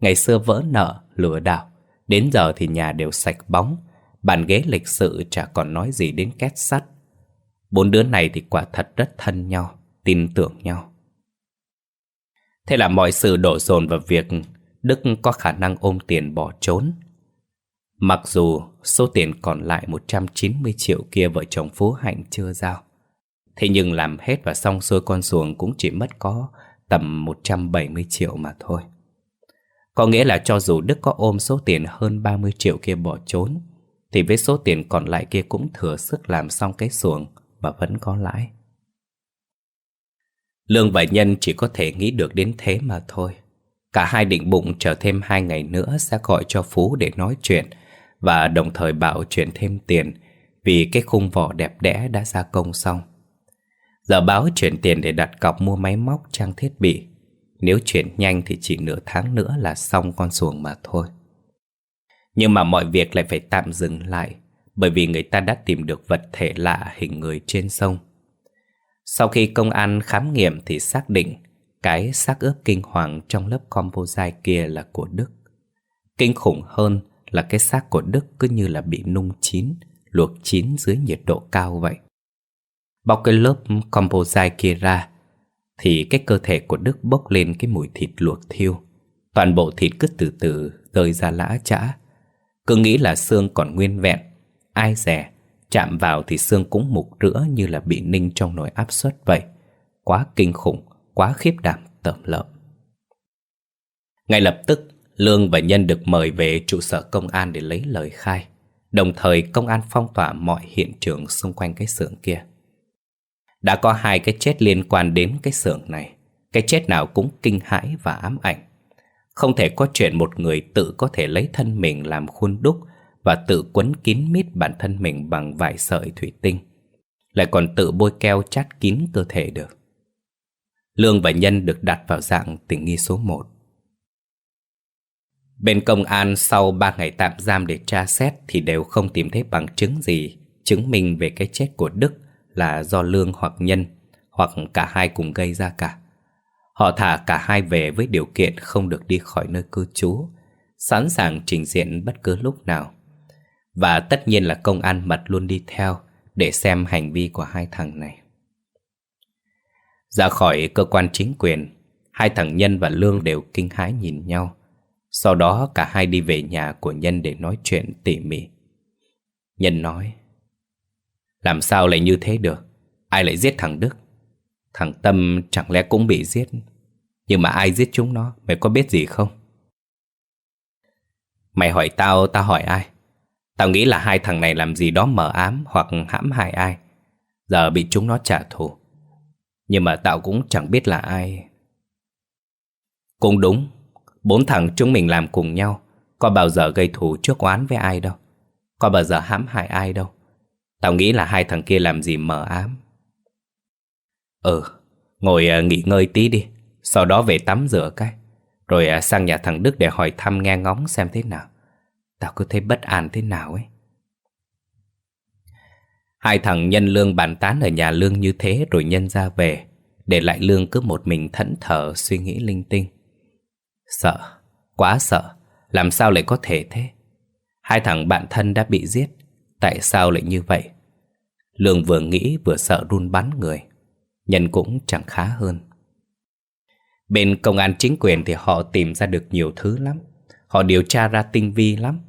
Ngày xưa vỡ nợ, lừa đảo. Đến giờ thì nhà đều sạch bóng. Bàn ghế lịch sự chả còn nói gì đến két sắt. Bốn đứa này thì quả thật rất thân nhau Tin tưởng nhau. Thế là mọi sự đổ dồn vào việc Đức có khả năng ôm tiền bỏ trốn. Mặc dù số tiền còn lại 190 triệu kia vợ chồng Phú Hạnh chưa giao. Thế nhưng làm hết và xong xuôi con xuồng cũng chỉ mất có tầm 170 triệu mà thôi. Có nghĩa là cho dù Đức có ôm số tiền hơn 30 triệu kia bỏ trốn, thì với số tiền còn lại kia cũng thừa sức làm xong cái xuồng và vẫn có lãi. Lương và Nhân chỉ có thể nghĩ được đến thế mà thôi. Cả hai định bụng chờ thêm hai ngày nữa sẽ gọi cho Phú để nói chuyện và đồng thời bảo chuyển thêm tiền vì cái khung vỏ đẹp đẽ đã gia công xong. Giờ báo chuyển tiền để đặt cọc mua máy móc, trang thiết bị. Nếu chuyển nhanh thì chỉ nửa tháng nữa là xong con xuồng mà thôi. Nhưng mà mọi việc lại phải tạm dừng lại, bởi vì người ta đã tìm được vật thể lạ hình người trên sông. Sau khi công an khám nghiệm thì xác định cái xác ướp kinh hoàng trong lớp composite kia là của Đức. Kinh khủng hơn là cái xác của Đức cứ như là bị nung chín, luộc chín dưới nhiệt độ cao vậy. Bọc cái lớp composite kia ra thì cái cơ thể của Đức bốc lên cái mùi thịt luộc thiêu. Toàn bộ thịt cứ từ từ rơi ra lã chã. Cứ nghĩ là xương còn nguyên vẹn, ai rẻ Chạm vào thì xương cũng mục rữa như là bị ninh trong nồi áp suất vậy. Quá kinh khủng, quá khiếp đảm tởm lợm. Ngay lập tức, Lương và Nhân được mời về trụ sở công an để lấy lời khai. Đồng thời, công an phong tỏa mọi hiện trường xung quanh cái xưởng kia. Đã có hai cái chết liên quan đến cái xưởng này. Cái chết nào cũng kinh hãi và ám ảnh. Không thể có chuyện một người tự có thể lấy thân mình làm khuôn đúc Và tự quấn kín mít bản thân mình bằng vài sợi thủy tinh Lại còn tự bôi keo chát kín cơ thể được Lương và Nhân được đặt vào dạng tình nghi số 1 Bên công an sau 3 ngày tạm giam để tra xét thì đều không tìm thấy bằng chứng gì chứng minh về cái chết của Đức là do Lương hoặc Nhân hoặc cả hai cùng gây ra cả. Họ thả cả hai về với điều kiện không được đi khỏi nơi cư trú, sẵn sàng trình diện bất cứ lúc nào. Và tất nhiên là công an mật luôn đi theo để xem hành vi của hai thằng này. Ra khỏi cơ quan chính quyền, hai thằng Nhân và Lương đều kinh hãi nhìn nhau. Sau đó cả hai đi về nhà của Nhân để nói chuyện tỉ mỉ. Nhân nói, Làm sao lại như thế được? Ai lại giết thằng Đức? Thằng Tâm chẳng lẽ cũng bị giết? Nhưng mà ai giết chúng nó? Mày có biết gì không? Mày hỏi tao Tao hỏi ai? Tao nghĩ là hai thằng này làm gì đó mờ ám Hoặc hãm hại ai. Giờ bị chúng nó trả thù. Nhưng mà tao cũng chẳng biết là ai. Cũng đúng. Bốn thằng chúng mình làm cùng nhau, Có bao giờ gây thù trước oán với ai đâu? Có bao giờ hãm hại ai đâu? Tao nghĩ là hai thằng kia làm gì mờ ám. Ừ Ngồi ờ, nghỉ ngơi tí đi, Sau đó về tắm rửa cái. Rồi ờ, sang nhà thằng Đức để hỏi thăm nghe ngóng xem thế nào. Tao cứ thấy bất an thế nào ấy. Hai thằng nhân lương bàn tán ở nhà lương như thế rồi nhân ra về, Để lại lương cứ một mình thẫn thờ suy nghĩ linh tinh. Sợ, quá sợ. Làm sao lại có thể thế? Hai thằng bạn thân đã bị giết. Tại sao lại như vậy? Lương vừa nghĩ vừa sợ run bắn người. Nhân cũng chẳng khá hơn. Bên công an chính quyền thì họ tìm ra được nhiều thứ lắm. Họ điều tra ra tinh vi lắm.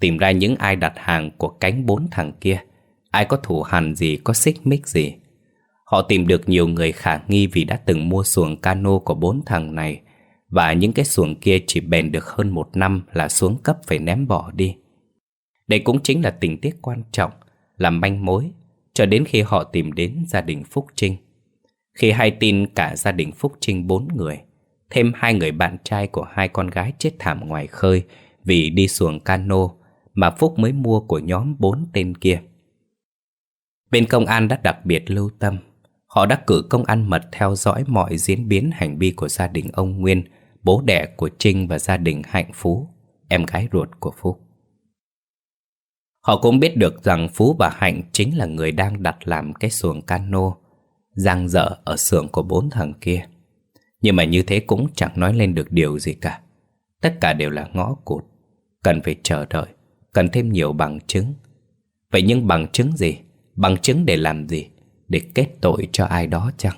Tìm ra những ai đặt hàng của cánh bốn thằng kia. Ai có thủ hằn gì, có xích mích gì. Họ tìm được nhiều người khả nghi vì đã từng mua xuồng cano của bốn thằng này. Và những cái xuồng kia chỉ bền được hơn một năm là xuống cấp phải ném bỏ đi. Đây cũng chính là tình tiết quan trọng, Làm manh mối, Cho đến khi họ tìm đến gia đình Phúc Trinh. Khi hay tin cả gia đình Phúc Trinh bốn người, Thêm hai người bạn trai của hai con gái chết thảm ngoài khơi Vì đi xuồng cano Mà Phúc mới mua của nhóm bốn tên kia. Bên công an đã đặc biệt lưu tâm Họ đã cử công an mật theo dõi mọi diễn biến hành vi của gia đình ông Nguyên Bố đẻ của Trinh và gia đình Hạnh Phú Em gái ruột của Phúc Họ cũng biết được rằng Phú và Hạnh chính là người đang đặt làm cái xuồng cano giang dở ở xưởng của bốn thằng kia. Nhưng mà như thế cũng chẳng nói lên được điều gì cả. Tất cả đều là ngõ cụt, cần phải chờ đợi, cần thêm nhiều bằng chứng. Vậy nhưng bằng chứng gì? Bằng chứng để làm gì? Để kết tội cho ai đó chăng?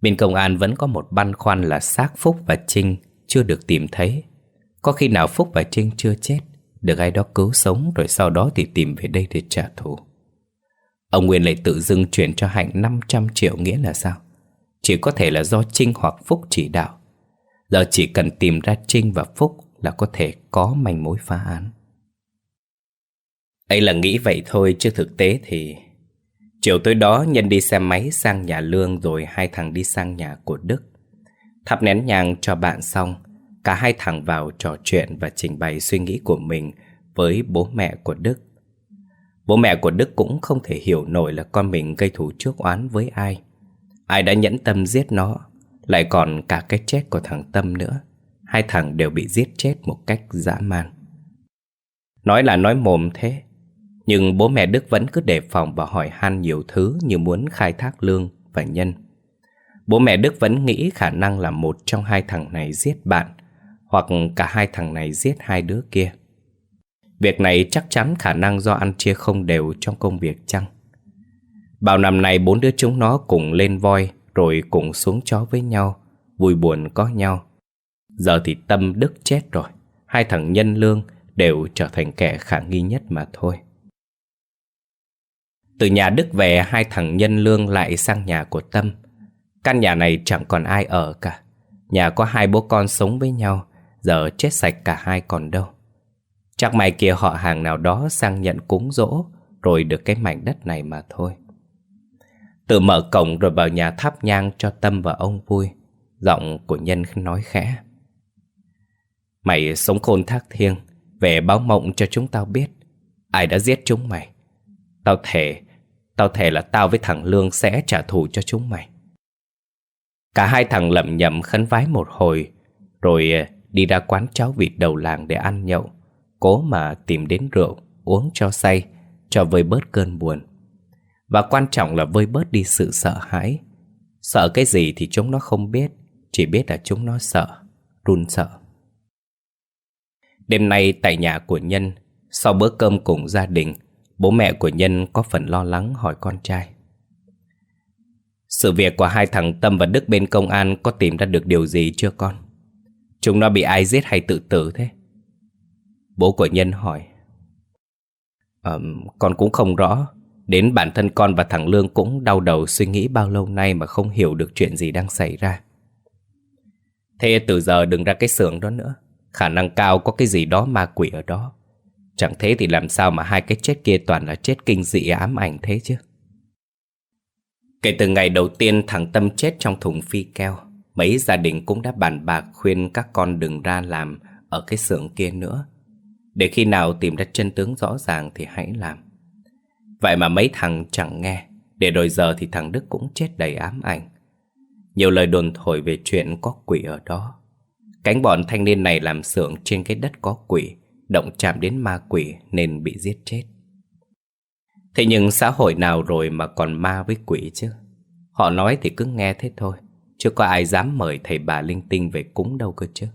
Bên công an vẫn có một băn khoăn là xác Phúc và Trinh chưa được tìm thấy. Có khi nào Phúc và Trinh chưa chết, được ai đó cứu sống rồi sau đó thì tìm về đây để trả thù. Ông Nguyên lại tự dưng chuyển cho Hạnh 500 triệu nghĩa là sao? Chỉ có thể là do Trinh hoặc Phúc chỉ đạo. Giờ chỉ cần tìm ra Trinh và Phúc là có thể có manh mối phá án. ấy là nghĩ vậy thôi chứ thực tế thì... Chiều tối đó Nhân đi xe máy sang nhà Lương rồi hai thằng đi sang nhà của Đức. Thắp nén nhang cho bạn xong, cả hai thằng vào trò chuyện và trình bày suy nghĩ của mình với bố mẹ của Đức. Bố mẹ của Đức cũng không thể hiểu nổi là con mình gây thù trước oán với ai. Ai đã nhẫn tâm giết nó, lại còn cả cái chết của thằng Tâm nữa. Hai thằng đều bị giết chết một cách dã man. Nói là nói mồm thế, nhưng bố mẹ Đức vẫn cứ đề phòng và hỏi han nhiều thứ như muốn khai thác lương và nhân. Bố mẹ Đức vẫn nghĩ khả năng là một trong hai thằng này giết bạn, hoặc cả hai thằng này giết hai đứa kia. Việc này chắc chắn khả năng do ăn chia không đều trong công việc chăng? Bao năm nay bốn đứa chúng nó cùng lên voi rồi cùng xuống chó với nhau, vui buồn có nhau. Giờ thì Tâm Đức chết rồi, hai thằng Nhân Lương đều trở thành kẻ khả nghi nhất mà thôi. Từ nhà Đức về hai thằng Nhân Lương lại sang nhà của Tâm. Căn nhà này chẳng còn ai ở cả. Nhà có hai bố con sống với nhau, giờ chết sạch cả hai còn đâu. Chắc mày kia họ hàng nào đó sang nhận cúng dỗ Rồi được cái mảnh đất này mà thôi Tự mở cổng rồi vào nhà thắp nhang cho Tâm và ông vui Giọng của Nhân nói khẽ Mày sống khôn thác thiêng Về báo mộng cho chúng tao biết Ai đã giết chúng mày Tao thề Tao thề là tao với thằng Lương sẽ trả thù cho chúng mày. Cả hai thằng lẩm nhẩm khấn vái một hồi, Rồi ờ, đi ra quán cháo vịt đầu làng để ăn nhậu. Cố mà tìm đến rượu, Uống cho say, Cho vơi bớt cơn buồn. Và quan trọng là vơi bớt đi sự sợ hãi. Sợ cái gì thì chúng nó không biết, Chỉ biết là chúng nó sợ, Run sợ. Đêm nay tại nhà của Nhân, Sau bữa cơm cùng gia đình Bố mẹ của Nhân có phần lo lắng hỏi con trai Sự việc của hai thằng Tâm và Đức bên công an Có tìm ra được điều gì chưa con? Chúng nó bị ai giết hay tự tử thế? Bố của Nhân hỏi um, Con cũng không rõ Đến bản thân con và thằng Lương cũng đau đầu suy nghĩ bao lâu nay mà không hiểu được chuyện gì đang xảy ra. Thế từ giờ đừng ra cái xưởng đó nữa. Khả năng cao có cái gì đó ma quỷ ở đó. Chẳng thế thì làm sao mà hai cái chết kia toàn là chết kinh dị ám ảnh thế chứ. Kể từ ngày đầu tiên thằng Tâm chết trong thùng phi keo, mấy gia đình cũng đã bàn bạc khuyên các con đừng ra làm ở cái xưởng kia nữa. Để khi nào tìm ra chân tướng rõ ràng thì hãy làm. Vậy mà mấy thằng chẳng nghe Để rồi giờ thì thằng Đức cũng chết đầy ám ảnh Nhiều lời đồn thổi về chuyện có quỷ ở đó Cánh bọn thanh niên này làm xưởng trên cái đất có quỷ Động chạm đến ma quỷ nên bị giết chết Thế nhưng xã hội nào rồi mà còn ma với quỷ chứ Họ nói thì cứ nghe thế thôi, Chưa có ai dám mời thầy bà linh tinh về cúng đâu cơ chứ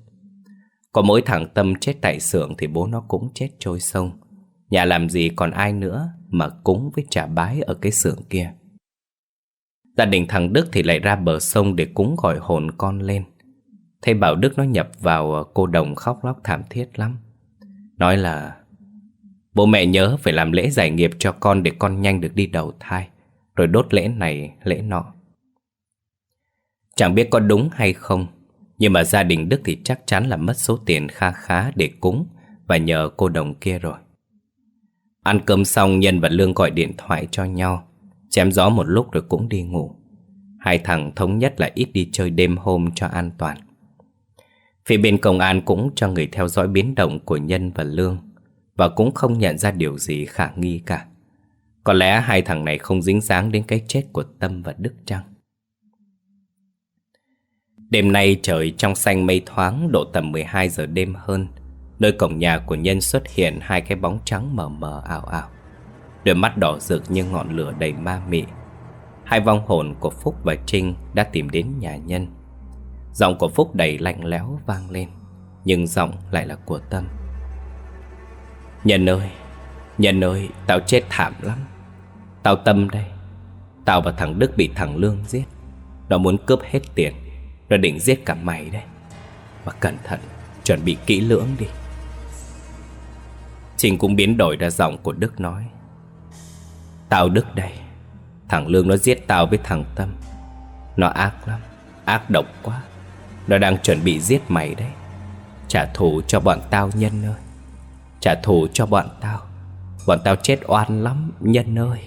Có mỗi thằng Tâm chết tại xưởng thì bố nó cũng chết trôi sông Nhà làm gì còn ai nữa mà cúng với trả bái ở cái xưởng kia. Gia đình thằng Đức thì lại ra bờ sông để cúng gọi hồn con lên. Thầy bảo Đức nó nhập vào ờ, cô đồng khóc lóc thảm thiết lắm. Nói là bố mẹ nhớ phải làm lễ giải nghiệp cho con để con nhanh được đi đầu thai, rồi đốt lễ này, lễ nọ. Chẳng biết có đúng hay không, nhưng mà gia đình Đức thì chắc chắn là mất số tiền kha khá để cúng và nhờ cô đồng kia rồi. Ăn cơm xong Nhân và Lương gọi điện thoại cho nhau Chém gió một lúc rồi cũng đi ngủ Hai thằng thống nhất là ít đi chơi đêm hôm cho an toàn Phía bên công an cũng cho người theo dõi biến động của Nhân và Lương, Và cũng không nhận ra điều gì khả nghi cả. Có lẽ hai thằng này không dính dáng đến cái chết của Tâm và Đức Trăng Đêm nay trời trong xanh mây thoáng, độ tầm 12 giờ đêm hơn, Nơi cổng nhà của Nhân xuất hiện hai cái bóng trắng mờ mờ ảo ảo. Đôi mắt đỏ rực như ngọn lửa đầy ma mị. Hai vong hồn của Phúc và Trinh đã tìm đến nhà Nhân. Giọng của Phúc đầy lạnh lẽo vang lên, Nhưng giọng lại là của Tâm. Nhân ơi Nhân ơi, Tao chết thảm lắm. Tao Tâm đây, Tao và thằng Đức bị thằng Lương giết. Nó muốn cướp hết tiền, Nó định giết cả mày đấy. Mà cẩn thận, Chuẩn bị kỹ lưỡng đi. Trình cũng biến đổi ra giọng của Đức nói, Tao Đức đây, Thằng Lương nó giết tao với thằng Tâm. Nó ác lắm, Ác độc quá. Nó đang chuẩn bị giết mày đấy. Trả thù cho bọn tao, nhân ơi. Trả thù cho bọn tao. Bọn tao chết oan lắm, nhân ơi.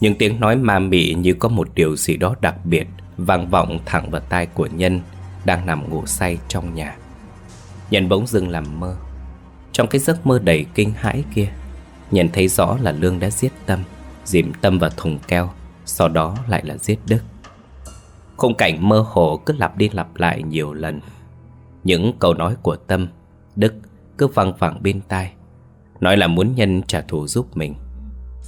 Những tiếng nói ma mị như có một điều gì đó đặc biệt vang vọng thẳng vào tai của nhân Đang nằm ngủ say trong nhà. Nhân bỗng dưng làm mơ. Trong cái giấc mơ đầy kinh hãi kia Nhận thấy rõ là Lương đã giết Tâm, Dìm Tâm vào thùng keo, Sau đó lại là giết Đức. Khung cảnh mơ hồ cứ lặp đi lặp lại nhiều lần. Những câu nói của Tâm, Đức cứ văng vẳng bên tai. Nói là muốn Nhân trả thù giúp mình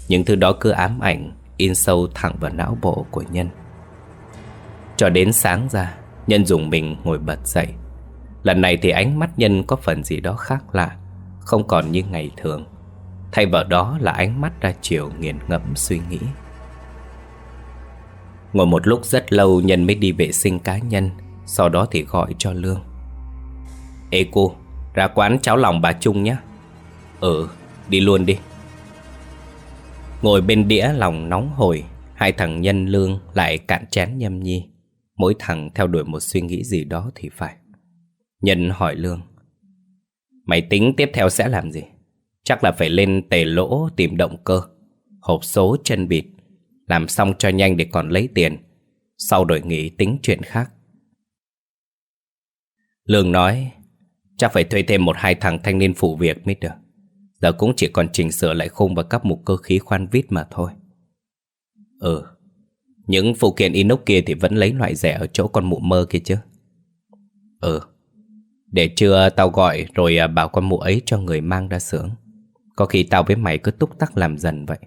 Những thứ đó cứ ám ảnh In sâu thẳng vào não bộ của Nhân. Cho đến sáng ra, Nhân dùng mình ngồi bật dậy. Lần này thì ánh mắt Nhân có phần gì đó khác lạ, không còn như ngày thường. Thay vào đó là ánh mắt ra chiều nghiền ngẫm suy nghĩ. Ngồi một lúc rất lâu, Nhân mới đi vệ sinh cá nhân, Sau đó thì gọi cho Lương. Ê cô, Ra quán cháo lòng bà Trung nhé. Ừ đi luôn đi. Ngồi bên đĩa lòng nóng hổi, Hai thằng Nhân Lương lại cạn chén nhâm nhi. Mỗi thằng theo đuổi một suy nghĩ gì đó thì phải. Nhân hỏi Lương, Mày tính tiếp theo sẽ làm gì? Chắc là phải lên tề lỗ tìm động cơ, Hộp số chân bịt làm xong cho nhanh để còn lấy tiền. Sau đổi nghỉ tính chuyện khác. Lương nói, Chắc phải thuê thêm một hai thằng thanh niên phụ việc mới được. Giờ cũng chỉ còn chỉnh sửa lại khung và cấp một cơ khí khoan vít mà thôi. Ừ Những phụ kiện inox kia thì vẫn lấy loại rẻ ở chỗ con mụ mơ kia chứ. Ừ Để trưa tao gọi rồi à, bảo con mụ ấy cho người mang ra xưởng. Có khi tao với mày cứ túc tắc làm dần vậy.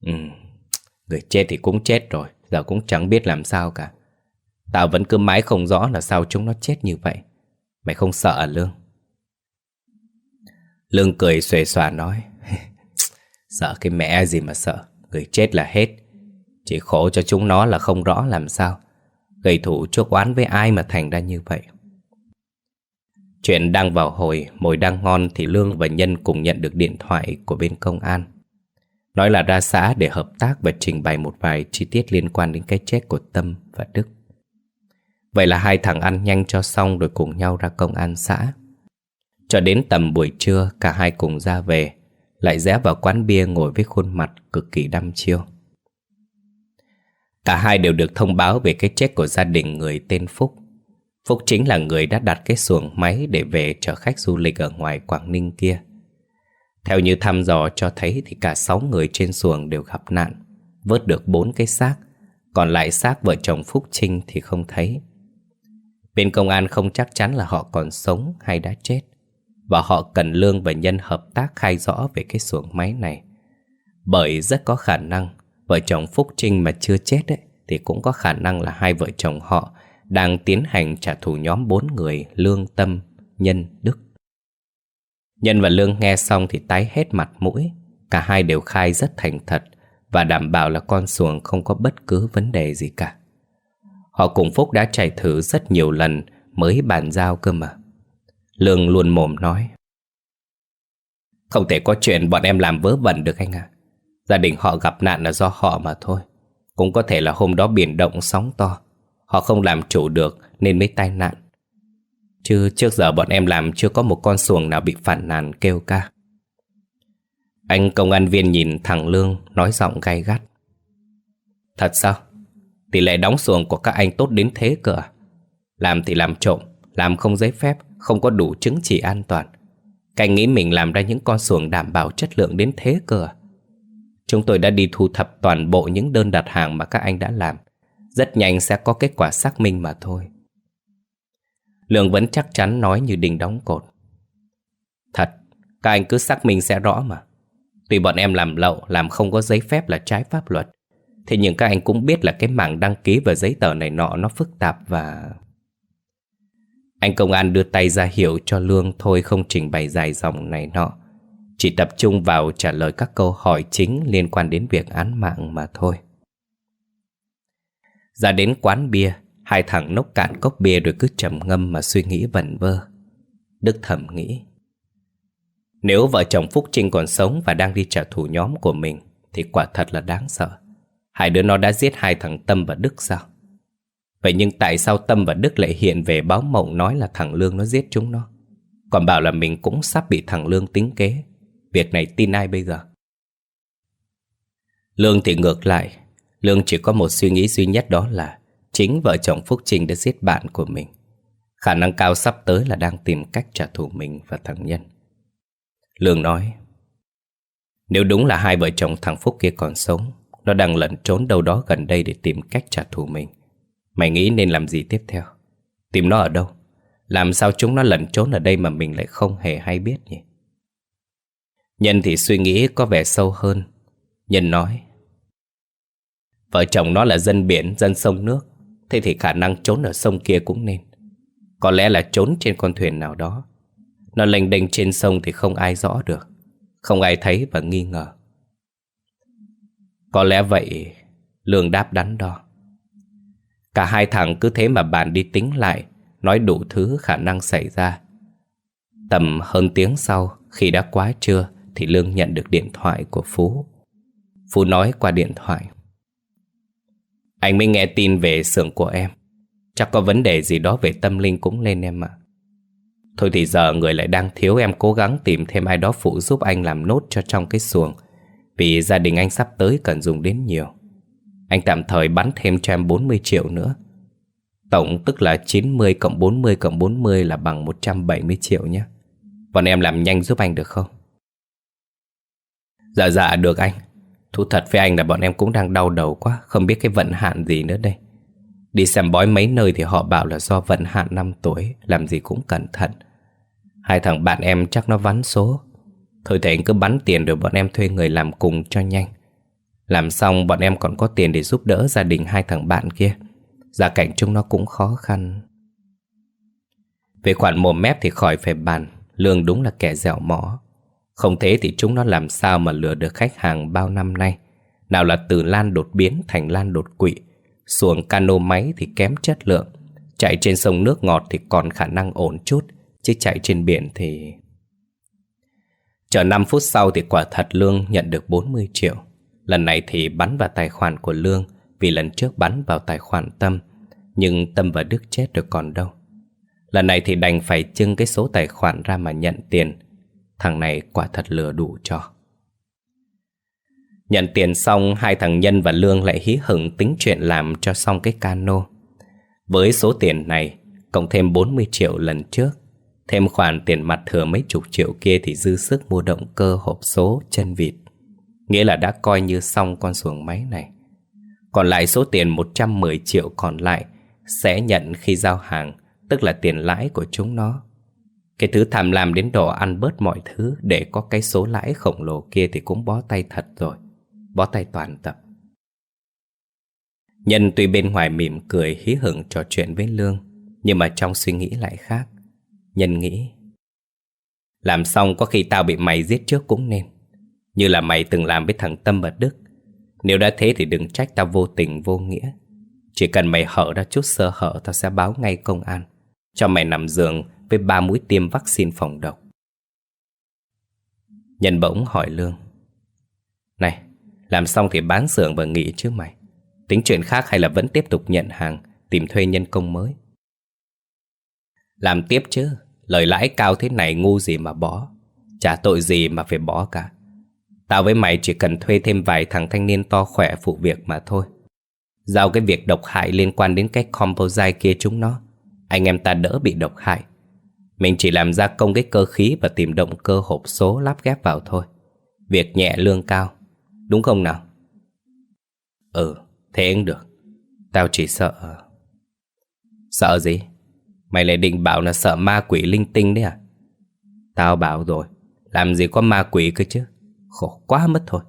Ừ. Người chết thì cũng chết rồi, Giờ cũng chẳng biết làm sao cả. Tao vẫn cứ mãi không rõ là sao chúng nó chết như vậy. Mày không sợ à Lương? Lương cười xuề xòa nói, Sợ cái mẹ gì mà sợ, Người chết là hết. Chỉ khổ cho chúng nó là không rõ làm sao. Gây thủ chuốc oán với ai mà thành ra như vậy? Chuyện đang vào hồi, Mồi đang ngon Thì Lương và Nhân cùng nhận được điện thoại Của bên công an. Nói là ra xã để hợp tác Và trình bày một vài chi tiết liên quan đến cái chết của Tâm và Đức. Vậy là hai thằng ăn nhanh cho xong Rồi cùng nhau ra công an xã. Cho đến tầm buổi trưa, cả hai cùng ra về, Lại rẽ vào quán bia ngồi với khuôn mặt cực kỳ đăm chiêu. Cả hai đều được thông báo về cái chết của gia đình người tên Phúc. Phúc chính là người đã đặt cái xuồng máy để về chở khách du lịch ở ngoài Quảng Ninh kia. Theo như thăm dò cho thấy thì cả sáu người trên xuồng đều gặp nạn Vớt được bốn cái xác Còn lại xác vợ chồng Phúc Trinh thì không thấy Bên công an không chắc chắn là họ còn sống hay đã chết và họ cần Lương và Nhân hợp tác khai rõ về cái xuồng máy này. Bởi rất có khả năng vợ chồng Phúc Trinh mà chưa chết ấy, thì cũng có khả năng là hai vợ chồng họ đang tiến hành trả thù nhóm bốn người Lương Tâm, Nhân, Đức. Nhân và Lương nghe xong thì tái hết mặt mũi, cả hai đều khai rất thành thật và đảm bảo là con xuồng không có bất cứ vấn đề gì cả. Họ cùng Phúc đã chạy thử rất nhiều lần mới bàn giao cơ mà. Lương luôn mồm nói Không thể có chuyện bọn em làm vớ vẩn được anh à Gia đình họ gặp nạn là do họ mà thôi. Cũng có thể là hôm đó biển động sóng to. Họ không làm chủ được nên mới tai nạn. Chứ trước giờ bọn em làm chưa có một con xuồng nào bị phản nàn kêu ca Anh công an viên nhìn thằng Lương nói giọng gay gắt Thật sao? Tỷ lệ đóng xuồng của các anh tốt đến thế cơ à? Làm thì làm trộm, làm không giấy phép không có đủ chứng chỉ an toàn Cảnh nghĩ mình làm ra những con xuồng đảm bảo chất lượng đến thế cơ à? Chúng tôi đã đi thu thập toàn bộ những đơn đặt hàng mà các anh đã làm Rất nhanh sẽ có kết quả xác minh mà thôi Lương vẫn chắc chắn nói như đình đóng cột Thật, các anh cứ xác minh sẽ rõ mà Tuy bọn em làm lậu, làm không có giấy phép là trái pháp luật Thế nhưng các anh cũng biết là cái mảng đăng ký và giấy tờ này nọ nó phức tạp và... Anh công an đưa tay ra hiệu cho Lương thôi không trình bày dài dòng này nọ. Chỉ tập trung vào trả lời các câu hỏi chính liên quan đến việc án mạng mà thôi. Ra đến quán bia, hai thằng nốc cạn cốc bia rồi cứ trầm ngâm mà suy nghĩ vẩn vơ. Đức thầm nghĩ. Nếu vợ chồng Phúc Trinh còn sống và đang đi trả thù nhóm của mình, thì quả thật là đáng sợ. Hai đứa nó đã giết hai thằng Tâm và Đức sao? Vậy nhưng tại sao Tâm và Đức lại hiện về báo mộng nói là thằng Lương nó giết chúng nó? Còn bảo là mình cũng sắp bị thằng Lương tính kế. Việc này tin ai bây giờ? Lương thì ngược lại. Lương chỉ có một suy nghĩ duy nhất đó là chính vợ chồng Phúc Trinh đã giết bạn của mình. Khả năng cao sắp tới là đang tìm cách trả thù mình và thằng Nhân. Lương nói Nếu đúng là hai vợ chồng thằng Phúc kia còn sống Nó đang lẩn trốn đâu đó gần đây để tìm cách trả thù mình Mày nghĩ nên làm gì tiếp theo? Tìm nó ở đâu? Làm sao chúng nó lẩn trốn ở đây mà mình lại không hề hay biết nhỉ? Nhân thì suy nghĩ có vẻ sâu hơn. Nhân nói Vợ chồng nó là dân biển, dân sông nước Thế thì khả năng trốn ở sông kia cũng nên. Có lẽ là trốn trên con thuyền nào đó. Nó lênh đênh trên sông thì không ai rõ được. Không ai thấy và nghi ngờ. Có lẽ vậy Lương đáp đắn đo. Cả hai thằng cứ thế mà bàn đi tính lại, Nói đủ thứ khả năng xảy ra. Tầm hơn tiếng sau, Khi đã quá trưa Thì Lương nhận được điện thoại của Phú. Phú nói qua điện thoại. Anh mới nghe tin về xưởng của em Chắc có vấn đề gì đó về tâm linh cũng lên em ạ Thôi thì giờ người lại đang thiếu, em cố gắng tìm thêm ai đó phụ giúp anh làm nốt cho trong cái xuồng Vì gia đình anh sắp tới cần dùng đến nhiều anh tạm thời bắn thêm cho em 40 triệu nữa Tổng tức là 90 cộng 40 cộng 40 là bằng 170 triệu nhé. Bọn em làm nhanh giúp anh được không? Dạ dạ được anh. Thú thật với anh là bọn em cũng đang đau đầu quá, không biết cái vận hạn gì nữa đây. Đi xem bói mấy nơi thì họ bảo là do vận hạn năm tuổi, làm gì cũng cẩn thận. Hai thằng bạn em chắc nó vắn số. Thôi thì anh cứ bắn tiền rồi bọn em thuê người làm cùng cho nhanh. Làm xong bọn em còn có tiền để giúp đỡ gia đình hai thằng bạn kia. Gia cảnh chúng nó cũng khó khăn. Về khoản mồm mép thì khỏi phải bàn, Lương đúng là kẻ dẻo mỏ. Không thế thì chúng nó làm sao mà lừa được khách hàng bao năm nay. Nào là từ lan đột biến thành lan đột quỵ, xuồng cano máy thì kém chất lượng, chạy trên sông nước ngọt thì còn khả năng ổn chút, chứ chạy trên biển thì... Chờ 5 phút sau thì quả thật Lương nhận được 40 triệu. Lần này thì bắn vào tài khoản của Lương vì lần trước bắn vào tài khoản Tâm. Nhưng Tâm và Đức chết được còn đâu. Lần này thì đành phải trưng cái số tài khoản ra mà nhận tiền. Thằng này quả thật lừa đủ cho. Nhận tiền xong, hai thằng Nhân và Lương lại hí hửng tính chuyện làm cho xong cái cano. Với số tiền này, cộng thêm 40 triệu lần trước, thêm khoản tiền mặt thừa mấy chục triệu kia thì dư sức mua động cơ hộp số chân vịt. Nghĩa là đã coi như xong con xuồng máy này. Còn lại số tiền 110 triệu còn lại sẽ nhận khi giao hàng, tức là tiền lãi của chúng nó. Cái thứ tham lam đến độ ăn bớt mọi thứ để có cái số lãi khổng lồ kia thì cũng bó tay thật rồi. Bó tay toàn tập. Nhân tuy bên ngoài mỉm cười hí hửng trò chuyện với Lương, nhưng mà trong suy nghĩ lại khác. Nhân nghĩ, làm xong có khi tao bị mày giết trước cũng nên. Như là mày từng làm với thằng Tâm và Đức Nếu đã thế thì đừng trách tao vô tình vô nghĩa Chỉ cần mày hở ra chút sơ hở Tao sẽ báo ngay công an cho mày nằm giường với ba mũi tiêm vaccine phòng độc. Nhân bỗng hỏi Lương Này, làm xong thì bán xưởng và nghỉ chứ mày? Tính chuyện khác hay là vẫn tiếp tục nhận hàng Tìm thuê nhân công mới? Làm tiếp chứ Lời lãi cao thế này ngu gì mà bỏ Chả tội gì mà phải bỏ cả. Tao với mày chỉ cần thuê thêm vài thằng thanh niên to khỏe phụ việc mà thôi. Giao cái việc độc hại liên quan đến cái composite kia chúng nó anh em ta đỡ bị độc hại Mình chỉ làm gia công cái cơ khí và tìm động cơ hộp số lắp ghép vào thôi Việc nhẹ lương cao Đúng không nào? Ừ, thế cũng được Tao chỉ sợ Sợ gì? Mày lại định bảo là sợ ma quỷ linh tinh đấy à? Tao bảo rồi Làm gì có ma quỷ cơ chứ Khổ quá mất thôi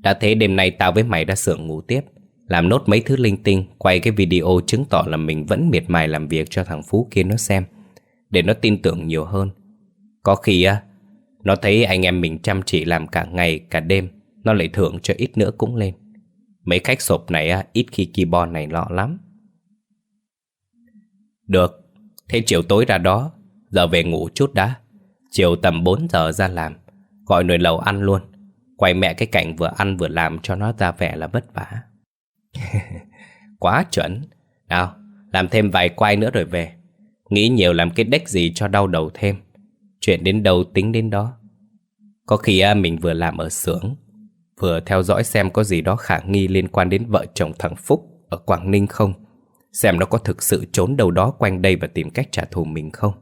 Đã thế đêm nay tao với mày đã sưởng ngủ tiếp làm nốt mấy thứ linh tinh, Quay cái video chứng tỏ là mình vẫn miệt mài làm việc cho thằng Phú kia nó xem, Để nó tin tưởng nhiều hơn. Có khi á, Nó thấy anh em mình chăm chỉ làm cả ngày, cả đêm, Nó lại thưởng cho ít nữa cũng lên. Mấy khách sộp này á, Ít khi keyboard này lọ lắm. Được, Thế chiều tối ra đó, Giờ về ngủ chút đã. Chiều tầm 4 giờ ra làm, Gọi nồi lầu ăn luôn. Quay mẹ cái cảnh vừa ăn vừa làm cho nó ra vẻ là vất vả. Quá chuẩn. Nào làm thêm vài quay nữa rồi về. Nghĩ nhiều làm cái đếch gì cho đau đầu thêm. Chuyện đến đâu tính đến đó. Có khi à, mình vừa làm ở xưởng Vừa theo dõi xem có gì đó khả nghi liên quan đến vợ chồng thằng Phúc Ở Quảng Ninh không. Xem nó có thực sự trốn đâu đó quanh đây và tìm cách trả thù mình không.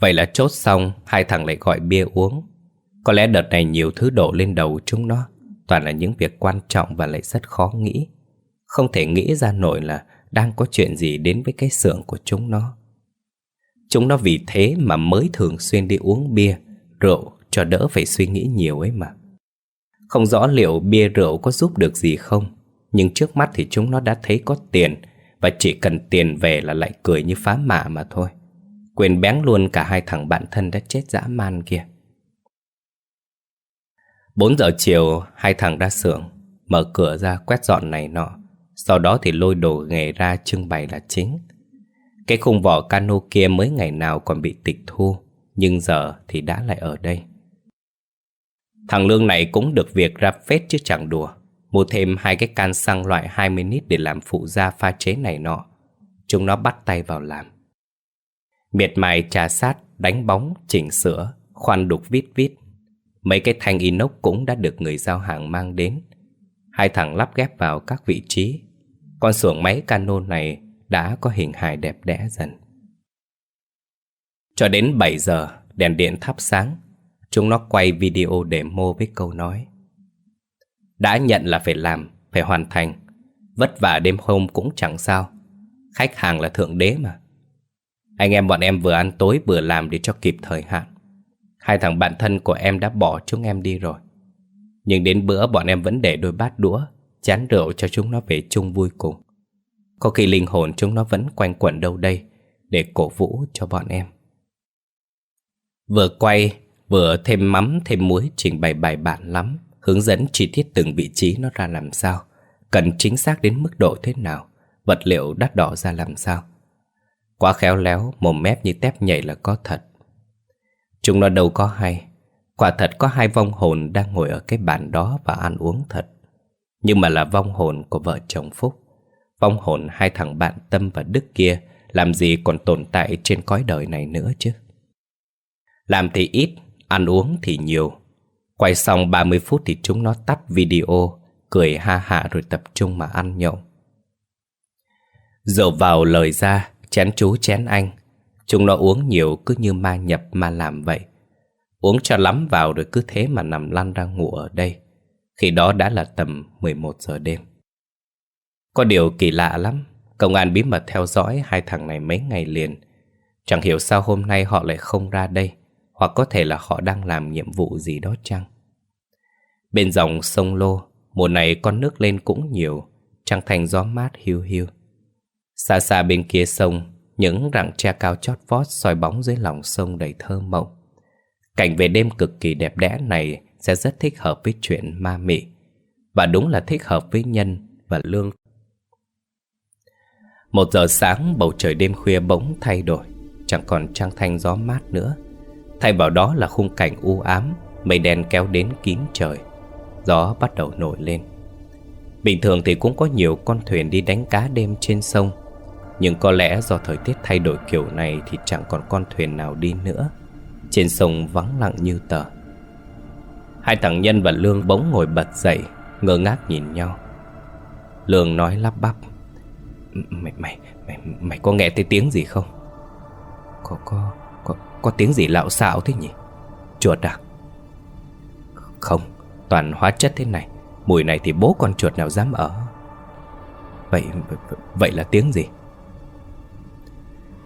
Vậy là chốt xong Hai thằng lại gọi bia uống. Có lẽ đợt này nhiều thứ đổ lên đầu chúng nó. Toàn là những việc quan trọng và lại rất khó nghĩ. Không thể nghĩ ra nổi là Đang có chuyện gì đến với cái xưởng của chúng nó. Chúng nó vì thế mà mới thường xuyên đi uống bia, Rượu cho đỡ phải suy nghĩ nhiều ấy mà. Không rõ liệu bia rượu có giúp được gì không, Nhưng trước mắt thì chúng nó đã thấy có tiền Và chỉ cần tiền về là lại cười như phá mạ mà thôi. Quên bén luôn cả hai thằng bạn thân đã chết dã man kia. 4 giờ chiều Hai thằng ra xưởng Mở cửa ra quét dọn này nọ. Sau đó thì lôi đồ nghề ra trưng bày là chính. Cái khung vỏ cano kia mới ngày nào còn bị tịch thu Nhưng giờ thì đã lại ở đây. Thằng Lương này cũng được việc ra phết chứ chẳng đùa. Mua thêm hai cái can xăng loại 20 lít để làm phụ gia pha chế này nọ. Chúng nó bắt tay vào làm. Miệt mài trà sát, đánh bóng, chỉnh sửa, khoan đục vít vít. Mấy cái thanh inox cũng đã được người giao hàng mang đến. Hai thằng lắp ghép vào các vị trí. Con xuồng máy cano này đã có hình hài đẹp đẽ dần. Cho đến 7 giờ, đèn điện thắp sáng, chúng nó quay video demo với câu nói. Đã nhận là phải làm, phải hoàn thành, vất vả đêm hôm cũng chẳng sao. Khách hàng là thượng đế mà. Anh em bọn em vừa ăn tối vừa làm để cho kịp thời hạn. Hai thằng bạn thân của em đã bỏ chúng em đi rồi. Nhưng đến bữa bọn em vẫn để đôi bát đũa, chán rượu cho chúng nó về chung vui cùng. Có khi linh hồn chúng nó vẫn quanh quẩn đâu đây để cổ vũ cho bọn em. Vừa quay, vừa thêm mắm thêm muối trình bày bài bản lắm, hướng dẫn chi tiết từng vị trí nó ra làm sao, cần chính xác đến mức độ thế nào, vật liệu đắt đỏ ra làm sao. Quá khéo léo, mồm mép như tép nhảy là có thật. Chúng nó đâu có hay, quả thật có hai vong hồn đang ngồi ở cái bàn đó và ăn uống thật. Nhưng mà là vong hồn của vợ chồng Phúc. Vong hồn hai thằng bạn Tâm và Đức kia làm gì còn tồn tại trên cõi đời này nữa chứ. Làm thì ít, ăn uống thì nhiều. Quay xong 30 phút thì chúng nó tắt video, cười ha hạ rồi tập trung mà ăn nhậu. Dầu vào lời ra, chén chú chén anh. Chúng nó uống nhiều cứ như ma nhập ma làm vậy. Uống cho lắm vào rồi cứ thế mà nằm lăn ra ngủ ở đây. Khi đó đã là tầm 11 giờ đêm. Có điều kỳ lạ lắm, công an bí mật theo dõi hai thằng này mấy ngày liền. Chẳng hiểu sao hôm nay họ lại không ra đây, hoặc có thể là họ đang làm nhiệm vụ gì đó chăng. Bên dòng sông Lô, mùa này con nước lên cũng nhiều, trăng thành gió mát hiu hiu. Xa xa bên kia sông, những rặng tre cao chót vót soi bóng dưới lòng sông đầy thơ mộng. Cảnh về đêm cực kỳ đẹp đẽ này sẽ rất thích hợp với chuyện ma mị. Và đúng là thích hợp với nhân và lương. Một giờ sáng bầu trời đêm khuya bỗng thay đổi, chẳng còn trăng thanh gió mát nữa. Thay vào đó là khung cảnh u ám, mây đen kéo đến kín trời. Gió bắt đầu nổi lên. Bình thường thì cũng có nhiều con thuyền đi đánh cá đêm trên sông nhưng có lẽ do thời tiết thay đổi kiểu này Thì chẳng còn con thuyền nào đi nữa Trên sông vắng lặng như tờ Hai thằng Nhân và Lương bỗng ngồi bật dậy Ngơ ngác nhìn nhau Lương nói lắp bắp Mày, mày, mày, mày có nghe thấy tiếng gì không? Có, có, có, có tiếng gì lạo xạo thế nhỉ? Chuột à? Không, toàn hóa chất thế này Mùi này thì bố con chuột nào dám ở Vậy vậy là tiếng gì?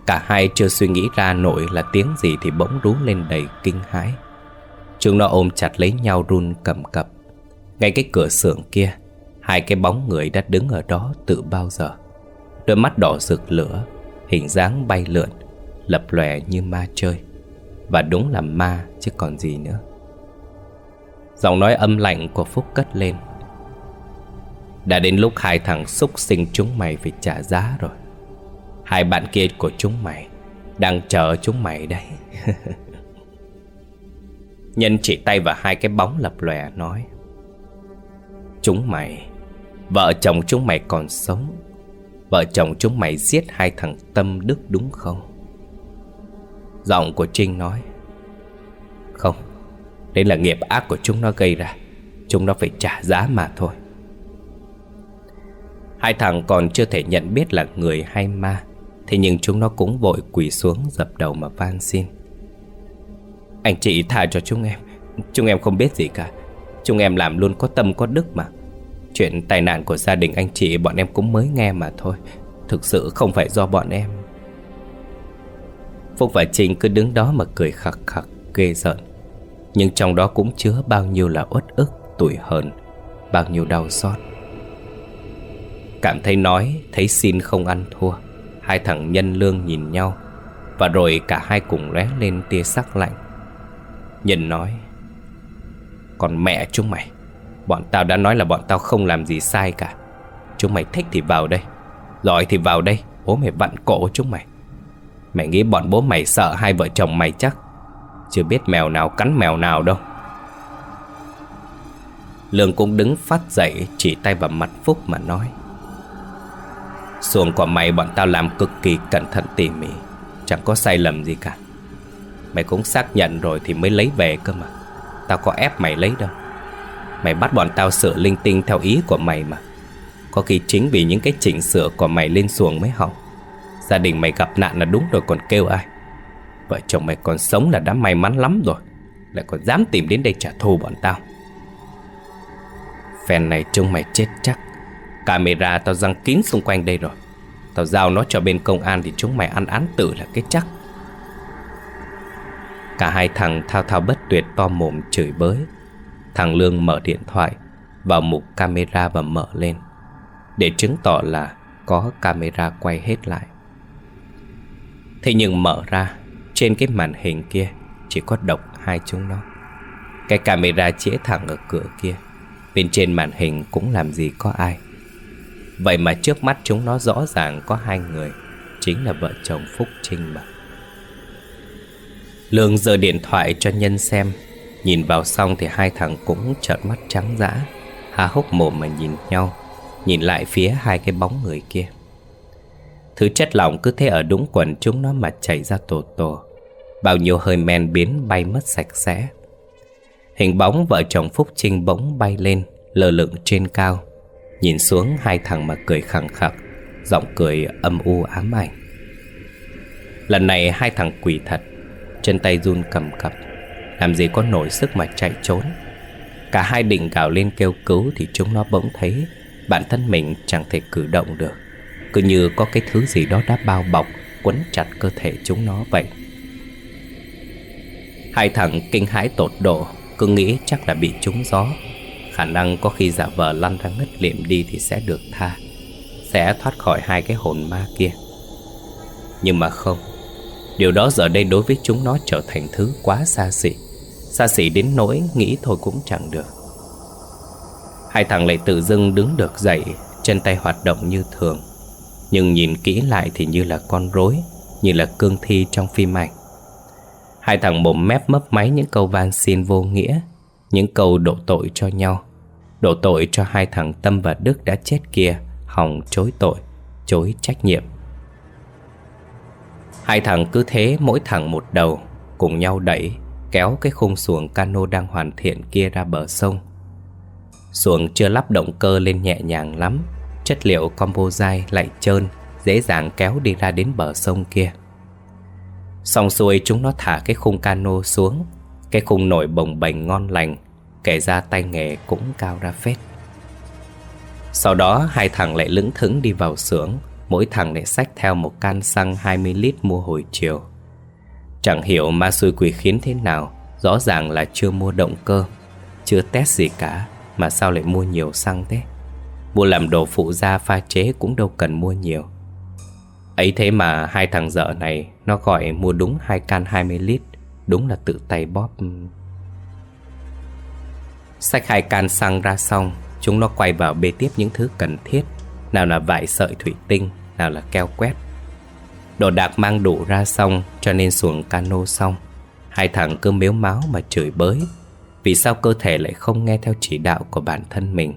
Cả hai chưa suy nghĩ ra nổi là tiếng gì Thì bỗng rú lên đầy kinh hãi. Chúng nó ôm chặt lấy nhau run cầm cập. Ngay cái cửa xưởng kia, Hai cái bóng người đã đứng ở đó từ bao giờ. Đôi mắt đỏ rực lửa, Hình dáng bay lượn, Lập lòe như ma chơi. Và đúng là ma chứ còn gì nữa. Giọng nói âm lạnh của Phúc cất lên. Đã đến lúc hai thằng xúc sinh chúng mày phải trả giá rồi. Hai bạn kia của chúng mày Đang chờ chúng mày đấy. Nhân chỉ tay vào hai cái bóng lập lòe nói, Chúng mày, Vợ chồng chúng mày còn sống. Vợ chồng chúng mày giết hai thằng Tâm Đức đúng không? Giọng của Trinh nói, Không, Đấy là nghiệp ác của chúng nó gây ra. Chúng nó phải trả giá mà thôi. Hai thằng còn chưa thể nhận biết là người hay ma. Thế nhưng chúng nó cũng vội quỳ xuống dập đầu mà van xin. Anh chị tha cho chúng em. Chúng em không biết gì cả. Chúng em làm luôn có tâm có đức mà. Chuyện tai nạn của gia đình anh chị bọn em cũng mới nghe mà thôi. Thực sự không phải do bọn em. Phúc và Trinh cứ đứng đó mà cười khặc khặc ghê giận Nhưng trong đó cũng chứa bao nhiêu là uất ức, tủi hờn Bao nhiêu đau xót. Cảm thấy nói, thấy xin không ăn thua. Hai thằng nhân lương nhìn nhau, Và rồi cả hai cùng lóe lên tia sắc lạnh. Nhân nói, Còn mẹ chúng mày, Bọn tao đã nói là bọn tao không làm gì sai cả. Chúng mày thích thì vào đây, Giỏi thì vào đây, Bố mày vặn cổ chúng mày. Mày nghĩ bọn bố mày sợ hai vợ chồng mày chắc, Chưa biết mèo nào cắn mèo nào đâu. Lương cũng đứng phát dậy, Chỉ tay vào mặt Phúc mà nói Xuồng của mày bọn tao làm cực kỳ cẩn thận tỉ mỉ. Chẳng có sai lầm gì cả. Mày cũng xác nhận rồi thì mới lấy về cơ mà. Tao có ép mày lấy đâu. Mày bắt bọn tao sửa linh tinh theo ý của mày mà. Có khi chính vì những cái chỉnh sửa của mày lên xuồng mới hỏng. Gia đình mày gặp nạn là đúng rồi, còn kêu ai? Vợ chồng mày còn sống là đã may mắn lắm rồi. Lại còn dám tìm đến đây trả thù bọn tao. Phen này trông mày chết chắc. Camera, tao răng kín xung quanh đây rồi. Tao giao nó cho bên công an Thì chúng mày ăn án tử là cái chắc. Cả hai thằng thao thao bất tuyệt to mồm chửi bới. Thằng Lương mở điện thoại Vào mục camera và mở lên. Để chứng tỏ là Có camera quay hết lại. Thế nhưng mở ra, Trên cái màn hình kia Chỉ có độc hai chúng nó. Cái camera chĩa thẳng ở cửa kia. Bên trên màn hình cũng làm gì có ai. Vậy mà trước mắt chúng nó rõ ràng có hai người, Chính là vợ chồng Phúc Trinh mà. Lương giơ điện thoại cho nhân xem, Nhìn vào xong thì hai thằng cũng trợn mắt trắng dã Há hốc mồm mà nhìn nhau, Nhìn lại phía hai cái bóng người kia. Thứ chất lỏng cứ thế ở đúng quần chúng nó mà chảy ra tổ tổ Bao nhiêu hơi men biến bay mất sạch sẽ. Hình bóng vợ chồng Phúc Trinh bỗng bay lên Lơ lửng trên cao. Nhìn xuống, hai thằng mà cười khẳng khặc, Giọng cười âm u ám ảnh. Lần này hai thằng quỷ thật, Chân tay run cầm cập, Làm gì có nổi sức mà chạy trốn. Cả hai định gào lên kêu cứu Thì chúng nó bỗng thấy Bản thân mình chẳng thể cử động được. Cứ như có cái thứ gì đó đã bao bọc, Quấn chặt cơ thể chúng nó vậy. Hai thằng kinh hãi tột độ, Cứ nghĩ chắc là bị trúng gió. Khả năng có khi giả vờ lăn ra ngất liệm đi Thì sẽ được tha, Sẽ thoát khỏi hai cái hồn ma kia. Nhưng mà không, Điều đó giờ đây đối với chúng nó trở thành thứ quá xa xỉ Xa xỉ đến nỗi nghĩ thôi cũng chẳng được. Hai thằng lại tự dưng đứng được dậy, Chân tay hoạt động như thường, Nhưng nhìn kỹ lại thì như là con rối, Như là cương thi trong phim ảnh. Hai thằng mồm mép mấp máy những câu van xin vô nghĩa những câu đổ tội cho nhau. Đổ tội cho hai thằng Tâm và Đức đã chết kia Hòng chối tội, Chối trách nhiệm. Hai thằng cứ thế mỗi thằng một đầu, Cùng nhau đẩy, Kéo cái khung xuồng cano đang hoàn thiện kia ra bờ sông. Xuồng chưa lắp động cơ lên nhẹ nhàng lắm, Chất liệu composite lại trơn, Dễ dàng kéo đi ra đến bờ sông kia. Xong xuôi chúng nó thả cái khung cano xuống, Cái khung nổi bồng bềnh ngon lành Kể ra tay nghề cũng cao ra phết. Sau đó, hai thằng lại lững thững đi vào xưởng, Mỗi thằng lại xách theo một can xăng 20 lít mua hồi chiều. Chẳng hiểu ma xui quỷ khiến thế nào, Rõ ràng là chưa mua động cơ, Chưa test gì cả, Mà sao lại mua nhiều xăng thế? Mua làm đồ phụ gia pha chế cũng đâu cần mua nhiều. Ấy thế mà hai thằng dợ này, Nó gọi mua đúng hai can 20 lít, Đúng là tự tay bóp Xách hai can xăng ra xong, Chúng nó quay vào bê tiếp những thứ cần thiết. Nào là vải sợi thủy tinh, Nào là keo quét. Đồ đạc mang đủ ra xong, Cho nên xuồng cano xong. Hai thằng cứ miếu máu mà chửi bới, Vì sao cơ thể lại không nghe theo chỉ đạo của bản thân mình?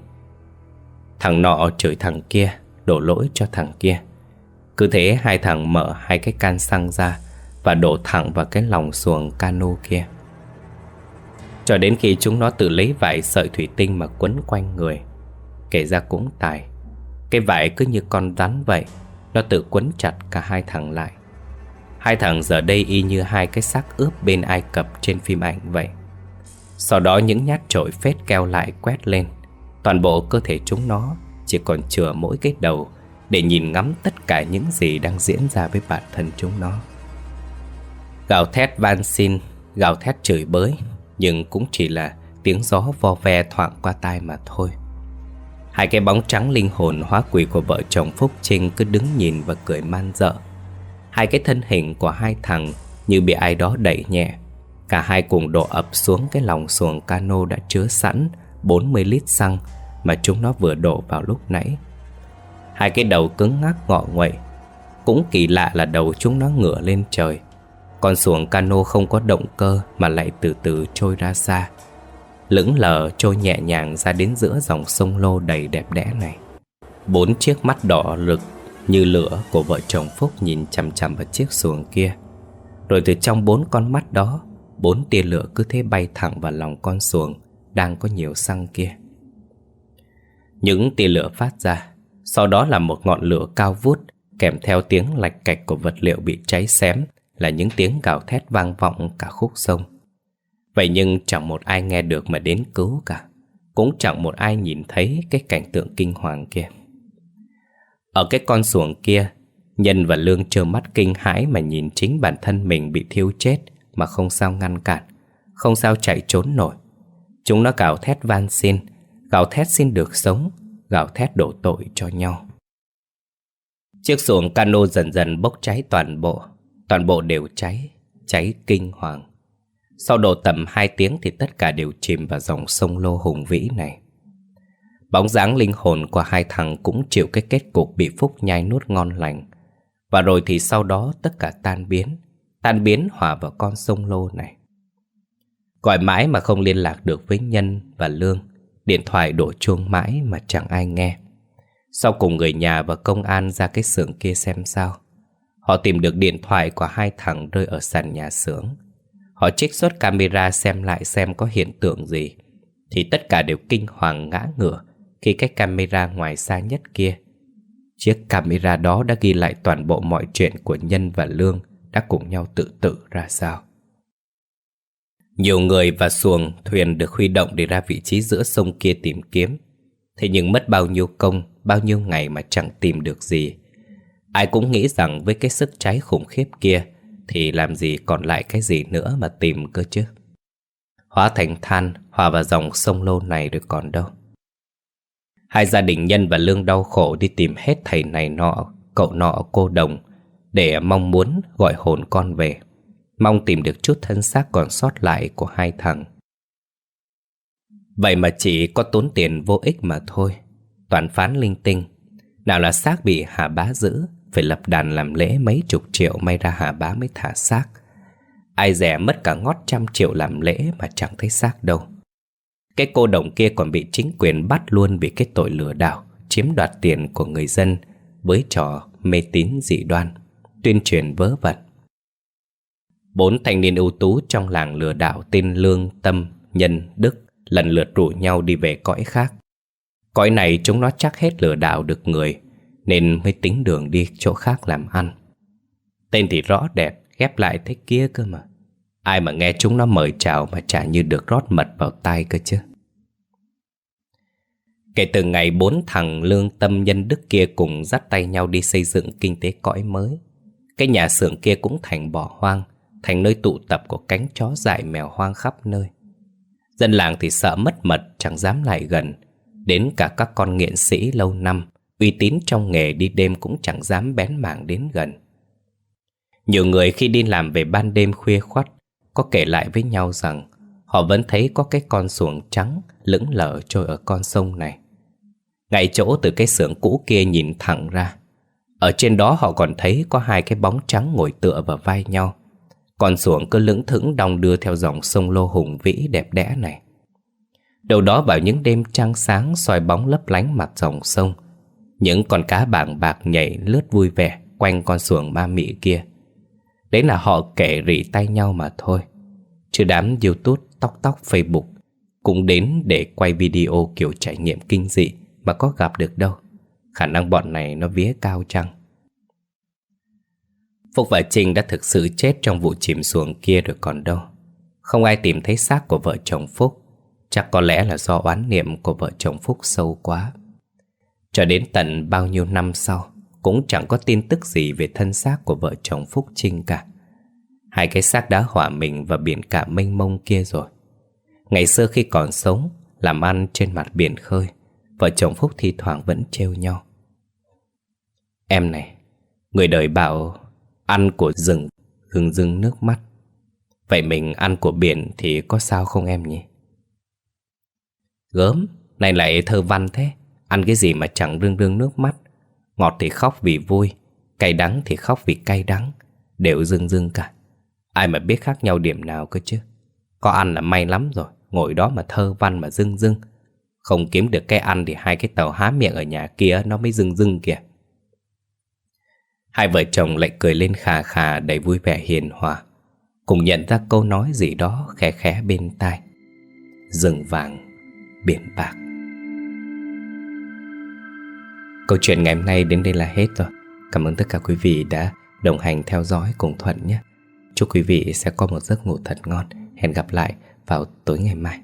Thằng nọ chửi thằng kia, Đổ lỗi cho thằng kia. Cứ thế hai thằng mở hai cái can xăng ra Và đổ thẳng vào cái lòng xuồng cano kia. Cho đến khi chúng nó tự lấy vải sợi thủy tinh mà quấn quanh người Kể ra cũng tài. Cái vải cứ như con rắn vậy Nó tự quấn chặt cả hai thằng lại. Hai thằng giờ đây y như hai cái xác ướp bên Ai Cập trên phim ảnh vậy. Sau đó những nhát trội phết keo lại quét lên. Toàn bộ cơ thể chúng nó chỉ còn chừa mỗi cái đầu Để nhìn ngắm tất cả những gì đang diễn ra với bản thân chúng nó. Gào thét van xin, gào thét chửi bới. Nhưng cũng chỉ là tiếng gió vo ve thoảng qua tai mà thôi Hai cái bóng trắng linh hồn hóa quỷ của vợ chồng Phúc Trinh cứ đứng nhìn và cười man dợ Hai cái thân hình của hai thằng như bị ai đó đẩy nhẹ Cả hai cùng đổ ập xuống cái lòng xuồng cano đã chứa sẵn 40 lít xăng mà chúng nó vừa đổ vào lúc nãy. Hai cái đầu cứng ngắc ngọ nguậy. Cũng kỳ lạ là đầu chúng nó ngửa lên trời. Con xuồng cano không có động cơ mà lại từ từ trôi ra xa. Lững lờ trôi nhẹ nhàng ra đến giữa dòng sông lô đầy đẹp đẽ này. Bốn chiếc mắt đỏ rực như lửa của vợ chồng Phúc nhìn chằm chằm vào chiếc xuồng kia. Rồi từ trong bốn con mắt đó, bốn tia lửa cứ thế bay thẳng vào lòng con xuồng đang có nhiều xăng kia. Những tia lửa phát ra Sau đó là một ngọn lửa cao vút Kèm theo tiếng lạch cạch của vật liệu bị cháy xém là những tiếng gào thét vang vọng cả khúc sông. Vậy nhưng chẳng một ai nghe được mà đến cứu cả, Cũng chẳng một ai nhìn thấy cái cảnh tượng kinh hoàng kia. Ở cái con xuồng kia, Nhân và Lương trơ mắt kinh hãi mà nhìn chính bản thân mình bị thiêu chết Mà không sao ngăn cản, Không sao chạy trốn nổi. Chúng nó gào thét van xin, Gào thét xin được sống, Gào thét đổ tội cho nhau. Chiếc xuồng cano dần dần bốc cháy toàn bộ. Toàn bộ đều cháy Cháy kinh hoàng. Sau độ tầm 2 tiếng thì tất cả đều chìm vào dòng sông lô hùng vĩ này. Bóng dáng linh hồn của hai thằng cũng chịu cái kết cục bị Phúc nhai nuốt ngon lành. Và rồi thì sau đó tất cả tan biến Tan biến hòa vào con sông lô này. Gọi mãi mà không liên lạc được với Nhân và Lương, Điện thoại đổ chuông mãi mà chẳng ai nghe. Sau cùng người nhà và công an ra cái xưởng kia xem sao. Họ tìm được điện thoại của hai thằng rơi ở sàn nhà xưởng Họ trích xuất camera xem lại xem có hiện tượng gì Thì tất cả đều kinh hoàng ngã ngửa Khi cái camera ngoài xa nhất kia Chiếc camera đó đã ghi lại toàn bộ mọi chuyện của Nhân và Lương Đã cùng nhau tự tử ra sao nhiều người và xuồng, thuyền được huy động để ra vị trí giữa sông kia tìm kiếm. Thế nhưng mất bao nhiêu công, bao nhiêu ngày mà chẳng tìm được gì. Ai cũng nghĩ rằng với cái sức cháy khủng khiếp kia thì làm gì còn lại cái gì nữa mà tìm cơ chứ. Hóa thành than, hòa vào dòng sông lô này được còn đâu. Hai gia đình nhân và lương đau khổ đi tìm hết thầy này nọ, cậu nọ cô đồng để mong muốn gọi hồn con về. Mong tìm được chút thân xác còn sót lại của hai thằng Vậy mà chỉ có tốn tiền vô ích mà thôi Toàn phán linh tinh Nào là xác bị hà bá giữ phải lập đàn làm lễ mấy chục triệu May ra hà bá mới thả xác. Ai rẻ mất cả ngót trăm triệu làm lễ Mà chẳng thấy xác đâu. Cái cô đồng kia còn bị chính quyền bắt luôn Vì cái tội lừa đảo Chiếm đoạt tiền của người dân Với trò mê tín dị đoan Tuyên truyền vớ vẩn. Bốn thanh niên ưu tú trong làng lừa đảo tên Lương, Tâm, Nhân, Đức lần lượt rủ nhau đi về cõi khác. Cõi này chúng nó chắc hết lừa đảo được người, nên mới tính đường đi chỗ khác làm ăn. Tên thì rõ đẹp, ghép lại thế kia cơ mà. Ai mà nghe chúng nó mời chào mà chả như được rót mật vào tay cơ chứ. Kể từ ngày bốn thằng Lương Tâm Nhân Đức kia cùng dắt tay nhau đi xây dựng kinh tế cõi mới, cái nhà xưởng kia cũng thành bỏ hoang, thành nơi tụ tập của cánh chó dại mèo hoang khắp nơi. Dân làng thì sợ mất mật chẳng dám lại gần, đến cả các con nghiện sĩ lâu năm, uy tín trong nghề đi đêm cũng chẳng dám bén mảng đến gần. Nhiều người khi đi làm về ban đêm khuya khoắt có kể lại với nhau rằng họ vẫn thấy có cái con xuồng trắng lững lờ trôi ở con sông này. Ngay chỗ từ cái xưởng cũ kia nhìn thẳng ra, ở trên đó họ còn thấy có hai cái bóng trắng ngồi tựa vào vai nhau, con xuồng cứ lững thững đong đưa theo dòng sông lô hùng vĩ đẹp đẽ này. Đầu đó vào những đêm trăng sáng soi bóng lấp lánh mặt dòng sông, những con cá bảng bạc nhảy lướt vui vẻ quanh con xuồng ma mị kia. Đấy là họ kể rỉ tay nhau mà thôi. Chứ đám youtube, tóc tóc, facebook cũng đến để quay video kiểu trải nghiệm kinh dị mà có gặp được đâu. Khả năng bọn này nó vía cao chăng? Phúc và Trinh đã thực sự chết trong vụ chìm xuồng kia rồi còn đâu Không ai tìm thấy xác của vợ chồng Phúc Chắc có lẽ là do oán niệm của vợ chồng Phúc sâu quá cho đến tận bao nhiêu năm sau Cũng chẳng có tin tức gì về thân xác của vợ chồng Phúc Trinh cả. Hai cái xác đã hỏa mình vào biển cả mênh mông kia rồi. Ngày xưa khi còn sống Làm ăn trên mặt biển khơi Vợ chồng Phúc thi thoảng vẫn trêu nhau. Em này Người đời bảo Ăn của rừng rừng rừng nước mắt. Vậy mình ăn của biển thì có sao không em nhỉ? Gớm, này lại thơ văn thế. Ăn cái gì mà chẳng rưng rưng nước mắt. Ngọt thì khóc vì vui Cay đắng thì khóc vì cay đắng. Đều rưng rưng cả. Ai mà biết khác nhau điểm nào cơ chứ? Có ăn là may lắm rồi Ngồi đó mà thơ văn mà rưng rưng. Không kiếm được cái ăn thì hai cái tàu há miệng ở nhà kia Nó mới rưng rưng kìa. Hai vợ chồng lại cười lên khà khà đầy vui vẻ hiền hòa Cùng nhận ra câu nói gì đó khẽ khẽ bên tai. Rừng vàng, biển bạc. Câu chuyện ngày hôm nay đến đây là hết rồi. Cảm ơn tất cả quý vị đã đồng hành theo dõi cùng Thuận nhé. Chúc quý vị sẽ có một giấc ngủ thật ngon. Hẹn gặp lại vào tối ngày mai.